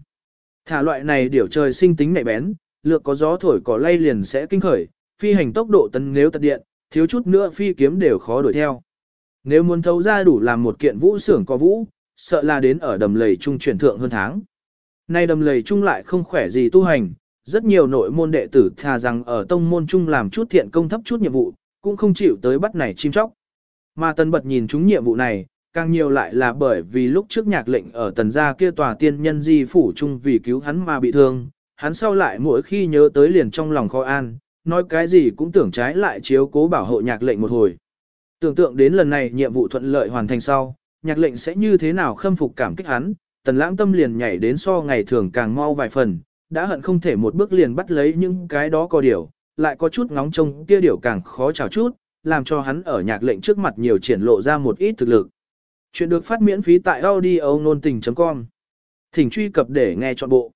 Thả loại này điểu trời sinh tính nhạy bén, lược có gió thổi cỏ lay liền sẽ kinh khởi, phi hành tốc độ tấn nếu tật điện, thiếu chút nữa phi kiếm đều khó đuổi theo. Nếu muốn thấu ra đủ làm một kiện vũ xưởng có vũ, sợ là đến ở đầm lầy trung chuyển thượng hơn tháng. Nay đầm lầy trung lại không khỏe gì tu hành, rất nhiều nội môn đệ tử thà rằng ở tông môn trung làm chút thiện công thấp chút nhiệm vụ, cũng không chịu tới bắt này chim chóc. Mà tần bật nhìn chúng nhiệm vụ này, càng nhiều lại là bởi vì lúc trước nhạc lệnh ở tần gia kia tòa tiên nhân di phủ chung vì cứu hắn mà bị thương, hắn sau lại mỗi khi nhớ tới liền trong lòng khó an, nói cái gì cũng tưởng trái lại chiếu cố bảo hộ nhạc lệnh một hồi. Tưởng tượng đến lần này nhiệm vụ thuận lợi hoàn thành sau, nhạc lệnh sẽ như thế nào khâm phục cảm kích hắn, tần lãng tâm liền nhảy đến so ngày thường càng mau vài phần, đã hận không thể một bước liền bắt lấy những cái đó có điều, lại có chút ngóng trông kia điều càng khó chào chút, làm cho hắn ở nhạc lệnh trước mặt nhiều triển lộ ra một ít thực lực. Chuyện được phát miễn phí tại audio nôn tình.com Thỉnh truy cập để nghe trọn bộ.